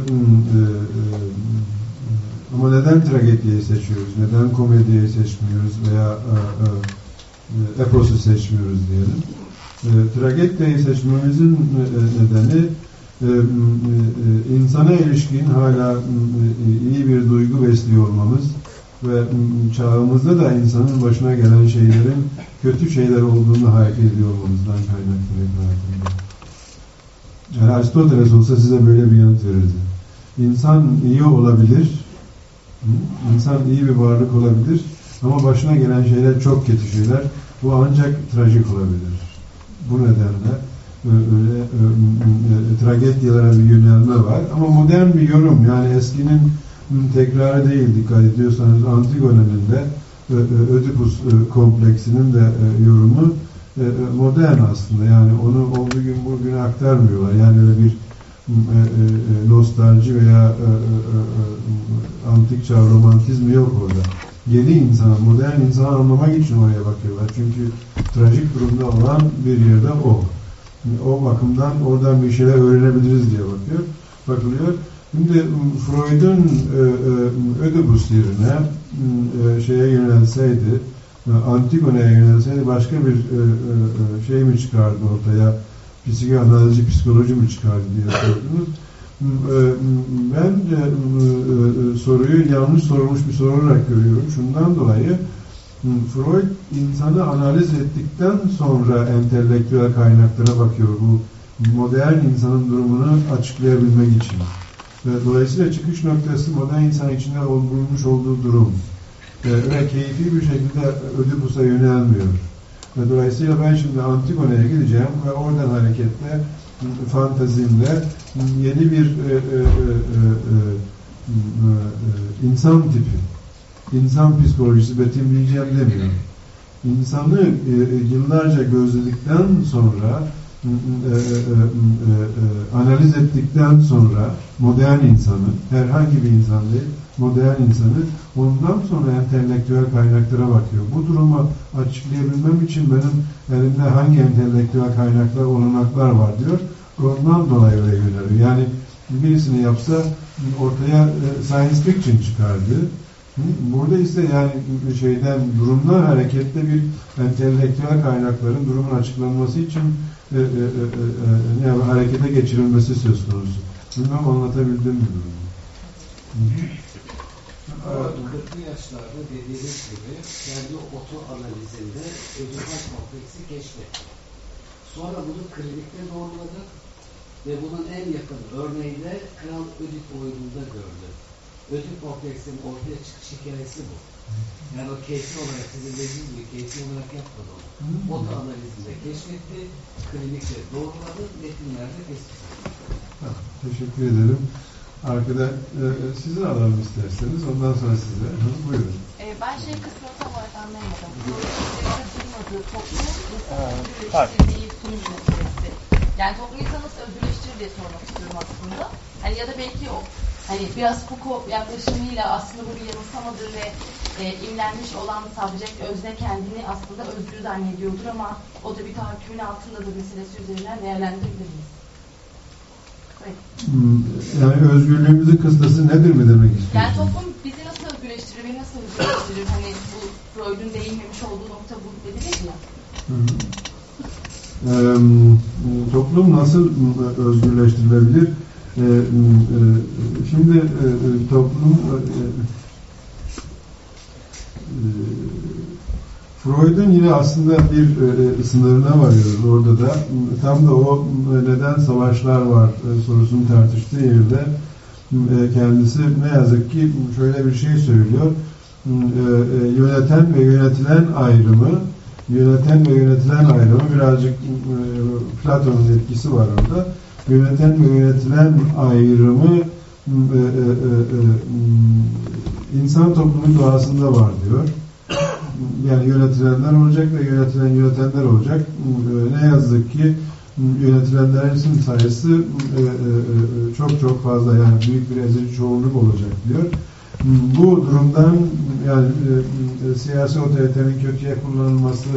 ama neden tragediyi seçiyoruz? Neden komediyi seçmiyoruz veya e, e, eposu seçmiyoruz diyelim. E, tragediyi seçmemizin e, nedeni e, e, insana ilişkin hala e, iyi bir duygu besliyor olmamız ve e, çağımızda da insanın başına gelen şeylerin kötü şeyler olduğunu hareket ediyor olmamızdan kaynaklanıyor. Yani Aristoteles olsa size böyle bir yanıt verirdi. İnsan iyi olabilir, insan iyi bir varlık olabilir ama başına gelen şeyler çok kötü şeyler. Bu ancak trajik olabilir. Bu nedenle öyle tragedyalara bir yönelme var. Ama modern bir yorum yani eskinin tekrarı değil dikkat ediyorsanız Antigone'nin de e, Ödipus kompleksinin de yorumu modern aslında. Yani onu olduğu gün bugüne aktarmıyorlar. Yani öyle bir nostalji veya antik çağ romantizmi yok orada. Yeni insan, modern insanı anlamak için oraya bakıyorlar. Çünkü trajik durumda olan bir yerde o. O bakımdan oradan bir şeyler öğrenebiliriz diye bakıyor. Bakılıyor. Şimdi Freud'un e, e, yerine e, şeye yönelseydi, e, Antigone'ye yönelseydi başka bir e, e, e, şey mi çıkardı ortaya, psikanalizci psikoloji mi çıkardı diye sordunuz. M, e, m, Ben de m, e, soruyu yanlış sorulmuş bir soru olarak görüyorum. Şundan dolayı m, Freud insanı analiz ettikten sonra entelektüel kaynaklara bakıyor. Bu modern insanın durumunu açıklayabilmek için. Ve dolayısıyla çıkış noktası modern insan içinde bulmuş olduğu durum. Ve keyfi bir şekilde Ödipus'a yönelmiyor. Ve dolayısıyla ben şimdi Antigone'ye gideceğim ve oradan hareketle fantazimle yeni bir e, e, e, e, e, insan tipi, insan psikolojisi betimleyeceğim demiyorum. İnsanı e, e, yıllarca gözledikten sonra e, e, e, e, analiz ettikten sonra modern insanı, herhangi bir insan değil, modern insanı ondan sonra entelektüel kaynaklara bakıyor. Bu durumu açıklayabilmem için benim elimde hangi entelektüel kaynaklar, olanaklar var diyor. Ondan dolayı öyle yöneliyor. Yani birisini yapsa ortaya e, science fiction çıkardı. Burada ise yani şeyden durumdan hareketle bir entelektüel kaynakların durumun açıklanması için e, e, e, e, yani harekete geçirilmesi söz konusu. Bilmem anlatabildim mi durumu? 40'lı yaşlarda dediğiniz gibi kendi oto analizinde ödülsel kompleksi keşfetti. Sonra bunu klinikte doğruladı ve bunun en yakın örneği de Kral Ödip oyununda gördü. Ödip kompleksinin ortaya çıkış hikayesi bu. Yani o keyfi olarak sizin dediğiniz gibi keyfi olarak yapmadı onu. Oto analizinde keşfetti, klinikte doğruladı, metinlerde tespit Teşekkür ederim. Arkada e, e, sizi alalım isterseniz. Ondan sonra size. Hı, buyurun. Ee, ben şey kısmını tam olarak anlayamadım. Duymadığı toplum insanın özgürleştirdiği sunum meselesi. Yani toplum insanı nasıl özgürleştirir diye sormak istiyorum aslında. Hani ya da belki o hani biraz Foucault yaklaşımıyla aslında bu bir yanılsamadır ve e, imlenmiş olan subject özne kendini aslında özgür zannediyordur ama o da bir tahakkümün altındadır meselesi üzerinden değerlendirebilir miyiz? Hmm, Yani özgürlüğümüzün kıstası nedir mi demek istiyorsunuz? Yani toplum bizi nasıl özgürleştirir, beni nasıl özgürleştirir? Hani bu Freud'un değinmemiş olduğu nokta bu dediniz ya. Hı hı. Eee, toplum nasıl özgürleştirilebilir? Eee, m, e, Şimdi e, toplum Freud'un yine aslında bir e, sınırına varıyoruz orada da. Tam da o m, neden savaşlar var e, sorusunu tartıştığı yerde e, kendisi ne yazık ki şöyle bir şey söylüyor. E, e, Yöneten ve yönetilen ayrımı yöneten ve yönetilen ayrımı birazcık e, Platon'un etkisi var orada. Yöneten ve yönetilen ayrımı e, e, e, e, insan toplumun doğasında var diyor. Yani yönetilenler olacak ve yönetilen yönetenler olacak. E, ne yazık ki yönetilenlerin sayısı e, e, e, çok çok fazla yani büyük bir ezici çoğunluk olacak diyor. Bu durumdan yani siyasi otoritenin kötüye kullanılması,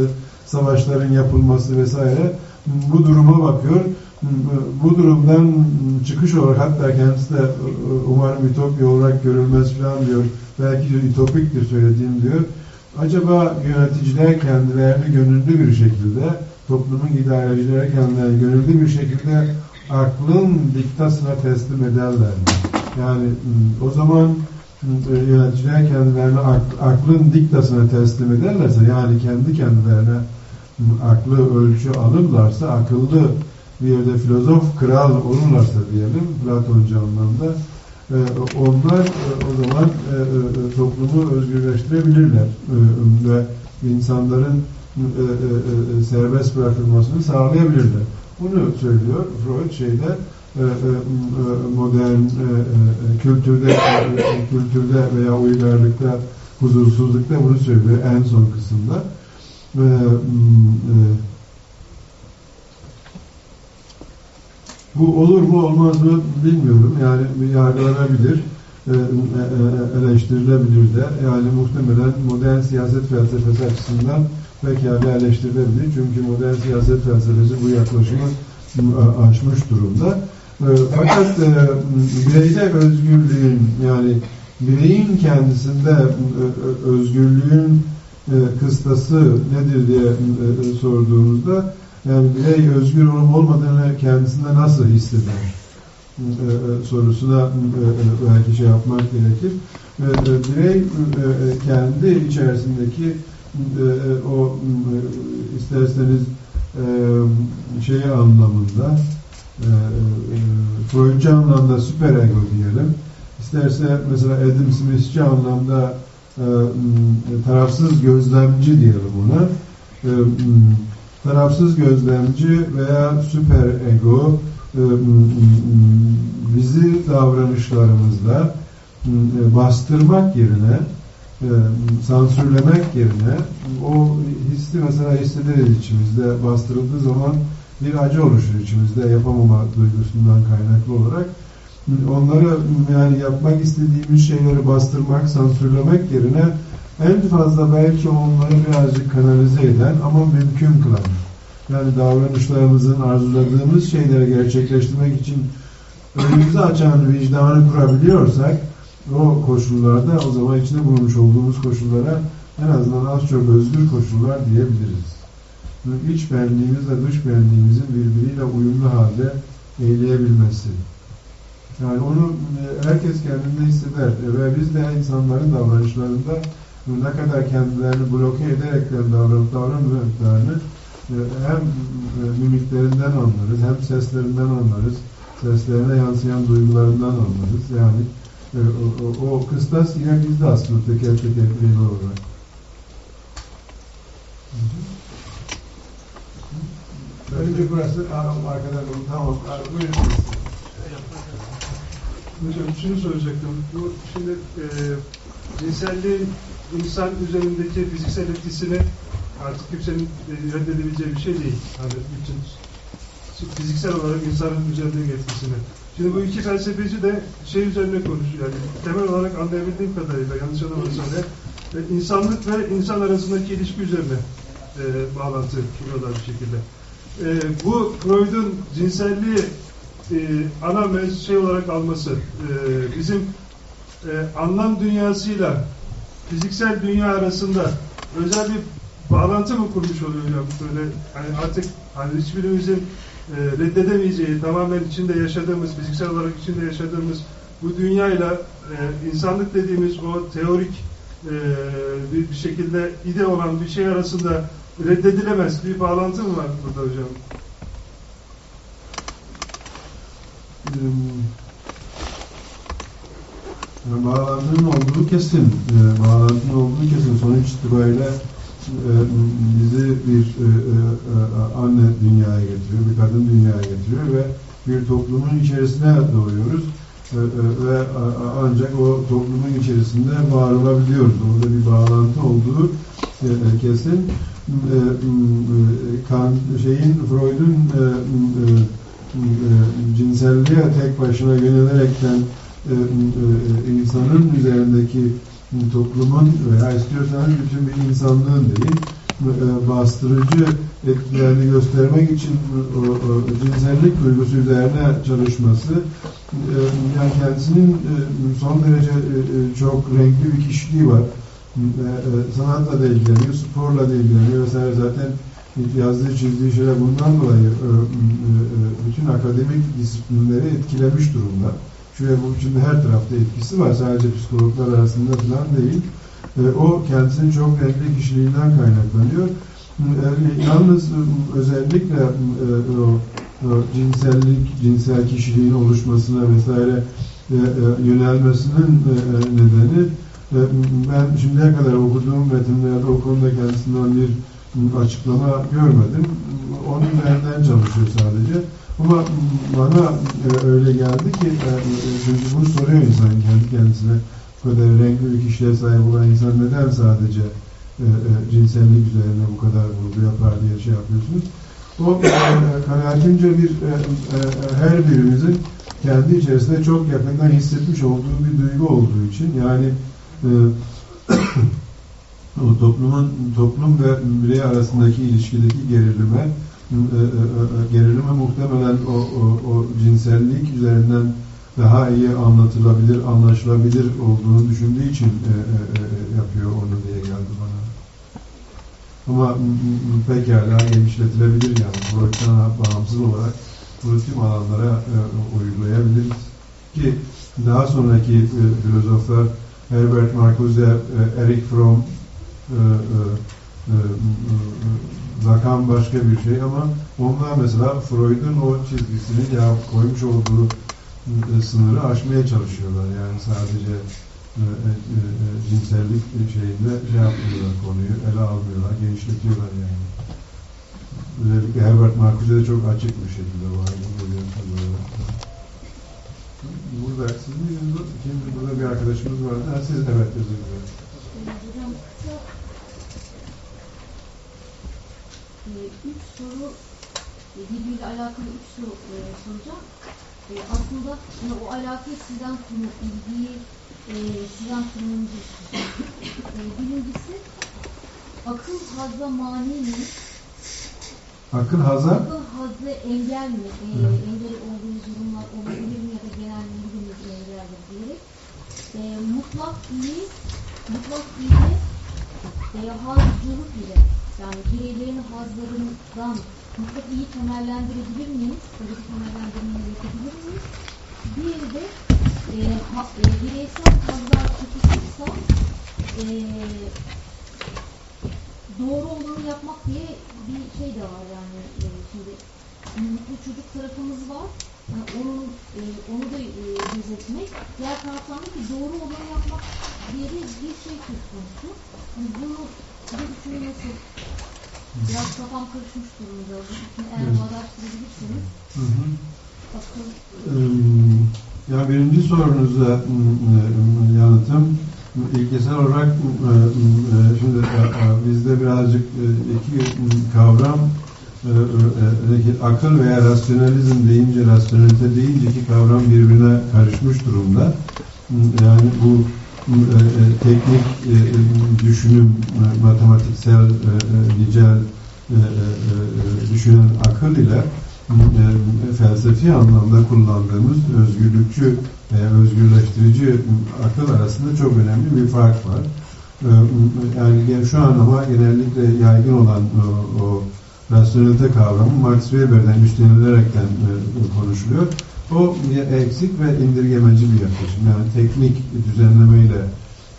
savaşların yapılması vesaire bu duruma bakıyor. Bu durumdan çıkış olarak hatta kendisi de umarım ütopya olarak görülmez falan diyor. Belki ütopiktir söylediğim diyor. Acaba yöneticiler kendilerini gönüllü bir şekilde toplumun idarecileri kendilerini gönüllü bir şekilde aklın diktasına teslim ederler mi? Yani o zaman yöneticiler kendilerini aklın diktasına teslim ederlerse yani kendi kendilerine aklı ölçü alırlarsa akıllı bir yerde filozof kral olurlarsa diyelim Platoncu anlamda e, onlar e, o zaman e, e, toplumu özgürleştirebilirler e, ve insanların serbest bırakılmasını sağlayabilirler. Bunu söylüyor Freud şeyde modern kültürde kültürde veya uygarlıkta huzursuzlukta bunu söylüyor en son kısımda. E, bu olur mu olmaz mı bilmiyorum. Yani yargılanabilir, e, e, eleştirilebilir de. Yani muhtemelen modern siyaset felsefesi açısından pekala eleştirilebilir. Çünkü modern siyaset felsefesi bu yaklaşımı aşmış durumda. E, fakat e, bireyde özgürlüğün yani bireyin kendisinde e, özgürlüğün e, kıstası nedir diye e, sorduğumuzda yani birey özgür olup olmadığını kendisinde nasıl hisseder sorusuna belki şey yapmak gerekir. Birey kendi içerisindeki o isterseniz şey anlamında Freudcu anlamda süper ego diyelim. İsterse mesela Adam Smith'ci anlamda tarafsız gözlemci diyelim ona. Tarafsız gözlemci veya süper ego bizi davranışlarımızda bastırmak yerine sansürlemek yerine o hissi mesela hissederiz içimizde bastırıldığı zaman bir acı oluşur içimizde yapamama duygusundan kaynaklı olarak. Onları yani yapmak istediğimiz şeyleri bastırmak, sansürlemek yerine en fazla belki onları birazcık kanalize eden ama mümkün kılan yani davranışlarımızın arzuladığımız şeyleri gerçekleştirmek için önümüzü açan vicdanı kurabiliyorsak o koşullarda o zaman içinde bulunmuş olduğumuz koşullara en azından az çok özgür koşullar diyebiliriz. İç benliğimizle dış benliğimizin birbiriyle uyumlu halde eyleyebilmesi. Yani onu e, herkes kendinde hisseder ve biz de insanların davranışlarında ne kadar kendilerini bloke ederekten davranıp davranmadıklarını e, hem e, mimiklerinden anlarız, hem seslerinden anlarız, seslerine yansıyan duygularından anlarız. Yani e, o, o, o kıstas yine bizde aslında teker teker birey olarak. Önce burası arkadan tamam. Buyurun. Hocam şunu soracaktım. Bu şimdi e, cinselliğin insan üzerindeki fiziksel etkisini artık kimsenin reddedebileceği bir şey değil. Hani bütün fiziksel olarak insanın üzerindeki etkisini. Şimdi bu iki felsefeci de şey üzerine konuşuyor. Yani temel olarak anlayabildiğim kadarıyla yanlış anlamasam da e, insanlık ve insan arasındaki ilişki üzerine e, bağlantı kuruyorlar bir şekilde. E, bu Freud'un cinselliği e, ana şey olarak alması e, bizim e, anlam dünyasıyla fiziksel dünya arasında özel bir bağlantı mı kurmuş oluyor hocam? Böyle hani artık hani hiçbirimizin e, reddedemeyeceği, tamamen içinde yaşadığımız, fiziksel olarak içinde yaşadığımız bu dünyayla e, insanlık dediğimiz o teorik e, bir, bir şekilde ide olan bir şey arasında reddedilemez bir bağlantı mı var burada hocam? Yani bağlantının olduğu kesin. E, bağlantının olduğu kesin. Sonuç itibariyle bizi bir e, e, anne dünyaya getiriyor, bir kadın dünyaya getiriyor ve bir toplumun içerisine doğuyoruz ve ancak o toplumun içerisinde var olabiliyoruz. Orada bir bağlantı olduğu kesin. şeyin Freud'un cinselliğe tek başına yönelerekten insanın üzerindeki toplumun veya istiyorsanız bütün bir insanlığın değil e, bastırıcı etkilerini göstermek için o, o, cinsellik duygusu üzerine çalışması e, yani kendisinin e, son derece çok renkli bir kişiliği var. Sanatla da ilgileniyor, sporla da ilgileniyor vesaire zaten yazdığı çizdiği şeyler bundan dolayı bütün akademik disiplinleri etkilemiş durumda. Çünkü bu şimdi her tarafta etkisi var. Sadece psikologlar arasında falan değil. E, o kendisinin çok renkli kişiliğinden kaynaklanıyor. E, yalnız e, özellikle e, o, cinsellik, cinsel kişiliğin oluşmasına vesaire yönelmesinin nedeni ben şimdiye kadar okuduğum metinlerde o konuda kendisinden bir açıklama görmedim. Onun üzerinden çalışıyor sadece. Ama bana e, öyle geldi ki e, e, çünkü bunu soruyor insan kendi kendisine bu kadar renkli bir kişiye sahip olan insan neden sadece e, e, cinsellik üzerine bu kadar vurgu yapar diye şey yapıyorsunuz. O e, kanaatimce bir e, her birimizin kendi içerisinde çok yakından hissetmiş olduğu bir duygu olduğu için yani toplumun toplum ve birey arasındaki ilişkideki gerilime e, e, e, gerilimi muhtemelen o, o, o cinsellik üzerinden daha iyi anlatılabilir, anlaşılabilir olduğunu düşündüğü için e, e, yapıyor onu diye geldi bana. Ama pekala genişletilebilir yani. Freud'dan bağımsız olarak bunu tüm alanlara e, uygulayabiliriz. Ki daha sonraki e, filozoflar Herbert Marcuse, e, Eric Fromm, e, e, e, Lacan başka bir şey ama onlar mesela Freud'un o çizgisini ya koymuş olduğu e, sınırı aşmaya çalışıyorlar. Yani sadece e, e, cinsellik şeyinde şey yapmıyorlar konuyu, ele almıyorlar, genişletiyorlar yani. Özellikle Herbert Marcuse de çok açık bir şekilde var. Burada siz miydiniz? Şimdi burada bir arkadaşımız vardı. Ha, siz evet özür dilerim. Hocam kısa e, üç soru e, birbiriyle alakalı üç soru e, soracağım. E, aslında yani o alakayı sizden kurmak, ilgiyi e, sizden kurmanızı istiyorum. E, birincisi akıl hazla mani mi? Akıl hazar? Akıl hazı engel mi? E, engel olduğu durumlar olabilir mi ya da genel bilgimiz engeldir diyerek. E, mutlak iyi, mutlak iyi e, hazcılık ile yani bireylerin hazlarından mutlak iyi temellendirebilir miyiz? Böyle bir temellendirme yapabilir miyiz? Bir de e, ha, e, bireysel hazlar tutukluksa e, doğru olanı yapmak diye bir şey de var yani e, şimdi mutlu çocuk tarafımız var. Yani onu, e, onu da e, gözetmek. Diğer taraftan da ki doğru olanı yapmak diye bir şey söz konusu. Yani bunu biraz kafam karışmış durumda. Eğer Evet. Hı hı. Im, Ya birinci sorunuza ım, yanıtım ilkesel olarak şimdi e, e, bizde birazcık e, iki kavram e, e, e, akıl veya rasyonalizm deyince rasyonelite deyince iki kavram birbirine karışmış durumda. Yani bu e, e, teknik düşünüm, matematiksel, nicel düşünen akıl ile e, felsefi anlamda kullandığımız özgürlükçü veya özgürleştirici akıl arasında çok önemli bir fark var. E, Yani şu an ama genellikle yaygın olan o, o rasyonelite kavramı Max Weber'den üstlenilerekten e, konuşuluyor. O eksik ve indirgemeci bir yaklaşım. Yani teknik düzenlemeyle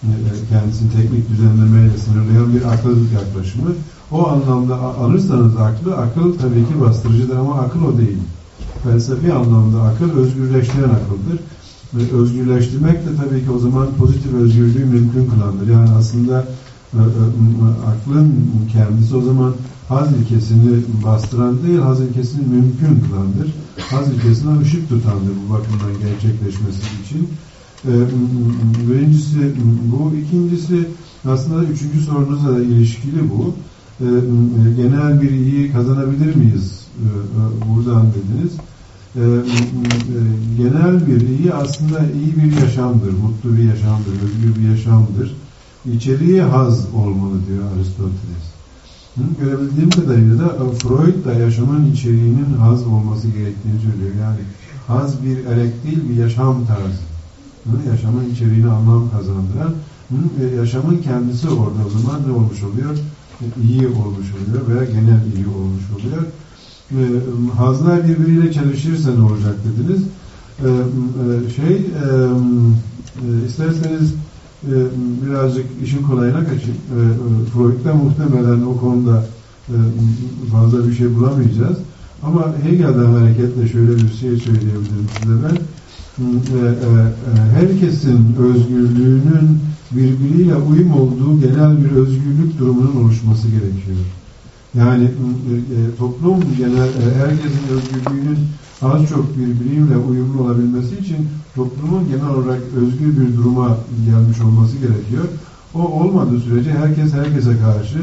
e, kendisini teknik düzenlemeyle sınırlayan bir akıl yaklaşımı. O anlamda alırsanız aklı, akıl tabii ki bastırıcıdır ama akıl o değil. Felsefi anlamda akıl özgürleştiren akıldır. Ve özgürleştirmek de tabii ki o zaman pozitif özgürlüğü mümkün kılandır. Yani aslında e, e, aklın kendisi o zaman haz ilkesini bastıran değil, haz ilkesini mümkün kılandır. Haz ilkesine ışık tutandır bu bakımdan gerçekleşmesi için. E, m- Birincisi bu, ikincisi aslında üçüncü sorunuzla da ilişkili bu. E, m- genel bir iyi kazanabilir miyiz? E, e, buradan dediniz. E, m- m- e, genel bir iyi aslında iyi bir yaşamdır, mutlu bir yaşamdır, özgür bir yaşamdır. İçeriği haz olmalı diyor Aristoteles. Görebildiğim kadarıyla da e, Freud da yaşamın içeriğinin haz olması gerektiğini söylüyor. Yani haz bir erek değil bir yaşam tarzı. Hı, Yaşamın içeriğine anlam kazandıran, hı, e, yaşamın kendisi orada o zaman ne olmuş oluyor? E, İyi olmuş oluyor veya genel iyi olmuş oluyor. Hazlar birbiriyle çalışırsa ne olacak dediniz. Şey, isterseniz e, birazcık işin kolayına kaçayım. E, e, Freud'da muhtemelen o konuda e, fazla bir şey bulamayacağız. Ama Hegel'den hareketle şöyle bir şey söyleyebilirim size ben. E, e, Herkesin özgürlüğünün birbiriyle uyum olduğu genel bir özgürlük durumunun oluşması gerekiyor. Yani e, toplum genel herkesin özgürlüğünün az çok birbiriyle uyumlu olabilmesi için toplumun genel olarak özgür bir duruma gelmiş olması gerekiyor. O olmadığı sürece herkes herkese karşı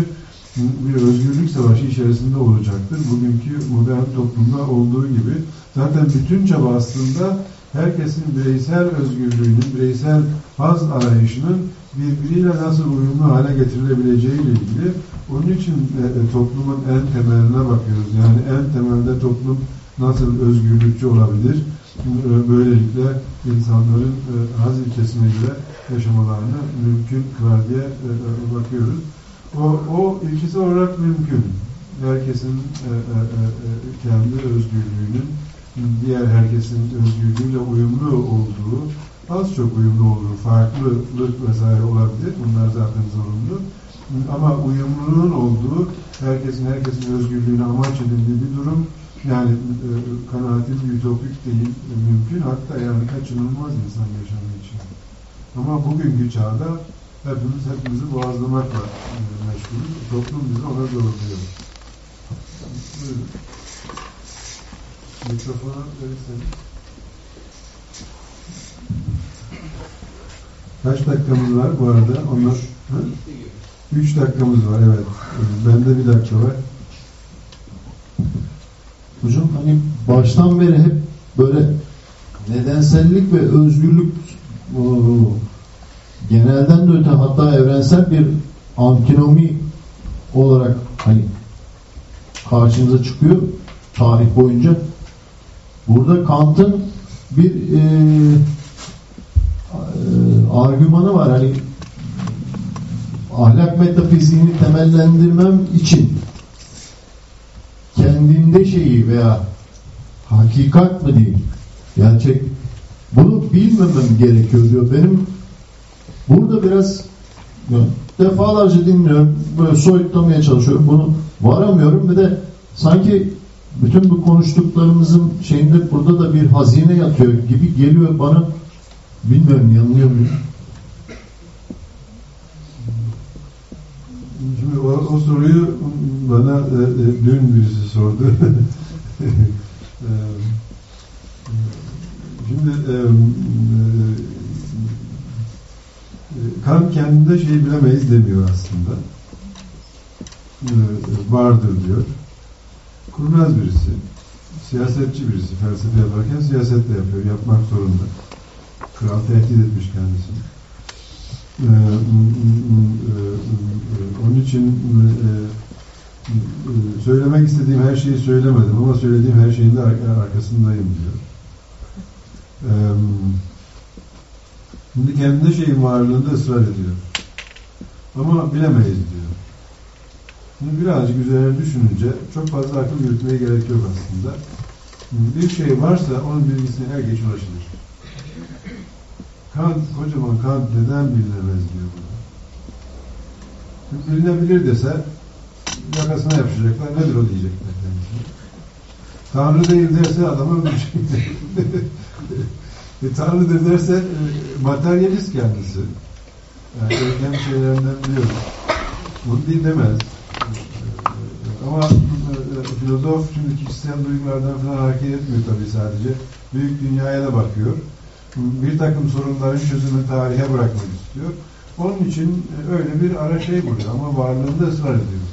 bir özgürlük savaşı içerisinde olacaktır. Bugünkü modern toplumda olduğu gibi zaten bütün çaba aslında herkesin bireysel özgürlüğünün, bireysel haz arayışının birbiriyle nasıl uyumlu hale getirilebileceği ile ilgili onun için e, toplumun en temeline bakıyoruz. Yani en temelde toplum nasıl özgürlükçü olabilir? E, Böylelikle insanların e, haz ilkesine göre yaşamalarını mümkün kılar diye e, e, bakıyoruz. O, o ilkesi olarak mümkün. Herkesin kendi özgürlüğünün diğer herkesin özgürlüğüyle uyumlu olduğu, az çok uyumlu olduğu, farklılık vesaire olabilir. Bunlar zaten zorunlu. Ama uyumluluğun olduğu, herkesin herkesin özgürlüğüne amaç edildiği bir durum yani e, kanaatim ütopik değil, e, mümkün. Hatta yani kaçınılmaz insan yaşamı için. Ama bugünkü çağda hepimiz hepimizi boğazlamakla e, meşgulüz. Toplum bizi ona zorluyor. Mikrofonu verirseniz. Kaç dakikamız var bu arada? Onlar, ha? Üç dakikamız var evet. Bende bir dakika var. Hocam hani baştan beri hep böyle nedensellik ve özgürlük o, genelden de öte hatta evrensel bir antinomi olarak hani karşımıza çıkıyor tarih boyunca. Burada Kant'ın bir e, e, argümanı var hani ahlak metafiziğini temellendirmem için kendinde şeyi veya hakikat mı diyeyim gerçek bunu bilmemem gerekiyor diyor. Benim burada biraz defalarca dinliyorum böyle soyutlamaya çalışıyorum bunu varamıyorum ve de sanki bütün bu konuştuklarımızın şeyinde burada da bir hazine yatıyor gibi geliyor bana bilmiyorum yanılıyor muyum? Şimdi o, o soruyu bana e, e, dün birisi sordu. e, şimdi e, e, Kant kendinde şeyi bilemeyiz demiyor aslında. E, vardır diyor. Kurnaz birisi. Siyasetçi birisi. Felsefe yaparken siyaset de yapıyor. Yapmak zorunda. Kral tehdit etmiş kendisini. Ee, onun için e, söylemek istediğim her şeyi söylemedim ama söylediğim her şeyin de arkasındayım diyor. Ee, şimdi kendi şeyin varlığında ısrar ediyor. Ama bilemeyiz diyor. Şimdi birazcık üzerine düşününce çok fazla akıl yürütmeye gerek yok aslında. Bir şey varsa onun bilgisine her geç ulaşılır. Kant, kocaman Kant neden bilinemez diyor bunu. Bilinebilir dese yakasına yapışacaklar. Nedir o diyecekler kendisine. Tanrı değil derse adamı öldürecekler. e, Tanrıdır derse e, materyalist kendisi. Yani erken şeylerinden biliyoruz. Bunu değil demez. Ama e, filozof şimdi kişisel duygulardan falan hareket etmiyor tabii sadece. Büyük dünyaya da bakıyor bir takım sorunların çözümünü tarihe bırakmak istiyor. Onun için öyle bir ara şey buluyor ama varlığında ısrar ediyor.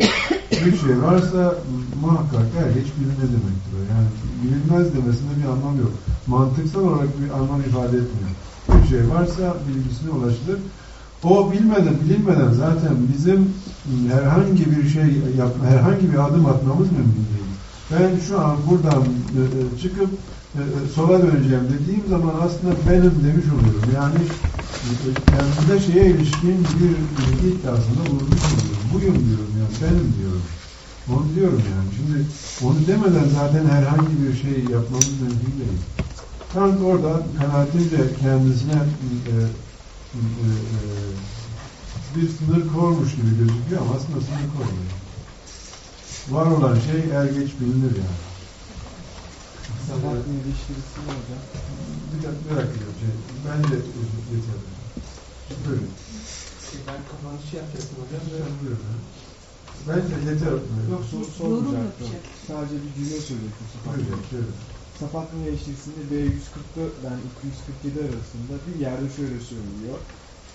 Bir şey varsa muhakkak er geç bilinme demektir. Yani bilinmez demesinde bir anlam yok. Mantıksal olarak bir anlam ifade etmiyor. Bir şey varsa bilgisine ulaşılır. O bilmeden, bilinmeden zaten bizim herhangi bir şey yapma, herhangi bir adım atmamız mümkün değil. Ben şu an buradan çıkıp e, sola döneceğim dediğim zaman aslında benim demiş oluyorum. Yani kendimde şeye ilişkin bir iddiasında bulunmuş oluyorum. Buyum diyorum yani benim diyorum. Onu diyorum yani. Şimdi onu demeden zaten herhangi bir şey yapmamız mümkün değil. Kant orada kanaatimce kendisine e, e, e, bir sınır kormuş gibi gözüküyor ama aslında sınır kormuyor. Var olan şey er geç bilinir yani. Sabahattin ilişkisi mi hocam? Bir dakika, bir dakika hocam. Bence yeterli. Buyurun. Ben kapanışı yapacaktım hocam. Buyurun. Bence yeter. Yok soru sormayacaktım. Sadece bir cümle söyleyecektim Sabahattin. Sabahattin eleştirisinde B140'da ben 247 arasında bir yerde şöyle söylüyor.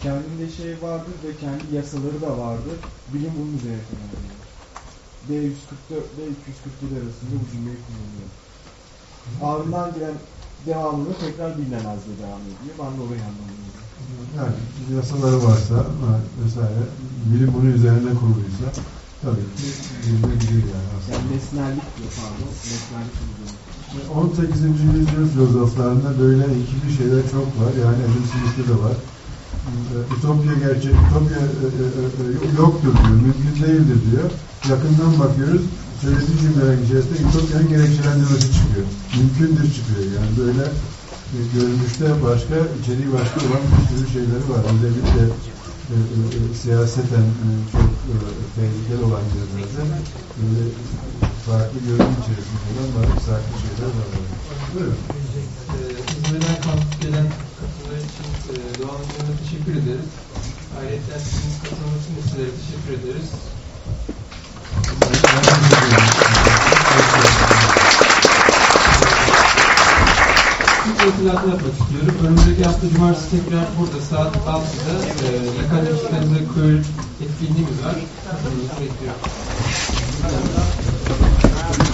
Kendinde şey vardır ve kendi yasaları da vardır. Bilim bunun üzerine temeliyor. B144 ile 247 arasında bu cümleyi kullanıyor. Ardından gelen devamını tekrar bilinemezle devam ediyor. Ben de orayı anlamıyorum. yani yasaları varsa vesaire bilim bunun üzerine kuruluysa tabii ki yürünebilir yani aslında. Yani nesnellik diyor pardon. Nesnellik diyor. 18. yüzyıl filozoflarında böyle ikili şeyler çok var. Yani Adam Smith'te de var. Ee, Ütopya gerçek, ütopya e, e, e, yoktur diyor, mümkün değildir diyor. Yakından bakıyoruz, söylediği cümlelerin içerisinde ütopyanın gerekçelendirmesi çıkıyor. Mümkündür çıkıyor. Yani böyle e, görünüşte başka, içeriği başka olan bir sürü şeyleri var. Özellikle e, e, e, siyaseten e, çok e, tehlikeli olan yerlerde böyle farklı görünüm içerisinde olan bazı farklı şeyler var. Buyurun. Ee, İzmir'den kalkıp gelen katılımlar için e, Doğan Hocam'a teşekkür ederiz. Ayrıca sizin katılımınız için teşekkür ederiz. Hatırlatma yapmak istiyorum. Önümüzdeki hafta Cumartesi tekrar burada saat 6'da e, Yakan Eşitlerinde Köy etkinliğimiz var. Bekliyorum.